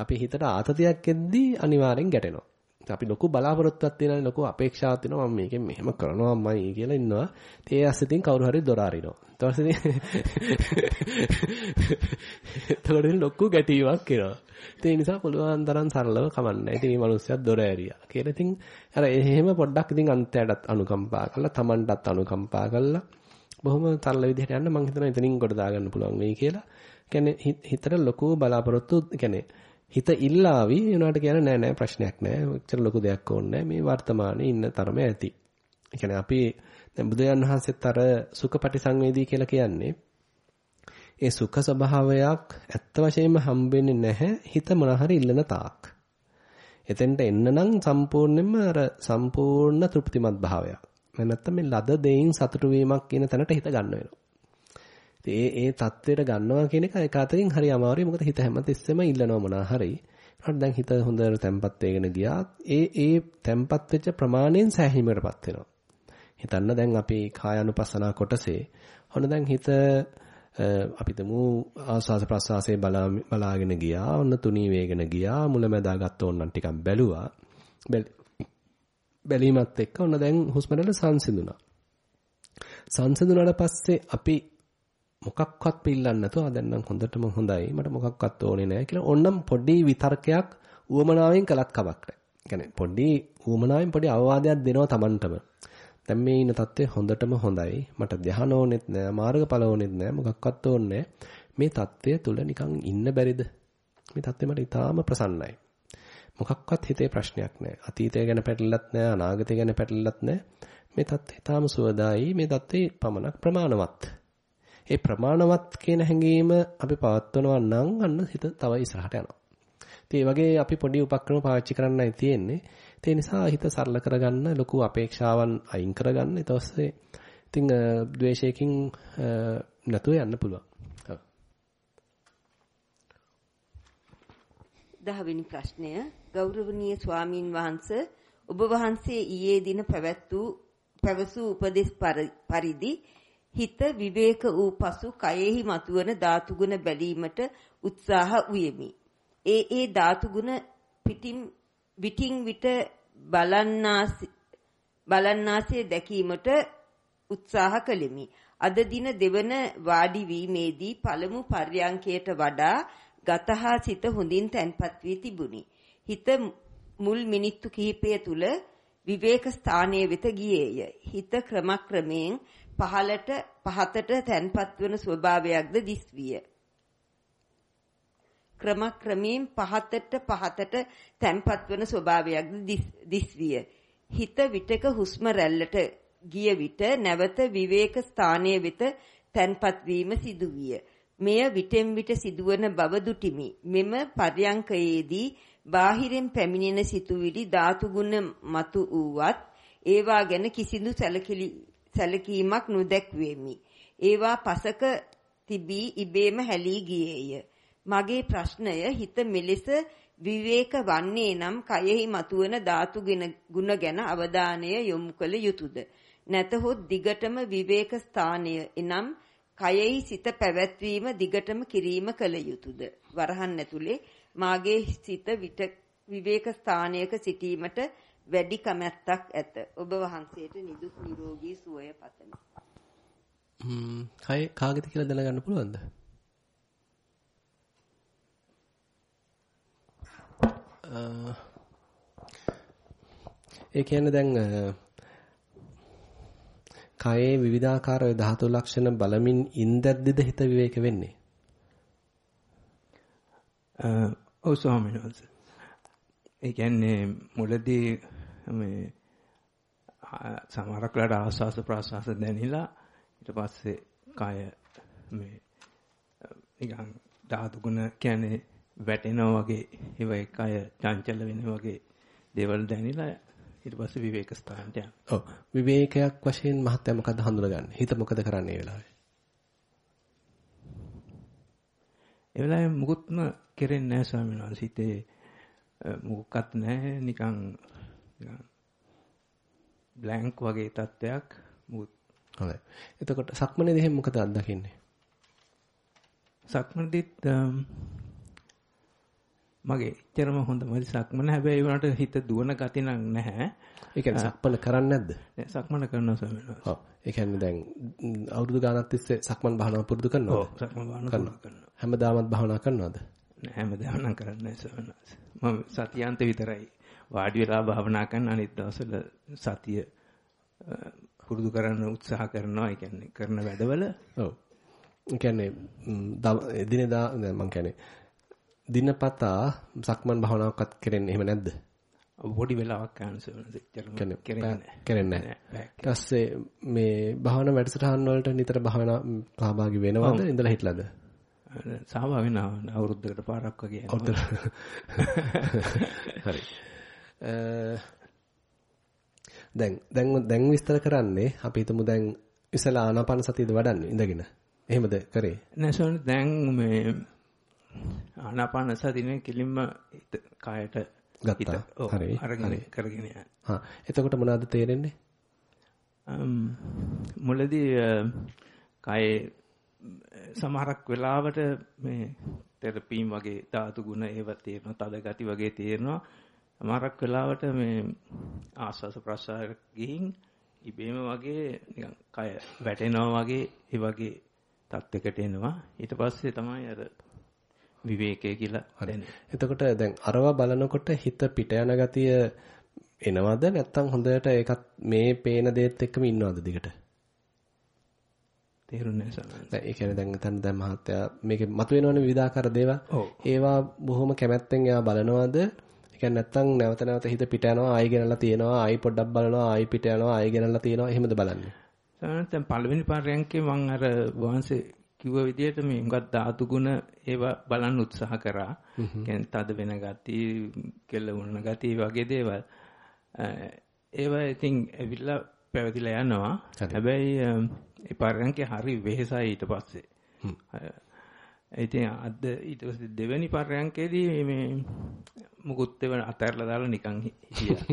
අපි හිතට ආතතියක් එද්දී අනිවාර්යෙන් ගැටෙනවා. අපි ලොකු බලාපොරොත්තුවක් තියෙනවා ලොකු අපේක්ෂාවක් තියෙනවා මම මේකෙන් මෙහෙම කරනවාමයි කියලා ඉන්නවා. ඒ ඇස්සෙන් කවුරු හරි දොර අරිනවා. ඊට පස්සේ එතකොට ලොකු ගැටීමක් එනවා. ඒ නිසා පුළුවන් තරම් සරලව කමන්නේ. ඉතින් මේ මිනිස්සුත් දොර ඇරියා. කියලා ඉතින් අර එහෙම පොඩ්ඩක් ඉතින් අන්තයටත් අනුකම්පා කරලා Tamanටත් අනුකම්පා කරලා බොහොම සරල විදිහට යන්න මම හිතනවා එතනින් කොට දාගන්න පුළුවන් වෙයි කියලා. කියන්නේ හිතට ලොකු බලාපොරොත්තු කියන්නේ හිත ඉල්ලාවි උනාට කියන නෑ නෑ ප්‍රශ්නයක් නෑ. ඔච්චර ලොකු දෙයක් ඕනේ මේ වර්තමානයේ ඉන්න තරම ඇති. ඒ කියන්නේ අපි දැන් බුදුයන් වහන්සේත් අර සුඛපටි සංවේදී කියලා කියන්නේ ඒ සුඛ ස්වභාවයක් ඇත්ත වශයෙන්ම හම්බෙන්නේ නැහැ හිත මොන හරි ඉල්ලන තාක්. එතෙන්ට එන්න නම් සම්පූර්ණයෙන්ම අර සම්පූර්ණ තෘප්තිමත් භාවයක්. නැත්නම් මේ ලද දෙයින් සතුටු වීමක් කියන තැනට හිත ගන්න වෙනවා. ඒ ඒ தത്വෙට ගන්නවා කියන එක ඒකාතකින් හරි අමාරුයි. මොකද හිත හැමතිස්සෙම ඉල්ලනවා මොනවා හරි. ඒකට දැන් හිත හොඳට තැම්පත් වෙගෙන ගියා. ඒ ඒ තැම්පත් වෙච්ච ප්‍රමාණයෙන් සෑහීමකටපත් වෙනවා. හිතන්න දැන් අපි කායानुපස්සනා කොටසේ ඔන්න දැන් හිත අපිටම ආස්වාස ප්‍රස්වාසයේ බලාගෙන ගියා. ඔන්න තුනී වේගෙන ගියා. මුලැමැදාගත්ත ඕන්නම් ටිකක් බැලුවා. බැලීමත් එක්ක ඔන්න දැන් හුස්ම රටල සංසිඳුණා. සංසිඳුණාට පස්සේ අපි මොකක්වත් පිල්ලන්නේ නැතුව ආ දැන් නම් හොඳටම හොඳයි මට මොකක්වත් ඕනේ නැහැ කියලා ඕනනම් පොඩි විතර්කයක් ඌමනාවෙන් කළත් කමක් නැහැ. يعني පොඩි ඌමනාවෙන් පොඩි අවවාදයක් දෙනවා Tamanටම. දැන් මේ ඉන්න தත්ත්වය හොඳටම හොඳයි. මට ධ්‍යාන ඕනෙත් නැහැ, මාර්ගඵල ඕනෙත් නැහැ, මොකක්වත් ඕනේ මේ தත්ත්වය තුල නිකන් ඉන්න බැරිද? මේ தත්ත්වය මට ඊටාම ප්‍රසන්නයි. මොකක්වත් හිතේ ප්‍රශ්නයක් නැහැ. අතීතය ගැන පැටලෙලත් නැහැ, අනාගතය ගැන පැටලෙලත් නැහැ. මේ தත්ත්වය ඊටාම සුවදායි. මේ தත්ත්වේ පමණක් ප්‍රමාණවත්. ඒ ප්‍රමාණවත් කියන හැඟීම අපි පවත්වනවා නම් අන්න හිත තව ඉස්සරහට යනවා. ඉතින් වගේ අපි පොඩි උපක්‍රම පාවිච්චි කරන්නයි තියෙන්නේ. ඒ නිසා හිත සරල කරගන්න ලොකු අපේක්ෂාවන් අයින් කරගන්න. ඊට පස්සේ ඉතින් ද්වේෂයකින් නැතුව යන්න පුළුවන්. දහවෙනි ප්‍රශ්නය ගෞරවනීය ස්වාමින් වහන්සේ ඔබ වහන්සේ ඊයේ දින පැවැත් වූ පැවසූ උපදෙස් පරිදි හිත විවේක වූ පසු කයෙහි මතුවන ධාතු ගුණ බැලීමට උත්සාහ උයමි. ඒ ඒ ධාතු ගුණ පිටින් විටින් විට බලන්නාසේ දැකීමට උත්සාහ කළෙමි. අද දින දෙවන වාඩි වීමේදී පළමු පර්යංකයට වඩා ගතහා සිත හොඳින් තැන්පත් වී තිබුණි. හිත මුල් මිනිත්තු කිහිපය තුල විවේක ස්ථානයේ වෙත ගියේය. හිත ක්‍රමක්‍රමයෙන් පහළට පහතට තැන්පත් වන ස්වභාවයක්ද දිස්විය. ක්‍රමක්‍රමයෙන් පහතට පහතට තැන්පත් වන ස්වභාවයක්ද දිස්විය. හිත විටක හුස්ම රැල්ලට ගිය විට නැවත විවේක ස්ථානයේ වෙත තැන්පත් වීම සිදුවිය. මෙය විටෙන් විට සිදුවන බව දුටිමි. මෙම පර්යංකයේදී බාහිරින් පැමිණෙන සිතුවිලි ධාතු ගුණ මතු වූවත් ඒවා ගැන කිසිදු සැලකිලි සැලකීමක් නොදැක්වෙමි. ඒවා පසක තිබී ඉබේම හැලී ගියේය. මගේ ප්‍රශ්නය හිත මෙලෙස විවේක වන්නේ නම් කයෙහි මතුවන ධාතු ගුණ ගැන අවධානය යොමු කළ යුතුයද? නැතහොත් දිගටම විවේක ස්ථානය එනම් කයෙහි සිත පැවැත්වීම දිගටම කිරීම කළ යුතුයද? වරහන් ඇතුලේ මාගේ සිත විවේක ස්ථානයක සිටීමට වැඩි කැමැත්තක් ඇත. ඔබ වහන්සේට නිදුක් නිරෝගී සුවය පතමි. හ්ම් කය කාගෙද කියලා දැනගන්න පුළුවන්ද? ඒ කියන්නේ දැන් කයේ විවිධාකාර ධාතු ලක්ෂණ බලමින් ඉන්දද්දිද හිත විවේක වෙන්නේ. ඔව් ස්වාමීන් වහන්සේ. ඒ කියන්නේ මුලදී මේ සමහරක් වෙලාවට ආස්වාස ප්‍රාස්වාස දැනිලා ඊට පස්සේ කය මේ නිකන් ධාතු ගුණ කියන්නේ වැටෙනවා වගේ ඒවයි කය චංචල වෙන වගේ දේවල් දැනිලා ඊට පස්සේ විවේක ස්ථානට යනවා. ඔව් විවේකයක් වශයෙන් මහත්ය මොකද හඳුනගන්නේ? හිත මොකද කරන්නේ ඒ වෙලාවේ? ඒ වෙලාවේ මුකුත්ම කෙරෙන්නේ නැහැ ස්වාමීන් වහන්සේ. හිතේ මොකක්වත් නැහැ නිකන් බ්ලැන්ක් වගේ තත්ත්වයක් මුත් හොඳයි. එතකොට සක්මනේදී එහෙම මොකද අත්දකින්නේ? සක්මනේදීත් මගේ එච්චරම හොඳ මදි සක්මන හැබැයි වුණාට හිත දුවන ගති නම් නැහැ. ඒ කියන්නේ සක්මන කරන්නේ නැද්ද? සක්මන කරනවා ස්වාමීන් වහන්සේ. ඔව්. ඒ කියන්නේ දැන් අවුරුදු ගානක් තිස්සේ සක්මන් භාවනාව පුරුදු කරනවද? ඔව් සක්මන් භාවනාව කරනවා. හැමදාමත් භාවනා කරනවද? නෑ හැමදාම නම් කරන්නේ නැහැ ස්වාමීන් වහන්සේ. මම සතියාන්ත විතරයි වාඩි වෙලා භාවනා කරන අනිත් දවස්වල සතිය පුරුදු කරන්න උත්සාහ කරනවා. ඒ කියන්නේ කරන වැඩවල ඔව්. ඒ කියන්නේ දිනදා මම කියන්නේ දිනපතා සක්මන් භාවනාවක්වත් කරන්නේ එහෙම නැද්ද? පොඩි වෙලාවක් කරන කරන්නේ නැහැ. ඊට පස්සේ මේ භාවනා වැඩසටහන් වලට නිතර භාවනා සහභාගී වෙනවද? ඉඳලා හිටලාද? සහභාගී වෙනවා අවුරුද්දකට පාරක් වගේ. හරි. දැන් දැන් දැන් විස්තර කරන්නේ අපි හිතමු දැන් ඉස්සලා ආනාපාන සතියද වඩන්නේ ඉඳගෙන. එහෙමද කරේ? නෑ දැන් මේ ආනාපාන සතියේ කිලින්ම කායට ගත්තා. හරි. අරගෙන කරගෙන යනවා. හා එතකොට මොනවද තේරෙන්නේ? මුලදී කායේ සමහරක් වෙලාවට මේ තෙරපීම් වගේ ධාතු ගුණ ඒව තේරෙනවා තද ගති වගේ තේරෙනවා සමහරක් වෙලාවට මේ ආස්වාස ප්‍රසාර ගිහින් ඉබේම වගේ නිකන් කය වැටෙනවා වගේ ඒ වගේ තත්යකට එනවා ඊට පස්සේ තමයි අර විවේකය කියලා දැනෙන්නේ. එතකොට දැන් අරවා බලනකොට හිත පිට යන ගතිය එනවද නැත්නම් හොඳට ඒකත් මේ පේන දේත් එක්කම ඉන්නවද දිගට? තේරුන්නේ නැහැ දැන් ඒ කියන්නේ දැන් එතන දැන් මහත්තයා මේකේ මතුවෙනවනේ විවිධාකාර දේවල්. ඒවා බොහොම කැමැත්තෙන් එයා බලනවද? කියන්නේ නැත්තම් නැවත නැවත හිත පිට යනවා ආයි ගෙනල්ලා තියෙනවා ආයි පොඩ්ඩක් බලනවා ආයි පිට යනවා ආයි ගෙනල්ලා තියෙනවා එහෙමද බලන්නේ? දැන් පළවෙනි පරයන්කේ මම අර වහන්සේ කිව්ව විදිහට මේ හුඟක් ධාතු ගුණ ඒවා බලන්න උත්සාහ කරා. කියන්නේ තද වෙන ගති, කෙල වුණ ගති වගේ දේවල්. ඒවා ඉතින් ඇවිල්ලා පැවතිලා යනවා. හැබැයි ඒ පරයන්කේ හරි වෙහෙසයි ඊට පස්සේ. ඉතින් අද ඊට පස්සේ දෙවෙනි පරයන්කේදී මේ මුකුත් දෙවන අතහැරලා දාලා නිකන් හිටියා.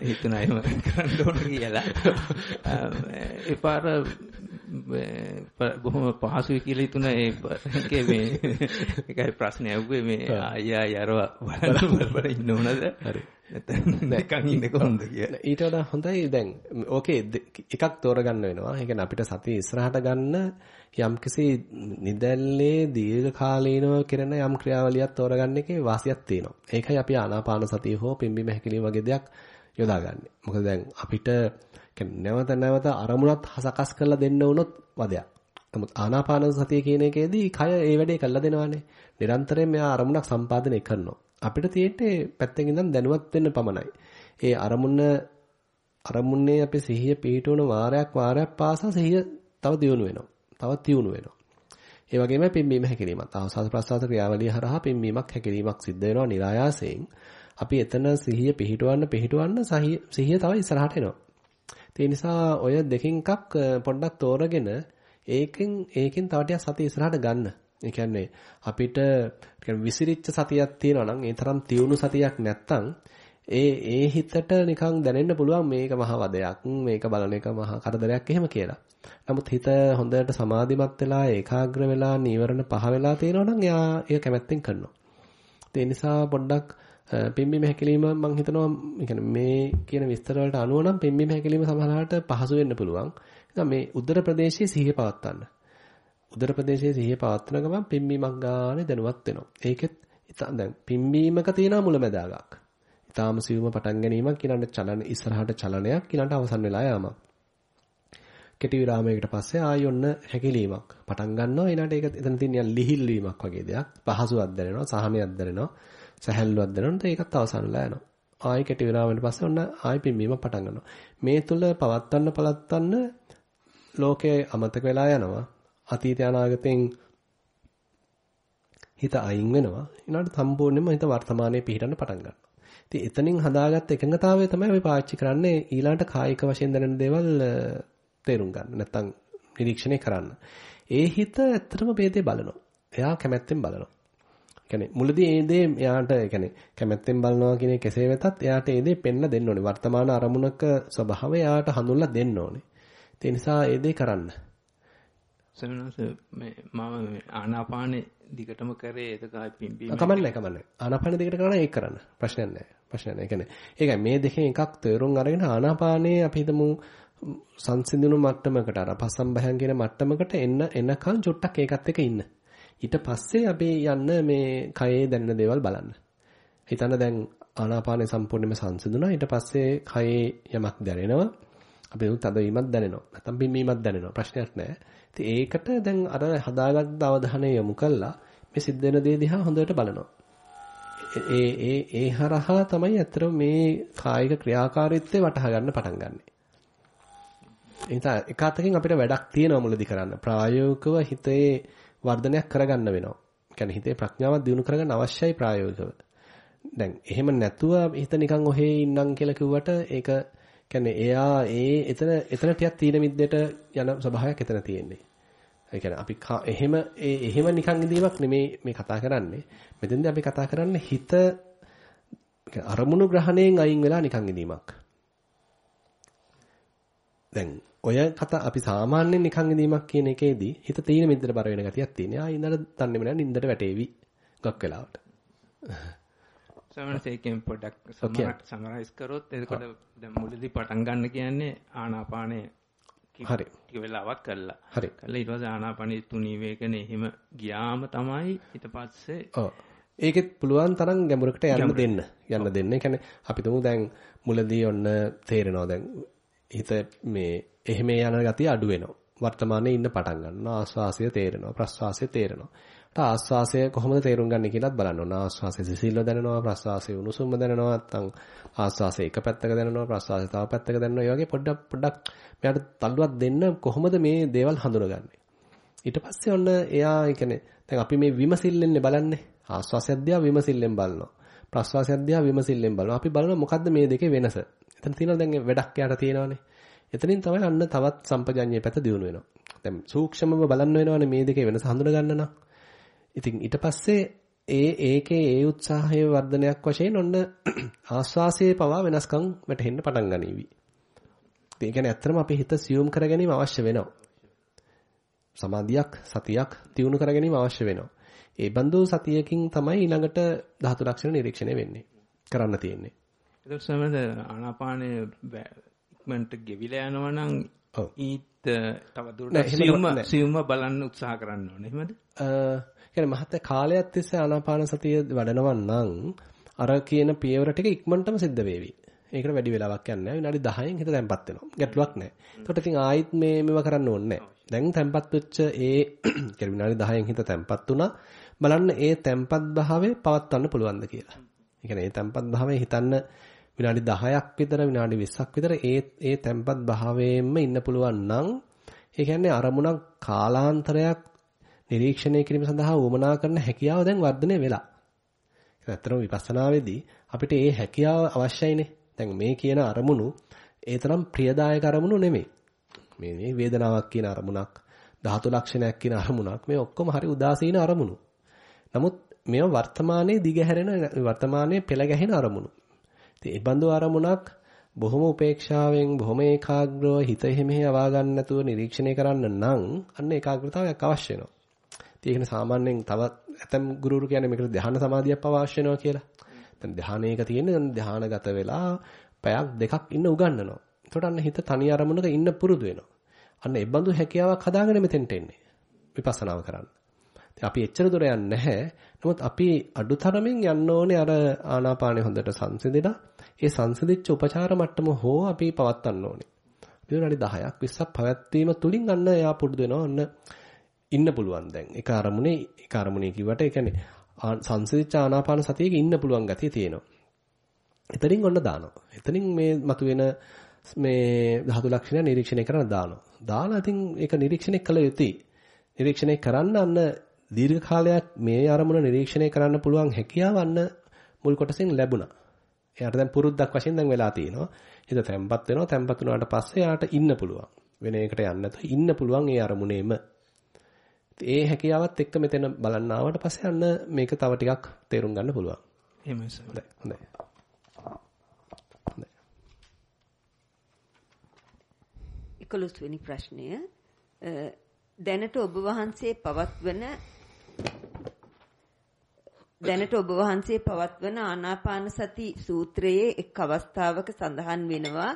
හිතුණා එහෙම කරන්න ඕන කියලා. ඒ පාර බොහොම පහසුයි කියලා හිතුණා ඒ මේ ඒකයි ප්‍රශ්නේ ඇහුවේ මේ අයියා යරව බලන්න බල ඉන්න ඕනද? හරි. නැත්නම් ඉන්න කොහොමද කියලා. ඊට වඩා හොඳයි දැන් ඕකේ එකක් තෝරගන්න වෙනවා. ඒ කියන්නේ අපිට සතිය ඉස්සරහට ගන්න යම්කිසි නිදැල්ලේ දීර්ඝ කාලීනව කරන යම් ක්‍රියාවලියක් තෝරගන්න එකේ වාසියක් තියෙනවා. ඒකයි අපි ආනාපාන සතිය හෝ පිම්බීම හැකිලිම වගේ දෙයක් යොදාගන්නේ. මොකද දැන් අපිට නැවත නැවත අරමුණත් සකස් කරලා දෙන්න වුණොත් වදයක්. නමුත් ආනාපාන සතිය කියන එකේදී කය ඒ වැඩේ කරලා දෙනවානේ. නිරන්තරයෙන් මෙයා අරමුණක් සම්පාදනය කරනවා. අපිට තියෙන්නේ පැත්තෙන් ඉඳන් දැනුවත් වෙන්න පමණයි. ඒ අරමුණ අරමුණේ අපි සිහිය පිහිටවන වාරයක් වාරයක් පාසා සිහිය තව දියුණු වෙනවා. තව තියුණු වෙනවා. ඒ වගේම පිම්බීම හැකිලීමත් ආස්වාද ප්‍රසආස ක්‍රියාවලිය හරහා පිම්බීමක් හැකිලීමක් සිද්ධ වෙනවා નિરાයාසයෙන්. අපි එතන සිහිය පිහිටවන්න පිහිටවන්න සිහිය තව ඉස්සරහට එනවා. ඒ නිසා ඔය දෙකින් එකක් පොඩ්ඩක් තෝරගෙන ඒකෙන් ඒකෙන් තව ටිකක් සතිය ඉස්සරහට ගන්න. ඒ කියන්නේ අපිට විසිරිච්ච සතියක් තියෙනවා නම් ඒ තරම් තියුණු සතියක් නැත්තම් ඒ ඒ හිතට නිකන් දැනෙන්න පුළුවන් මේක මහ වදයක් මේක බලන එක මහ කරදරයක් එහෙම කියලා. නමුත් හිත හොඳට සමාධිමත් වෙලා ඒකාග්‍ර වෙලා නීවරණ පහ වෙලා තියෙනවා නම් එයා ඒක කැමැත්තෙන් කරනවා. ඒ නිසා පොඩ්ඩක් පිම්බීම හැකිලිම මම හිතනවා මේ කියන විස්තර වලට අනුව නම් පිම්බීම හැකිලිම සමහරවිට පහසු වෙන්න පුළුවන්. මේ උදර ප්‍රදේශයේ සිහිය පවත්වන්න. උදර ප්‍රදේශයේ සිහිය පවත්වන ගමන් පිම්බීමක් ගානේ දැනුවත් වෙනවා. ඒකෙත් දැන් පිම්බීමක තියෙන මුලැමැදාගක්. ඊටාම සියුම පටන් ගැනීමක් ඊළඟට චලන ඉස්සරහට චලනයක් ඊළඟට අවසන් වෙලා යාමක්. කෙටි විරාමයකට පස්සේ ආයි ඔන්න හැකිලීමක් පටන් ගන්නවා ඊළඟට ඒක එතන තියෙන ලිහිල් වීමක් වගේ දෙයක් පහසුවක් දැනෙනවා සහනයක් දැනෙනවා සැහැල්ලුවක් දැනෙනවා ඒකත් අවසන් වෙලා යනවා ආයි කෙටි විරාමයකට පස්සේ ඔන්න ආයි පිම්බීම පටන් ගන්නවා මේ තුල පවත්තන්න පලත්තන්න ලෝකයේ අමතක වෙලා යනවා අතීත අනාගතෙන් හිත අයින් වෙනවා ඊළඟට සම්පූර්ණයෙන්ම හිත වර්තමානයේ පිහිටන්න පටන් ගන්නවා ඉතින් එතනින් හදාගත්ත එකඟතාවය තමයි අපි පාවිච්චි කරන්නේ ඊළඟට කායික වශයෙන් දැනෙන දේවල් තේරුම් ගන්න. නැත්තම් නිරීක්ෂණය කරන්න. ඒ හිත ඇත්තටම ભેදේ බලනවා. එයා කැමැත්තෙන් බලනවා. කියන්නේ මුලදී ඒ දේ එයාට කියන්නේ කැමැත්තෙන් බලනවා කියන කෙසේ වෙතත් එයාට ඒ දේ පෙන්න දෙන්න ඕනේ. වර්තමාන අරමුණක ස්වභාවය එයාට හඳුන්ලා දෙන්න ඕනේ. ඒ නිසා ඒ දේ කරන්න. සමනස මේ මම ආනාපානේ දිගටම කරේ එතකයි පිම්බීම කමන්නේ කමන්නේ ආනාපාන දිගට කරන ඒක කරන්න ප්‍රශ්නයක් නැහැ ප්‍රශ්නයක් නැහැ කියන්නේ ඒකයි මේ දෙකෙන් එකක් තේරුම් අරගෙන ආනාපානේ අපි හිතමු සංසිඳුණු මට්ටමකට අර පසම්බයන් කියන මට්ටමකට එන්න එනකන් චුට්ටක් ඒකත් එක්ක ඉන්න ඊට පස්සේ අපි යන්න මේ කයේ දැනෙන දේවල් බලන්න. හිතන්න දැන් ආනාපානේ සම්පූර්ණයෙන්ම සංසිඳුණා. ඊට පස්සේ කයේ යමක් දැනෙනවා. අපි උත් තදවීමක් දැනෙනවා. නැත්නම් බිම්බීමක් දැනෙනවා. ප්‍රශ්නයක් නැහැ. ඉතින් ඒකට දැන් අර හදාගත්ත අවධානය යොමු කළා. මේ සිද්ධ වෙන දේ දිහා හොඳට බලනවා. ඒ ඒ ඒ හරහා තමයි අතර මේ කායික ක්‍රියාකාරීත්වය වටහා ගන්න පටන් ගන්නෙ. එතන එක අතකින් අපිට වැඩක් තියෙනවා මුලදි කරන්න. ප්‍රායෝගිකව හිතේ වර්ධනයක් කරගන්න වෙනවා. කියන්නේ හිතේ ප්‍රඥාවක් දියුණු කරගන්න අවශ්‍යයි ප්‍රායෝගිකව. දැන් එහෙම නැතුව හිත නිකන් ඔහේ ඉන්නම් කියලා කිව්වට ඒක කියන්නේ එයා ඒ එතන එතන ටිකක් තීන මිද්දට යන ස්වභාවයක් එතන තියෙන්නේ. ඒ කියන්නේ අපි එහෙම ඒ එහෙම නිකන් ඉඳීමක් නෙමේ මේ කතා කරන්නේ. මෙතෙන්දී අපි කතා කරන්නේ හිත අරමුණු ග්‍රහණයෙන් අයින් වෙලා නිකන් ඉඳීමක්. දැන් ඔය කතා අපි සාමාන්‍යයෙන් නිකන් ඉඳීමක් කියන එකේදී හිත තීන මිද්දට බර වෙන ගතියක් තියෙනවා. ආ ඉඳලා තන්නේ නැහැ නින්දට වැටේවි. ගොක් වෙලාවට. සමනසේකෙන් පොඩක් සමරයිස් කරොත් එතකොට දැන් මුලදී පටන් ගන්න කියන්නේ ආනාපානය හරි ටික වෙලාවක් කළා. හරි. කළා ඊට පස්සේ ආනාපානී තුනී වේගනේ එහෙම ගියාම තමයි ඊට පස්සේ ඔව්. ඒකෙත් පුළුවන් තරම් ගැඹුරකට යන්න දෙන්න. යන්න දෙන්න. ඒ කියන්නේ අපි තුමු දැන් මුලදී ඔන්න තේරෙනවා දැන් හිත මේ එහෙම යන ගතිය අඩු වෙනවා. වර්තමානයේ ඉන්න පටන් ගන්නවා. ආස්වාසය තේරෙනවා. ප්‍රස්වාසය තේරෙනවා. ආස්වාසය කොහොමද තේරුම් ගන්න කියලාත් බලන්න ඕන. ආස්වාසය සිසිල්ව දැනෙනවා, ප්‍රස්වාසය උණුසුම්ව දැනෙනවා, නැත්නම් ආස්වාසය එක පැත්තක දැනෙනවා, ප්‍රස්වාසය තව පැත්තක දැනෙනවා. ඒ වගේ පොඩ්ඩක් පොඩ්ඩක් මෙයාට තල්ලුවක් දෙන්න කොහොමද මේ දේවල් හඳුනගන්නේ. ඊට පස්සේ ඔන්න එයා කියන්නේ දැන් අපි මේ විමසිල්ලෙන්නේ බලන්නේ. ආස්වාසය අධ්‍යා විමසිල්ලෙන් බලනවා. ප්‍රස්වාසය අධ්‍යා විමසිල්ලෙන් බලනවා. අපි බලනවා මොකද්ද මේ දෙකේ වෙනස. එතන තියෙනවා දැන් වැඩක් යාට තියෙනවානේ. එතනින් තමයි අන්න තවත් සම්පජඤ්ඤයේ පැත්ත දියුණු වෙනවා. දැන් සූක්ෂමව බලන්න වෙනවානේ මේ දෙකේ වෙනස හඳුන ගන්න නම්. ඉතින් ඊට පස්සේ ඒ ඒකේ ඒ උත්සාහයේ වර්ධනයක් වශයෙන් ඔන්න ආස්වාසයේ පවා වෙනස්කම් වැටහෙන්න පටන් ගනීවි. ඒ කියන්නේ ඇත්තටම අපි හිත සියුම් කර ගැනීම අවශ්‍ය වෙනවා. සමාධියක් සතියක් තියුණු කර ගැනීම අවශ්‍ය වෙනවා. ඒ බඳු සතියකින් තමයි ඊළඟට ධාතු ලක්ෂණ නිරීක්ෂණය වෙන්නේ. කරන්න තියෙන්නේ. ඒක සමහර ආනාපානයේ ඉක්මනට ගෙවිලා යනවා නම් ඊත් තව දුරටත් සියුම්ම බලන්න උත්සාහ කරන්න ඕනේ. එහෙමද? කියන්නේ මහත් කාලයක් තිස්සේ ආනාපාන සතිය වඩනවා නම් අර කියන පියවර ටික ඉක්මනටම සිද්ධ වේවි. ඒකට වැඩි වෙලාවක් යන්නේ නැහැ. විනාඩි 10න් හිත තැම්පත් වෙනවා. ගැටලුවක් නැහැ. ඒකට ඉතින් ආයිත් මේ මේව කරන්න ඕනේ නැහැ. දැන් තැම්පත් වෙච්ච ඒ කියන්නේ විනාඩි 10න් හිත තැම්පත් වුණා. බලන්න ඒ තැම්පත් භාවය පවත්වන්න පුළුවන්ද කියලා. ඒ කියන්නේ ඒ තැම්පත් භාවය හිතන්න විනාඩි 10ක් විතර විනාඩි 20ක් විතර ඒ ඒ තැම්පත් භාවයෙන්ම ඉන්න පුළුවන් නම් ඒ කියන්නේ අරමුණක් කාලාන්තරයක් නිරීක්ෂණය කිරීම සඳහා උවමනා කරන හැකියාව දැන් වර්ධනය වෙලා. ඒක ඇත්තටම විපස්සනාවේදී අපිට ඒ හැකියාව අවශ්‍යයිනේ. දැන් මේ කියන අරමුණු ඒ තරම් ප්‍රියදායක අරමුණු නෙමෙයි. මේ මේ වේදනාවක් කියන අරමුණක්, ධාතු ලක්ෂණයක් කියන අරමුණක් මේ ඔක්කොම හරි උදාසීන අරමුණු. නමුත් මේව වර්තමානයේ දිගහැරෙන වර්තමානයේ පෙළ ගැහෙන අරමුණු. ඉතින් ඒ බඳු අරමුණක් බොහොම උපේක්ෂාවෙන් බොහොම ඒකාග්‍රව හිත එහෙමෙහි අවා ගන්න නැතුව නිරීක්ෂණය කරන්න නම් අන්න ඒකාග්‍රතාවයක් අවශ්‍ය වෙනවා. ඉතින් ඒක සාමාන්‍යයෙන් තවත් ඇතම් ගුරුවරු කියන්නේ මේකට ධ්‍යාන සමාධියක් අවශ්‍ය වෙනවා කියලා. දැන් ධ්‍යානයක තියෙන්නේ ධ්‍යානගත වෙලා පැයක් දෙකක් ඉන්න උගන්වනවා. එතකොට අන්න හිත තනි අරමුණක ඉන්න පුරුදු වෙනවා. අන්න ඒ බඳු හැකියාවක් හදාගෙන මෙතෙන්ට එන්නේ. විපස්සනාව කරන්න. ඉතින් අපි එච්චර දුර යන්නේ නැහැ. නමුත් අපි අඩුතරමින් යන්න ඕනේ අර ආනාපානෙ හොඳට සංසිඳිලා ඒ සංසිඳිච්ච උපචාර මට්ටම හෝ අපි පවත්වන්න ඕනේ. විනාඩි 10ක් 20ක් පැවැත්වීම තුලින් අන්න එයා පුරුදු වෙනවා අන්න ඉන්න පුළුවන් දැන්. ඒක අරමුණේ ඒක අරමුණේ කිව්වට ඒ කියන්නේ සංසිද්ධ ආනාපාන සතියක ඉන්න පුළුවන් ගතිය තියෙනවා. එතනින් ඔන්න දානවා. එතනින් මේ මතුවෙන මේ ධාතු ලක්ෂණ නිරීක්ෂණය කරන දානවා. දාලා ඉතින් ඒක නිරීක්ෂණය කළ යුතුයි. නිරීක්ෂණය කරන්න අන්න දීර්ඝ කාලයක් මේ අරමුණ නිරීක්ෂණය කරන්න පුළුවන් හැකියාව අන්න මුල් කොටසෙන් ලැබුණා. එයාට දැන් පුරුද්දක් වශයෙන් දැන් වෙලා තියෙනවා. හිත තැම්පත් වෙනවා. තැම්පත් වුණාට පස්සේ එයාට ඉන්න පුළුවන්. වෙන එකට යන්න නැතුව ඉන්න පුළුවන් ඒ අරමුණේම. ඒ හැකියාවත් එක්ක මෙතන බලන්න ආවට පස්සේ අන්න මේක තව ටිකක් තේරුම් ගන්න පුළුවන්. එහෙමයි සර්. හොඳයි. හොඳයි. එකොළොස් වෙනි ප්‍රශ්නය දැනට ඔබ වහන්සේ පවත්වන දැනට ඔබ වහන්සේ පවත්වන ආනාපාන සති සූත්‍රයේ එක් අවස්ථාවක සඳහන් වෙනවා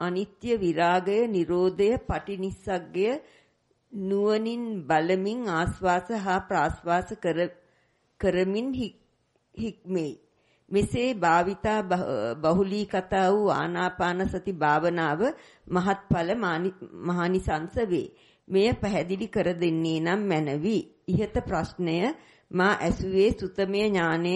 අනිත්‍ය විරාගය නිරෝධය පටිනිස්සග්ගය නුවණින් බලමින් ආස්වාස හා ප්‍රාස්වාස කරමින් හික්මේ මෙසේ භාවිතා බහුලීකතා වූ ආනාපාන සති භාවනාව මහත්ඵල මහානිසංස වේ. මෙය පැහැදිලි කර දෙන්නේ නම් මැනවි. ইহත ප්‍රශ්නය මා ඇසුවේ සුතමේ ඥානය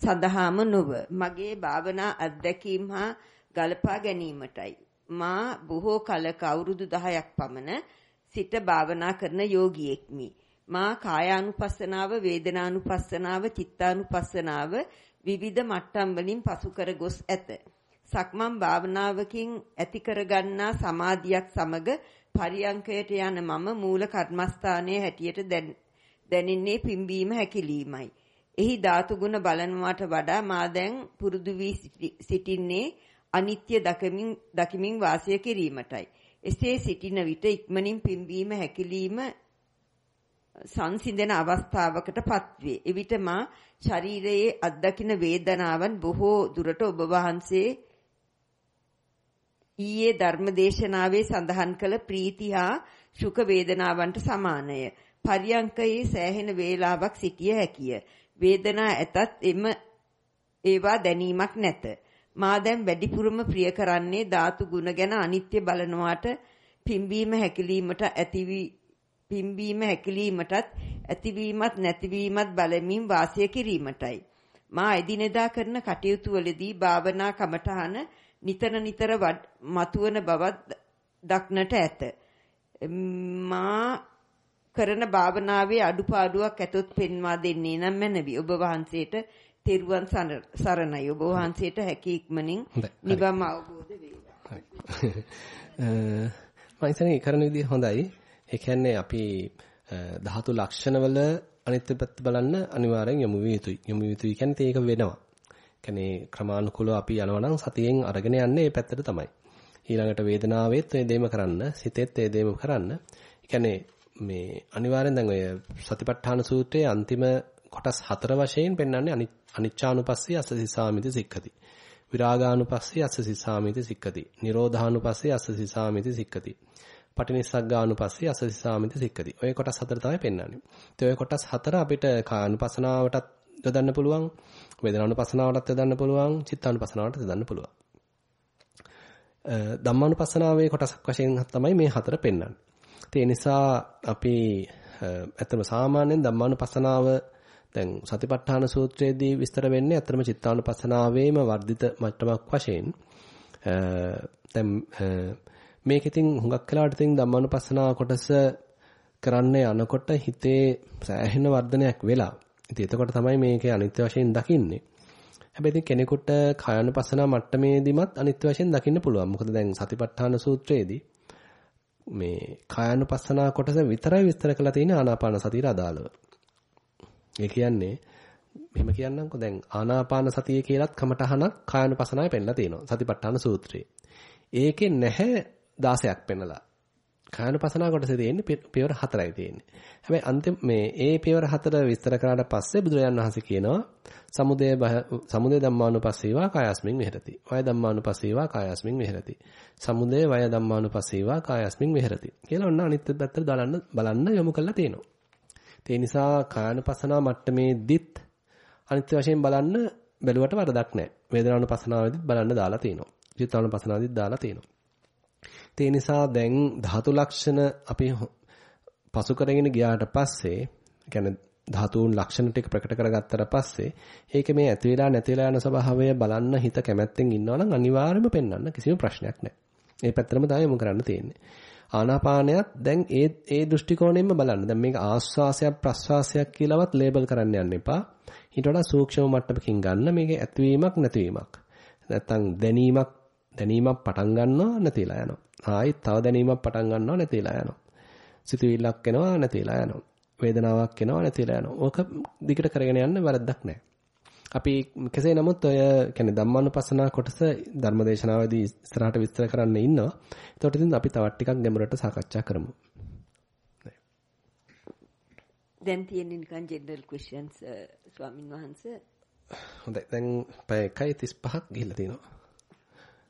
සඳහාම නොව මගේ භාවනා අත්දැකීම් හා ගලපා ගැනීමටයි. මා බොහෝ කලක අවුරුදු 10ක් පමණ සිට භාවනා කරන යෝගියෙක්මි. මා කායානුපස්සනාව, වේදනානුපස්සනාව, චිත්තානුපස්සනාව විවිධ මට්ටම් වලින් පසු කර ගොස් ඇත. සක්මන් භාවනාවකින් ඇති කරගන්නා සමාධියක් සමග පරියංකයට යන මම මූල කර්මස්ථානයේ හැටියට දැනෙන්නේ පිම්බීම හැකිලීමයි. එහි ධාතු ගුණ බලනවාට වඩා මා දැන් පුරුදු වී සිටින්නේ අනිත්‍ය දකමින් දකිමින් වාසය කිරීමටයි. එසේ සිටින විට ඉක්මනින් පිම්බීම හැකිලිම සංසිඳන අවස්ථාවකටපත් වේ. එවිට මා ශරීරයේ අත්දකින වේදනාවන් බොහෝ දුරට ඔබ වහන්සේ ඊයේ ධර්මදේශනාවේ සඳහන් කළ ප්‍රීති හා සුඛ වේදනාවන්ට සමානය. පරියංකයේ සෑහෙන වේලාවක් සිටිය හැකිය. වේදනා ඇතත් එම ඒවා දැනීමක් නැත. මා දැන් වැඩිපුරම ප්‍රිය කරන්නේ ධාතු ගුණ ගැන අනිත්‍ය බලනවාට පිම්බීම හැකිලීමට ඇතිවි පිම්බීම හැකිලීමටත් ඇතිවීමත් නැතිවීමත් බලමින් වාසය කිරීමටයි. මා එදිනෙදා කරන කටයුතු වලදී භාවනා කමඨහන නිතර නිතර මතුවන බවත් දක්නට ඇත. මා කරන භාවනාවේ අඩුපාඩුවක් ඇතොත් පෙන්වා දෙන්නේ නම් මැනවි. ඔබ වහන්සේට තෙරුවන් සරණයි. ඔබ වහන්සේට හැකි ඉක්මනින් නිවන් අවබෝධ වේවා. මම හිතන්නේ කරන විදිහ හොඳයි. ඒ කියන්නේ අපි ධාතු ලක්ෂණවල අනිත්‍ය පැත්ත බලන්න අනිවාර්යෙන් යොමු විය යුතුයි. යොමු විය යුතුයි කියන්නේ ඒක වෙනවා. කියන්නේ ක්‍රමානුකූලව අපි යනවා නම් සතියෙන් අරගෙන යන්නේ මේ පැත්තට තමයි. ඊළඟට වේදනාවෙත් මේ දෙයම කරන්න, සිතෙත් මේ දෙයම කරන්න. ඒ කියන්නේ මේ අනිවාර්යෙන් දැන් ඔය සතිපට්ඨාන සූත්‍රයේ අන්තිම කොටස් හතර වශයෙන් පෙන්වන්නේ අනිච්චානුපස්සී අසසිසාමිති සික්ඛති. විරාගානුපස්සී අසසිසාමිති සික්ඛති. නිරෝධානුපස්සී අසසිසාමිති සික්ඛති. පටිනිස්සග්ගානුපස්සී අසසිසාමිති සික්කති. ඔය කොටස් හතර තමයි පෙන්වන්නේ. ඉතින් ඔය කොටස් හතර අපිට කායानुපසනාවටත් යොදන්න පුළුවන්, වේදනානුපසනාවටත් යොදන්න පුළුවන්, චිත්තානුපසනාවටත් යොදන්න පුළුවන්. ධම්මානුපසනාවේ කොටසක් වශයෙන් තමයි මේ හතර පෙන්වන්නේ. ඒ නිසා අපි ඇත්තම සාමාන්‍යයෙන් ධම්මානුපසනාව දැන් සතිපට්ඨාන සූත්‍රයේදී විස්තර වෙන්නේ අතරම චිත්තානුපසනාවේම වර්ධිත මට්ටමක් වශයෙන් දැන් මේක ඉතින් හුඟක් වෙලාවට ඉතින් ධම්මානුපස්සනාව කොටස කරන්න යනකොට හිතේ සෑහෙන වර්ධනයක් වෙලා. ඉතින් එතකොට තමයි මේකේ අනිත්‍ය වශයෙන් දකින්නේ. හැබැයි ඉතින් කෙනෙකුට කායानुපසනා මට්ටමේදීමත් අනිත්‍ය වශයෙන් දකින්න පුළුවන්. මොකද දැන් සතිපට්ඨාන සූත්‍රයේදී මේ කායानुපසනා කොටස විතරයි විස්තර කරලා තියෙන්නේ ආනාපාන සතියට අදාළව. ඒ කියන්නේ මෙහෙම කියන්නම්කෝ දැන් ආනාපාන සතිය කියලත් කමටහනක් කායानुපසනාවේ පෙන්නලා තියෙනවා. සතිපට්ඨාන සූත්‍රයේ. ඒකේ නැහැ 16ක් පෙන්නලා. කායනුපසනාව කොටසේ තියෙන්නේ පියවර 4යි තියෙන්නේ. හැබැයි අන්තිම මේ ඒ පියවර 4 විස්තර කරාට පස්සේ බුදුරජාණන් වහන්සේ කියනවා සමුදය සමුදය ධම්මානුපස්සීවා කායස්මින් විහෙරති. වය ධම්මානුපස්සීවා කායස්මින් විහෙරති. සමුදය වය ධම්මානුපස්සීවා කායස්මින් විහෙරති. කියලා ඔන්න අනිත් පැත්තට බලන්න බලන්න යොමු කරලා තියෙනවා. ඒ නිසා කායනුපසනාව මට්ටමේදීත් අනිත්‍ය වශයෙන් බලන්න බැලුවට වරදක් නැහැ. වේදනානුපසනාවෙදිත් බලන්න දාලා තියෙනවා. චිත්තානුපස්සනාදිත් දාලා තියෙනවා. ඒ නිසා දැන් ධාතු ලක්ෂණ අපි පසු කරගෙන ගියාට පස්සේ කියන්නේ ධාතුන් ලක්ෂණ ටික ප්‍රකට කරගත්තට පස්සේ ඒක මේ ඇති වෙලා නැති වෙලා යන ස්වභාවය බලන්න හිත කැමැත්තෙන් ඉන්නවා නම් අනිවාර්යයෙන්ම පෙන්වන්න කිසිම ප්‍රශ්නයක් නැහැ. මේ පැත්තටම තමයි යොමු කරන්න තියෙන්නේ. ආනාපානයත් දැන් ඒ ඒ දෘෂ්ටි කෝණයෙන්ම බලන්න. දැන් මේක ආස්වාසයක් ප්‍රස්වාසයක් කියලාවත් ලේබල් කරන්න යන්න එපා. ඊට වඩා සූක්ෂම මට්ටමකින් ගන්න මේකේ ඇතිවීමක් නැතිවීමක්. නැත්තම් දැනීමක් දැනීමක් පටන් ගන්නවා නැතිලා යනවා. ආයෙත් තව දැනීමක් පටන් ගන්නවා නැතිලා යනවා. සිතුවිල්ලක් එනවා නැතිලා යනවා. වේදනාවක් එනවා නැතිලා යනවා. ඕක දිගට කරගෙන යන්න වැරද්දක් නැහැ. අපි කෙසේ නමුත් ඔය කියන්නේ ධම්මානුපස්සනා කොටස ධර්මදේශනාවේදී ඉස්සරහට විස්තර කරන්න ඉන්නවා. ඒතකොට ඉතින් අපි තවත් ටිකක් ගැඹුරට සාකච්ඡා කරමු. දැන් තියෙන්නේ නිකන් ජෙනරල් ක්වෙස්චන්ස් ස්වාමින් වහන්සේ. හොඳයි. දැන් පැය 1:35ක් ගිහිල්ලා තිනවා.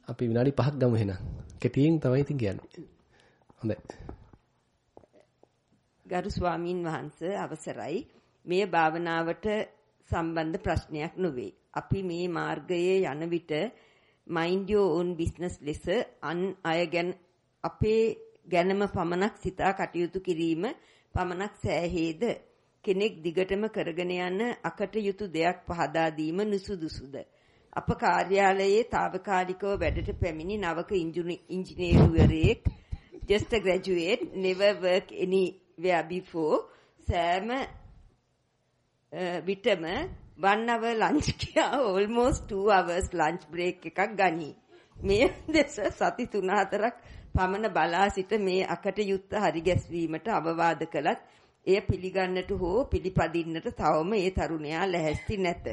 අපි විනාඩි 5ක් ගමු එහෙනම්. කෙටියෙන් තමයි ඉතින් කියන්නේ. හොඳයි. ගරු ස්වාමින් වහන්සේ අවසරයි. මේ භාවනාවට සම්බන්ධ ප්‍රශ්නයක් නොවේ. අපි මේ මාර්ගයේ යන විට mind your own business ලෙස අන් අය ගැන අපේ ගැනම පමණක් සිතා කටයුතු කිරීම පමණක් සෑහේද කෙනෙක් දිගටම කරගෙන යන අකටයුතු දෙයක් පහදා දීම නුසුදුසුද අප කාර්යාලයේ తాවකාලිකව වැඩට පැමිණි නවක ඉංජිනේරුවරයෙක් just a graduate never work anywhere before සෑම විටම 1 hour lunch කියා almost 2 hours lunch break එකක් ගනී. මේ දෙස සති 3-4ක් පමණ බලා සිට මේ අකට යුත්ත හරි ගැස්වීමට අවවාද කළත් එය පිළිගන්නට හෝ පිළිපදින්නට තවම ඒ තරුණයා ලැහැස්ති නැත.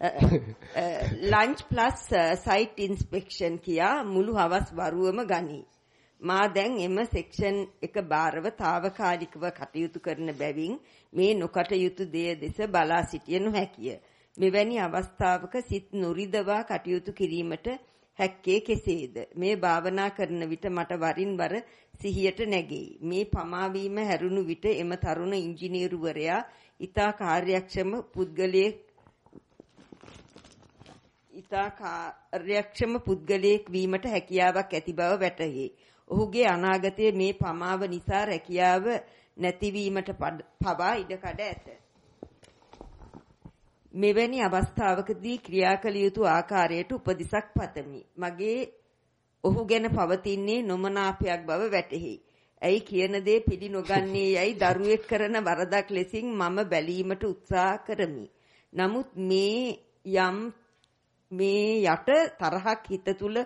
ලන්ච් ප්ලස් සයිට් ඉන්ස්පෙක්ෂන් කියා මුළු හවස් වරුවම ගනී. මා දැන් එම සෙක්ෂන් එක බාරව తాවකාලිකව කටයුතු කරන බැවින් මේ නොකටයුතු දෙය දෙස බලා සිටිය නොහැකිය. මෙවැනි අවස්ථාවක සිත් නොරිදවා කටයුතු කිරීමට හැක්කේ කෙසේද? මේ භාවනා කරන විට මට වරින් වර සිහියට නැගෙයි. මේ පමාවීම හැරුණු විට එම තරුණ ඉංජිනේරුවරයා ඊතා කාර්යක්ෂම පුද්ගලයෙක් ඊතා කාර්යක්ෂම පුද්ගලයෙක් වීමට හැකියාවක් ඇති බව වැටහේ. ඔහුගේ අනාගතයේ මේ පමාව නිසා රැකියාව නැතිවීමට පවා ඉඩකඩ ඇත. මෙවැනි අවස්ථාවකදී ක්‍රියා කළ යුතු ආකාරයට උපදිසක් පතමි. මගේ ඔහු ගැන පවතින්නේ නොමනාපයක් බව වැටහි. ඇයි කියන දේ පිළි නොගන්නේ යයි දරුවෙක් කරන වරදක් ලෙසින් මම බැලීමට උත්සාහ කරමි. නමුත් මේ යම් මේ යට තරහක් හිත තුල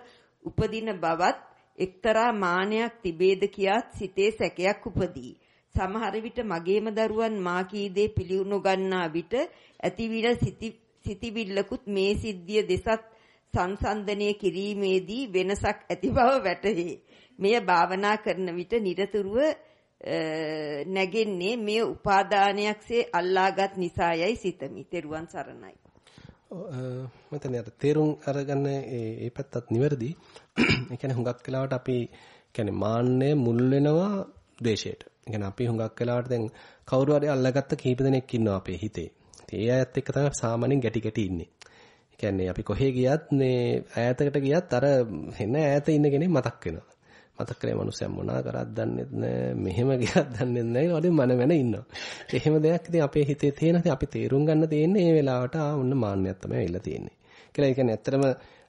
උපදින බවත් එක්තරා මානයක් තිබේද කියාත් සිතේ සැකයක් උපදී. සමහර විට මගේම දරුවන් මා කී දේ පිළිනො ගන්නා විට ඇතිවින සිතිවිල්ලකුත් මේ සිද්ධිය දෙසත් සංසන්දනය කිරීමේදී වෙනසක් ඇති බව වැටහේ. මෙය භාවනා කරන විට নিরතුරුව නැගෙන්නේ මේ උපාදානයක්සේ අල්ලාගත් නිසායයි සිතමි. තෙරුවන් සරණයි. මෙතන අර තේරුම් අරගන්න ඒ පැත්තත් නිවැරදි. ඒ කියන්නේ හුඟක් වෙලාවට අපි කියන්නේ මාන්නය මුල් වෙනවා ද්වේෂයට. ඒ කියන්නේ අපි හුඟක් වෙලාවට දැන් කවුරු හරි අල්ලගත්ත කීප දෙනෙක් ඉන්නවා අපේ හිතේ. ඒ අයත් එක්ක තමයි සාමාන්‍යයෙන් ගැටි ගැටි ඉන්නේ. ඒ කියන්නේ අපි කොහේ ගියත් මේ ඈතකට ගියත් අර එන ඈත ඉන්න කෙනෙක් මතක් වෙනවා. මතක් කරේ මනුස්සයා මොනා කරත් දන්නේ නැහැ මෙහෙම ගියත් දන්නේ නැහැ වලින් මන වෙන ඉන්නවා. එහෙම දෙයක් ඉතින් අපේ හිතේ තියෙන අපි තේරුම් ගන්න තියෙන්නේ මේ වෙලාවට ආ ඔන්න මාන්නයක් තමයි ඇවිල්ලා තියෙන්නේ. කියලා ඒ කියන්නේ ඇත්තටම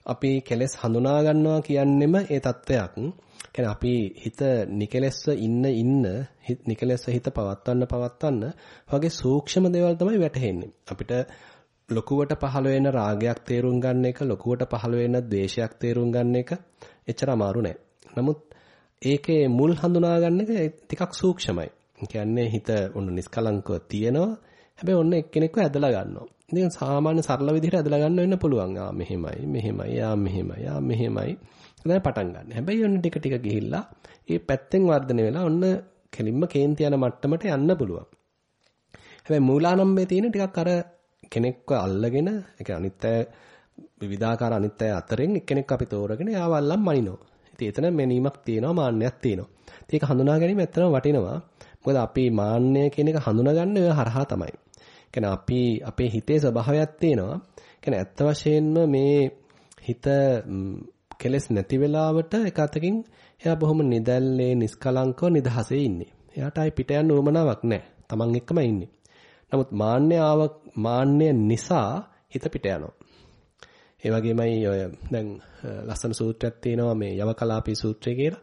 අපි කෙලස් හඳුනා ගන්නවා කියන්නෙම ඒ தත්වයක්. කියන්නේ අපි හිත නිකලස්ව ඉන්න ඉන්න නිකලස්ව හිත පවත්වන්න පවත්වන්න වගේ සූක්ෂම දේවල් තමයි වැටහෙන්නේ. අපිට ලොකුවට පහළ වෙන රාගයක් තේරුම් ගන්න එක ලොකුවට පහළ වෙන ද්වේෂයක් තේරුම් ගන්න එක එච්චර අමාරු නෑ. නමුත් ඒකේ මුල් හඳුනා ගන්න එක ටිකක් සූක්ෂමයි. කියන්නේ හිත ඔන්න නිස්කලංකව තියෙනවා. හැබැයි ඔන්න එක්කෙනෙක්ව ඇදලා ගන්නවා. ඉතින් සාමාන්‍ය සරල විදිහට ඇදලා ගන්න වෙන්න පුළුවන්. ආ මෙහෙමයි, මෙහෙමයි, ආ මෙහෙමයි, ආ මෙහෙමයි. දැන් පටන් ගන්න. හැබැයි ඔන්න ටික ටික ගිහිල්ලා ඒ පැත්තෙන් වර්ධනය වෙලා ඔන්න කෙලින්ම කේන්ති යන මට්ටමට යන්න පුළුවන්. හැබැයි මූලානම්බේ තියෙන ටිකක් අර කෙනෙක්ව අල්ලගෙන ඒ කියන්නේ අනිත් අය විවිධාකාර අනිත් අය අතරින් එක්කෙනෙක් අපි තෝරගෙන යාවල්ලම් මනිනවා. ඉතින් එතන මැනීමක් තියෙනවා මාන්නයක් තියෙනවා. ඒක හඳුනා ගැනීම ඇත්තටම වටිනවා. මොකද අපි මාන්නය කියන එක හඳුනාගන්නේ ඔය හරහා තමයි. කියන්නේ අපි අපේ හිතේ ස්වභාවයක් තියෙනවා. කියන්නේ ඇත්ත වශයෙන්ම මේ හිත කෙලස් නැති වෙලාවට එක අතකින් එයා බොහොම නිදැල්ලේ නිස්කලංකව නිදහසේ ඉන්නේ. එයාට ආයි පිට යන්න උවමනාවක් නැහැ. Taman එක්කම ඉන්නේ. නමුත් මාන්නය ආව මාන්නය නිසා හිත පිට යනවා. ඒ වගේමයි ඔය දැන් ලස්සන සූත්‍රයක් තියෙනවා මේ යවකලාපී සූත්‍රය කියලා.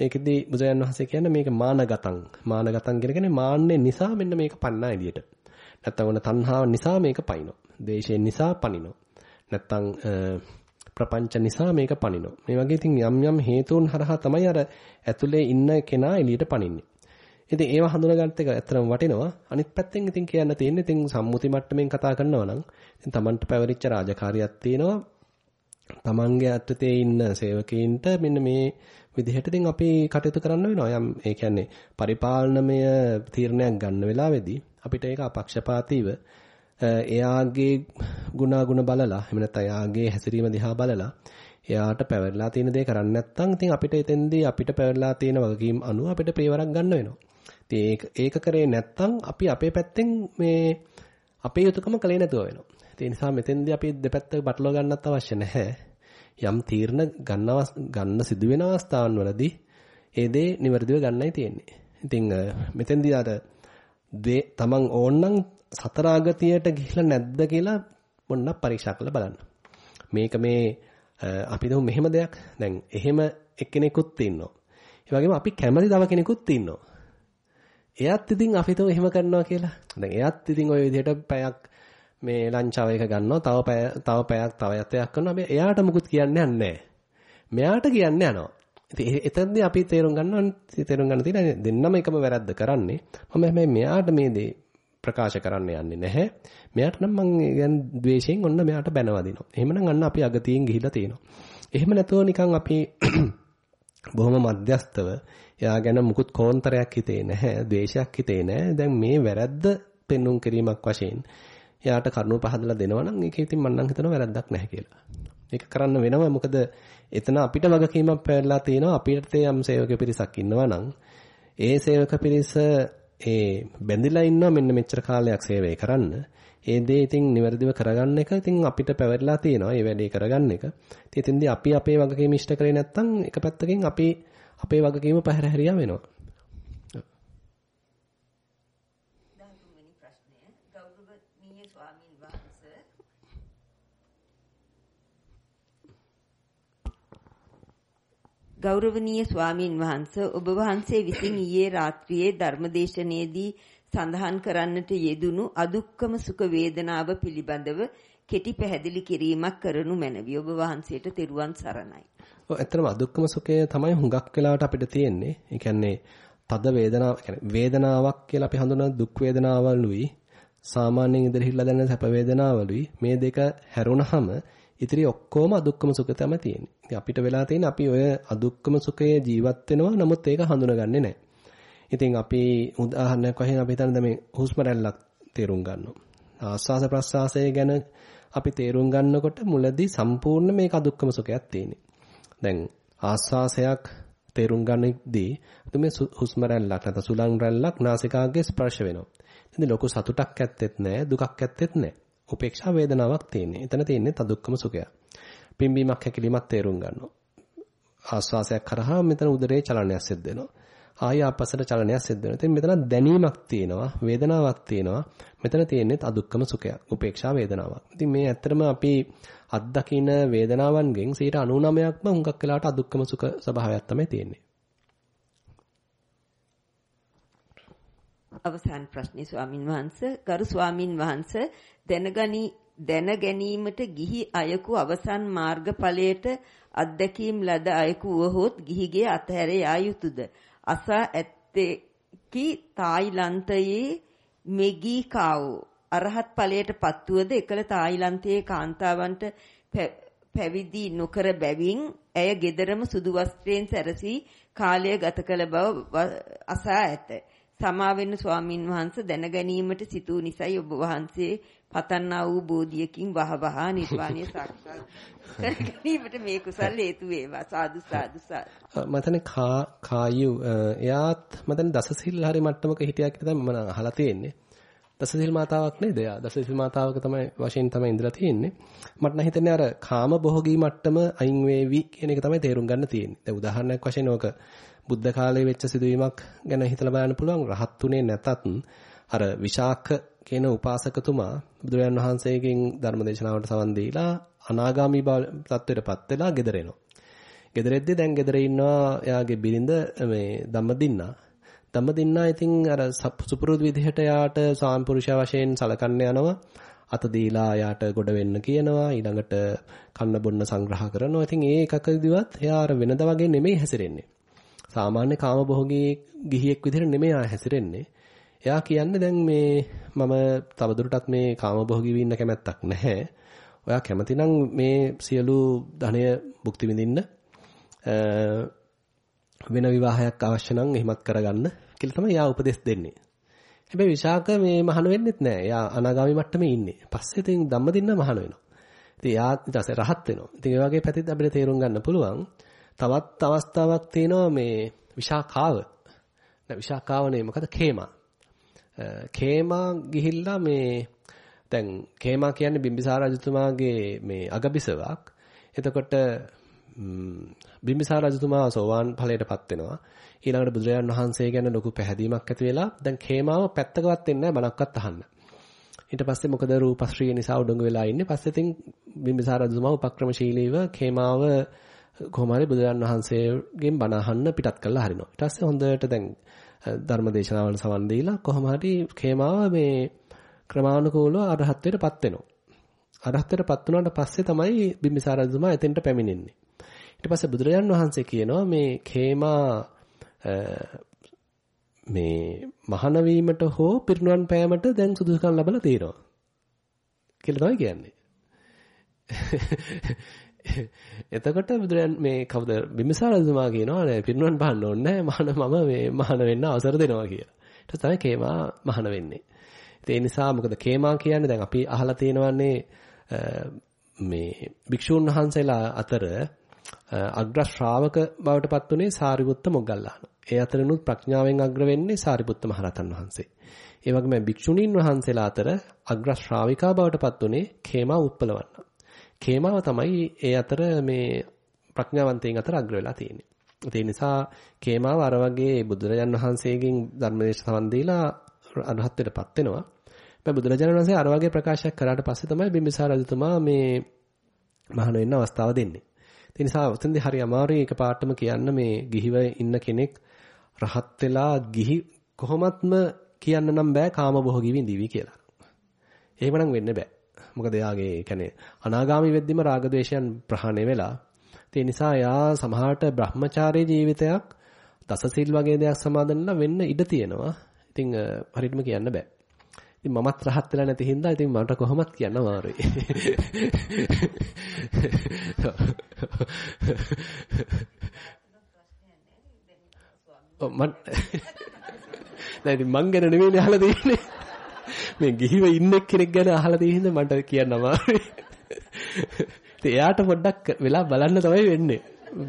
ඒකෙදි බුදුරජාන් වහන්සේ කියන්නේ මේක මානගතං. මානගතං කියන්නේ මාන්නේ නිසා මෙන්න මේක පන්නා එළියට. නැත්තම් ඔන්න තණ්හාව නිසා මේක පනිනවා. දේශයෙන් නිසා පනිනවා. නැත්තම් ප්‍රපංච නිසා මේක පනිනවා. මේ වගේ ඉතින් යම් යම් හේතුන් හරහා තමයි අර ඇතුලේ ඉන්න කෙනා එළියට පනින්නේ. ඉතින් ඒව හඳුනාගන්න එක ඇත්තටම වටිනවා. අනිත් පැත්තෙන් ඉතින් කියන්න තියෙන්නේ ඉතින් සම්මුති මට්ටමින් කතා කරනවා නම් ඉතින් Tamanට පැවරිච්ච රාජකාරියක් තියෙනවා. Tamanගේ අත්‍යතේ ඉන්න සේවකයින්ට මෙන්න මේ විදිහට ඉතින් අපි කටයුතු කරන්න වෙනවා. යම් ඒ කියන්නේ පරිපාලනමය තීරණයක් ගන්න වෙලාවේදී අපිට ඒක අපක්ෂපාතීව එයාගේ ගුණාගුණ බලලා එහෙම නැත්නම් එයාගේ හැසිරීම දිහා බලලා එයාට පැවරලා තියෙන දේ කරන්නේ නැත්නම් ඉතින් අපිට එතෙන්දී අපිට පැවරලා තියෙන වගකීම් අනුව අපිට පියවරක් ගන්න වෙනවා. ඉතින් ඒක කරේ නැත්නම් අපි අපේ පැත්තෙන් මේ අපේ යුතුයකම කලේ නැතුව වෙනවා. ඒ නිසා මෙතෙන්දී අපි දෙපැත්ත බටලව ගන්නත් අවශ්‍ය නැහැ. යම් තීරණ ගන්නව ගන්න සිදුවෙන අවස්ථාවන් වලදී ඒ දේ નિවර්දිව ගන්නයි තියෙන්නේ. ඉතින් මෙතෙන්දී අර තමන් ඕනනම් සතරාගතියට ගිහිල්ලා නැද්ද කියලා මොන්නක් පරීක්ෂා කරලා බලන්න. මේක මේ අපි දමු මෙහෙම දෙයක්. දැන් එහෙම එක්කෙනෙකුත් ඉන්නවා. ඒ වගේම අපි කැමති තව කෙනෙකුත් ඉන්නවා. එයාත් ඉතින් අපි තෝ එහෙම කරනවා කියලා. දැන් එයාත් ඉතින් ওই විදිහට පැයක් මේ ලන්ච් අවර් එක ගන්නවා. තව පැය තව පැයක් තව යතයක් කරනවා. හැබැයි එයාට මුකුත් කියන්නේ නැහැ. මෙයාට කියන්නේ යනවා. ඉතින් එතනදී අපි තේරුම් ගන්නවා තේරුම් ගන්න තියෙන දෙන්නම එකම වැරද්ද කරන්නේ. මම හැබැයි මෙයාට මේ දේ ප්‍රකාශ කරන්න යන්නේ නැහැ. මෙයාට නම් මං يعني ද්වේෂයෙන් ඔන්න මෙයාට බැනවදිනවා. එහෙමනම් අන්න අපි අගතියෙන් ගිහිලා තියෙනවා. එහෙම නැතුව නිකන් අපි බොහොම මධ්‍යස්තව එයා ගැන මුකුත් කෝන්තරයක් හිතේ නැහැ, ද්වේෂයක් හිතේ නැහැ. දැන් මේ වැරද්ද පෙන්눔 කිරීමක් වශයෙන් එයාට කරුණු පහදලා දෙනවා නම් ඒක ඉතින් මම නම් හිතනවා වැරද්දක් නැහැ කියලා. ඒක කරන්න වෙනවා මොකද එතන අපිට වගකීමක් පැවරලා තියෙනවා අපිට යම් සේවක පිරිසක් ඉන්නවා නම් ඒ සේවක පිරිස ඒ බැඳිලා ඉන්නවා මෙන්න මෙච්චර කාලයක් සේවය කරන්න. ඒ දේ ඉතින් නිවැරදිව කරගන්න එක ඉතින් අපිට පැවරලා තියෙනවා. ඒ වැඩේ කරගන්න එක. ඉතින් එතෙන්දී අපි අපේ වගකීම ඉෂ්ට කරේ නැත්නම් එක පැත්තකින් අපි අපේ වගකීම පැහැර හැරියා වෙනවා. ගෞරවනීය ස්වාමින් වහන්සේ ඔබ වහන්සේ විසින් ඊයේ රාත්‍රියේ ධර්මදේශනයේදී සඳහන් කරන්නට යෙදුණු අදුක්කම සුඛ වේදනාව පිළිබඳව කෙටි පැහැදිලි කිරීමක් කරනු මැනවි. ඔබ වහන්සේට තෙරුවන් සරණයි. ඔව් ඇත්තටම අදුක්කම සුඛය තමයි හුඟක් වෙලාවට අපිට තියෙන්නේ. ඒ කියන්නේ තද වේදනාව කියන්නේ වේදනාවක් කියලා අපි හඳුනන දුක් වේදනාවලුයි සාමාන්‍යයෙන් ඉදිරිහිල්ලා දැනෙන සැප වේදනාවලුයි මේ දෙක හැරුණාම ඉතිරි ඔක්කොම අදුක්කම සුඛ තමයි තියෙන්නේ. ඉතින් අපිට වෙලා තියෙන අපි ඔය අදුක්කම සුඛයේ ජීවත් වෙනවා නමුත් ඒක හඳුනගන්නේ නැහැ. ඉතින් අපි උදාහරණයක් වශයෙන් අපි හිතන්න මේ හුස්ම රැල්ලක් තේරුම් ගන්නවා. ආස්වාස ප්‍රස්වාසය ගැන අපි තේරුම් ගන්නකොට මුලදී සම්පූර්ණ මේක අදුක්කම සුඛයක් තියෙන්නේ. දැන් ආස්වාසයක් තේරුම් ගන්නදී මේ හුස්ම රැල්ලක් නැත්නම් සුලං රැල්ලක් නාසිකාග්‍රේ ස්පර්ශ වෙනවා. ඉතින් ලොකු සතුටක් ඇත්තෙත් නැහැ දුකක් ඇත්තෙත් නැහැ. උපේක්ෂා වේදනාවක් තියෙන්නේ. එතන තියෙන්නේ තදුක්කම සුඛය. පිම්බීමක් හැකිලිමක් තේරුම් ගන්නවා. ආස්වාසයක් කරහා මෙතන උදරයේ චලනයක් සිද්ධ වෙනවා. ආය ආපස්සට චලනයක් සිද්ධ වෙනවා. ඉතින් මෙතන දැනීමක් තියෙනවා, වේදනාවක් තියෙනවා. මෙතන තියෙන්නේ අදුක්කම සුඛයක්, උපේක්ෂා වේදනාවක්. ඉතින් මේ ඇත්තටම අපි අත්දකින වේදනාවන්ගෙන් 99%ක්ම හුඟක් වෙලාවට අදුක්කම සුඛ ස්වභාවයක් තමයි තියෙන්නේ. අවසාන ප්‍රශ්නේ ස්වාමින් වහන්සේ ගරු ස්වාමින් වහන්සේ දැනගනි දැන ගැනීමට ගිහි අයකු අවසන් මාර්ගඵලයට අත්දැකීම් ලද අයකු වහොත් ගිහිගේ අතහැර යා යුතුයද අසා ඇත්තේ කි තායිලන්තයේ මෙගී කාවෝ අරහත් ඵලයට පත්වුවද එකල තායිලන්තයේ කාන්තාවන්ට පැවිදි නොකර බැවින් ඇය gederම සුදු වස්ත්‍රයෙන් සැරසී කාලය ගත කළ බව අසා ඇත. සමා වෙන්න ස්වාමින් වහන්සේ දැන ගැනීමට සිතූ නිසයි ඔබ වහන්සේ පතන්නා වූ බෝධියකින් වහවහ නිර්වාණය සාක්ෂාත් කර ගැනීමට මේ කුසල් හේතු වේවා සාදු සාදු සාදු මතන කායු එයාත් මතන දසසිල් හරි මට්ටමක හිටියා කියලා තමයි මම අහලා තියෙන්නේ දසසිල් මාතාවක් නේද? එයා දසසිල් මාතාවක තමයි වශයෙන් තමයි ඉඳලා තියෙන්නේ. මට නම් හිතෙන්නේ අර කාම භෝගී මට්ටම අයින් වේවි කියන එක තමයි තේරුම් ගන්න තියෙන්නේ. දැන් උදාහරණයක් වශයෙන් ඕක බුද්ධ කාලයේ වෙච්ච සිදුවීමක් ගැන හිතලා බලන්න පුළුවන්. රහත්ුනේ නැතත් අර විශාඛ කියන උපාසකතුමා බුදුරජාන් වහන්සේගෙන් ධර්මදේශනාවට සවන් දීලා අනාගාමී තත්ත්වයටපත් වෙලා ගෙදර එනවා. ගෙදරෙද්දී දැන් ගෙදර ඉන්නවා එයාගේ බිරිඳ මේ ධම්මදින්නා. ධම්මදින්නා ඉතින් අර සුපුරුදු විදිහට යාට සාම්පුරුෂ වශයෙන් සලකන්න යනවා. අත දීලා යාට ගොඩ වෙන්න කියනවා. ඊළඟට කන්න බොන්න සංග්‍රහ කරනවා. ඉතින් ඒ එකකදීවත් එයා අර වෙනද වගේ නෙමෙයි හැසිරෙන්නේ. සාමාන්‍ය කාමභෝගී ගිහියෙක් විදිහට නෙමෙයි හැසිරෙන්නේ. එයා කියන්නේ දැන් මේ මම තවදුරටත් මේ කාමභෝගී වෙන්න කැමැත්තක් නැහැ. ඔයා කැමතිනම් මේ සියලු ධනය භුක්ති විඳින්න වෙන විවාහයක් අවශ්‍ය නම් එහෙමත් කරගන්න කියලා තමයි යා උපදෙස් දෙන්නේ. හැබැයි විශාක මේ මහාන වෙන්නෙත් නෑ. යා අනාගාමි මට්ටමේ ඉන්නේ. පස්සේ ඉතින් ධම්මදින්න මහාන වෙනවා. ඉතින් යා ඊට පස්සේ රහත් වෙනවා. ඉතින් ඒ වගේ පැතිත් අපිට තේරුම් ගන්න පුළුවන්. තවත් අවස්ථාවක් තියෙනවා මේ විශාකාව. නෑ විශාකාව නේ මොකද කේමා. කේමා ගිහිල්ලා මේ දැන් කේමා කියන්නේ බිම්බිසාර රජතුමාගේ මේ අගබිසවක්. එතකොට බිම්බිසාර රජතුමා සෝවාන් ඵලයටපත් වෙනවා. ඊළඟට බුදුරජාණන් වහන්සේ ගැන ලොකු පැහැදීමක් ඇති වෙලා දැන් කේමාව පැත්තකවත් වෙන්නේ නැහැ බණක්වත් අහන්න. ඊට පස්සේ මොකද රූපශ්‍රිය නිසා උඩඟු වෙලා ඉන්නේ. පස්සේ ඉතින් බිම්බිසාර රජතුමා උපක්‍රමශීලීව කේමාව කොහොම හරි බුදුරජාණන් වහන්සේගෙන් බණ අහන්න පිටත් කරලා හරිනවා. ඊට පස්සේ හොඳට දැන් ධර්ම දේශනාවල සවන් දීලා කොහොම හරි කේමාව මේ ක්‍රමානුකූලව අරහත්ත්වයටපත් වෙනවා. අරහත්ත්වයටපත් වුණාට පස්සේ තමයි බිම්බිසාර රජතුමා එතෙන්ට පැමිණෙන්නේ. ඊට පස්සේ බුදුරජාන් වහන්සේ කියනවා මේ කේමා මේ මහාන වීමට හෝ පිරිනුවන් පෑමට දැන් සුදුසුකම් ලැබලා තියෙනවා. කියලා තමයි කියන්නේ. එතකොට බුදුරයන් මේ කවුද බිම්බිසාර රජතුමා කියනවා නෑ පිරිනුවන් පාන්න ඕනේ නෑ මහාන මම මේ මහාන වෙන්න අවසර දෙනවා කියලා. ඊට තමයි කේමා මහාන වෙන්නේ. ඒ නිසා මොකද කේමා කියන්නේ දැන් අපි අහලා තියෙනවන්නේ මේ භික්ෂූන් වහන්සේලා අතර අග්‍ර ශ්‍රාවක බවට පත් වුණේ සාරිපුත්ත මොග්ගල්ලාන. ඒ අතරිනුත් ප්‍රඥාවෙන් අග්‍ර වෙන්නේ සාරිපුත්ත මහරහතන් වහන්සේ. ඒ වගේම භික්ෂුණීන් වහන්සේලා අතර අග්‍ර ශ්‍රාවිකා බවට පත් වුණේ khema උත්පලවන්න. Khemaව තමයි ඒ අතර මේ ප්‍රඥාවන්තයින් අතර අග්‍ර වෙලා තියෙන්නේ. ඒ නිසා khemaව අර වගේ බුදුරජාන් වහන්සේගෙන් ධර්මදේශ සමන් දීලා අරහත්ත්වයටපත් වෙනවා. හැබැයි බුදුරජාණන් වහන්සේ අර වගේ ප්‍රකාශයක් කරාට පස්සේ තමයි බිම්බිසාර රජතුමා මේ මහාන වෙන්න අවස්ථාව දෙන්නේ. ඒ නිසා උතෙන්දී හරි අමාරුයි එක පාටම කියන්න මේ ගිහිව ඉන්න කෙනෙක් රහත් වෙලා ගිහි කොහොමත්ම කියන්න නම් බෑ කාම භෝගී විඳිවි කියලා. එහෙමනම් වෙන්න බෑ. මොකද එයාගේ කියන්නේ අනාගාමි වෙද්දිම රාග ద్వේෂයන් ප්‍රහාණය වෙලා ඒ නිසා එයා සමහරට බ්‍රහ්මචාරී ජීවිතයක් දසසිල් වගේ දෙයක් සමාදන්ලා වෙන්න ඉඩ තියෙනවා. ඉතින් හරියටම කියන්න බෑ. ඉතින් මමත් රහත් වෙලා නැති හින්දා ඉතින් මට කොහොමත් කියන්න අමාරුයි. මන් නෑ ඉතින් මං ගැන නෙවෙයි අහලා තියෙන්නේ. මේ ගිහිව ඉන්න කෙනෙක් ගැන අහලා තියෙන හින්දා මට කියන්න අමාරුයි. ඉතින් එයාට පොඩ්ඩක් වෙලා බලන්න තමයි වෙන්නේ.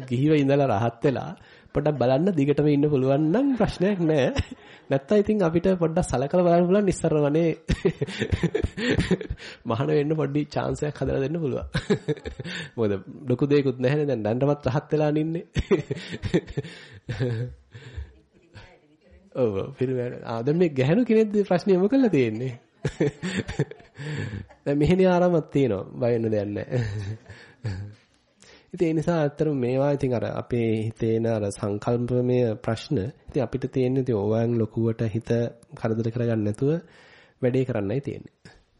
ගිහිව ඉඳලා රහත් වෙලා පොඩ්ඩක් බලන්න දිගටම ඉන්න පුළුවන් නම් ප්‍රශ්නයක් නෑ. නැත්තම් ඉතින් අපිට පොඩ්ඩක් සලකලා බලන්න පුළුවන් ඉස්සර වනේ මහාන වෙන්න පොඩි chance එකක් හදලා දෙන්න පුළුවන්. මොකද ලොකු දෙයක්වත් නැහැනේ දැන් දැන්ටමත් රහත් වෙලා නින්නේ. ඔව් පිරුවැඩ. ආ දැන් මේ ගැහණු කෙනෙක්ද ප්‍රශ්නේ යොමු කරලා තියෙන්නේ. දැන් මෙහෙණි ආරාමක් තියෙනවා. බය වෙන්න දෙයක් නැහැ. ඉතින් ඒ නිසා ඇත්තටම මේවා ඉතින් අර අපේ හිතේන අර සංකල්පමය ප්‍රශ්න ඉතින් අපිට තියෙන්නේ ඉතින් ඕවන් ලොකුවට හිත කරදර කරගන්න නැතුව වැඩේ කරන්නයි තියෙන්නේ.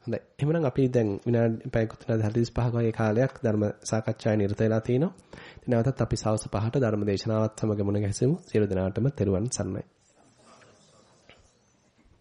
හොඳයි. එහෙනම් අපි දැන් විනාඩි පැයකට 45ක වගේ කාලයක් ධර්ම සාකච්ඡාවේ නිරත වෙලා තිනවා. ඉතින් නැවතත් අපි සවස් 5ට ධර්ම දේශනාවත් සමග මුණ ගැසෙමු. සියලු දෙනාටම තෙරුවන් සරණයි.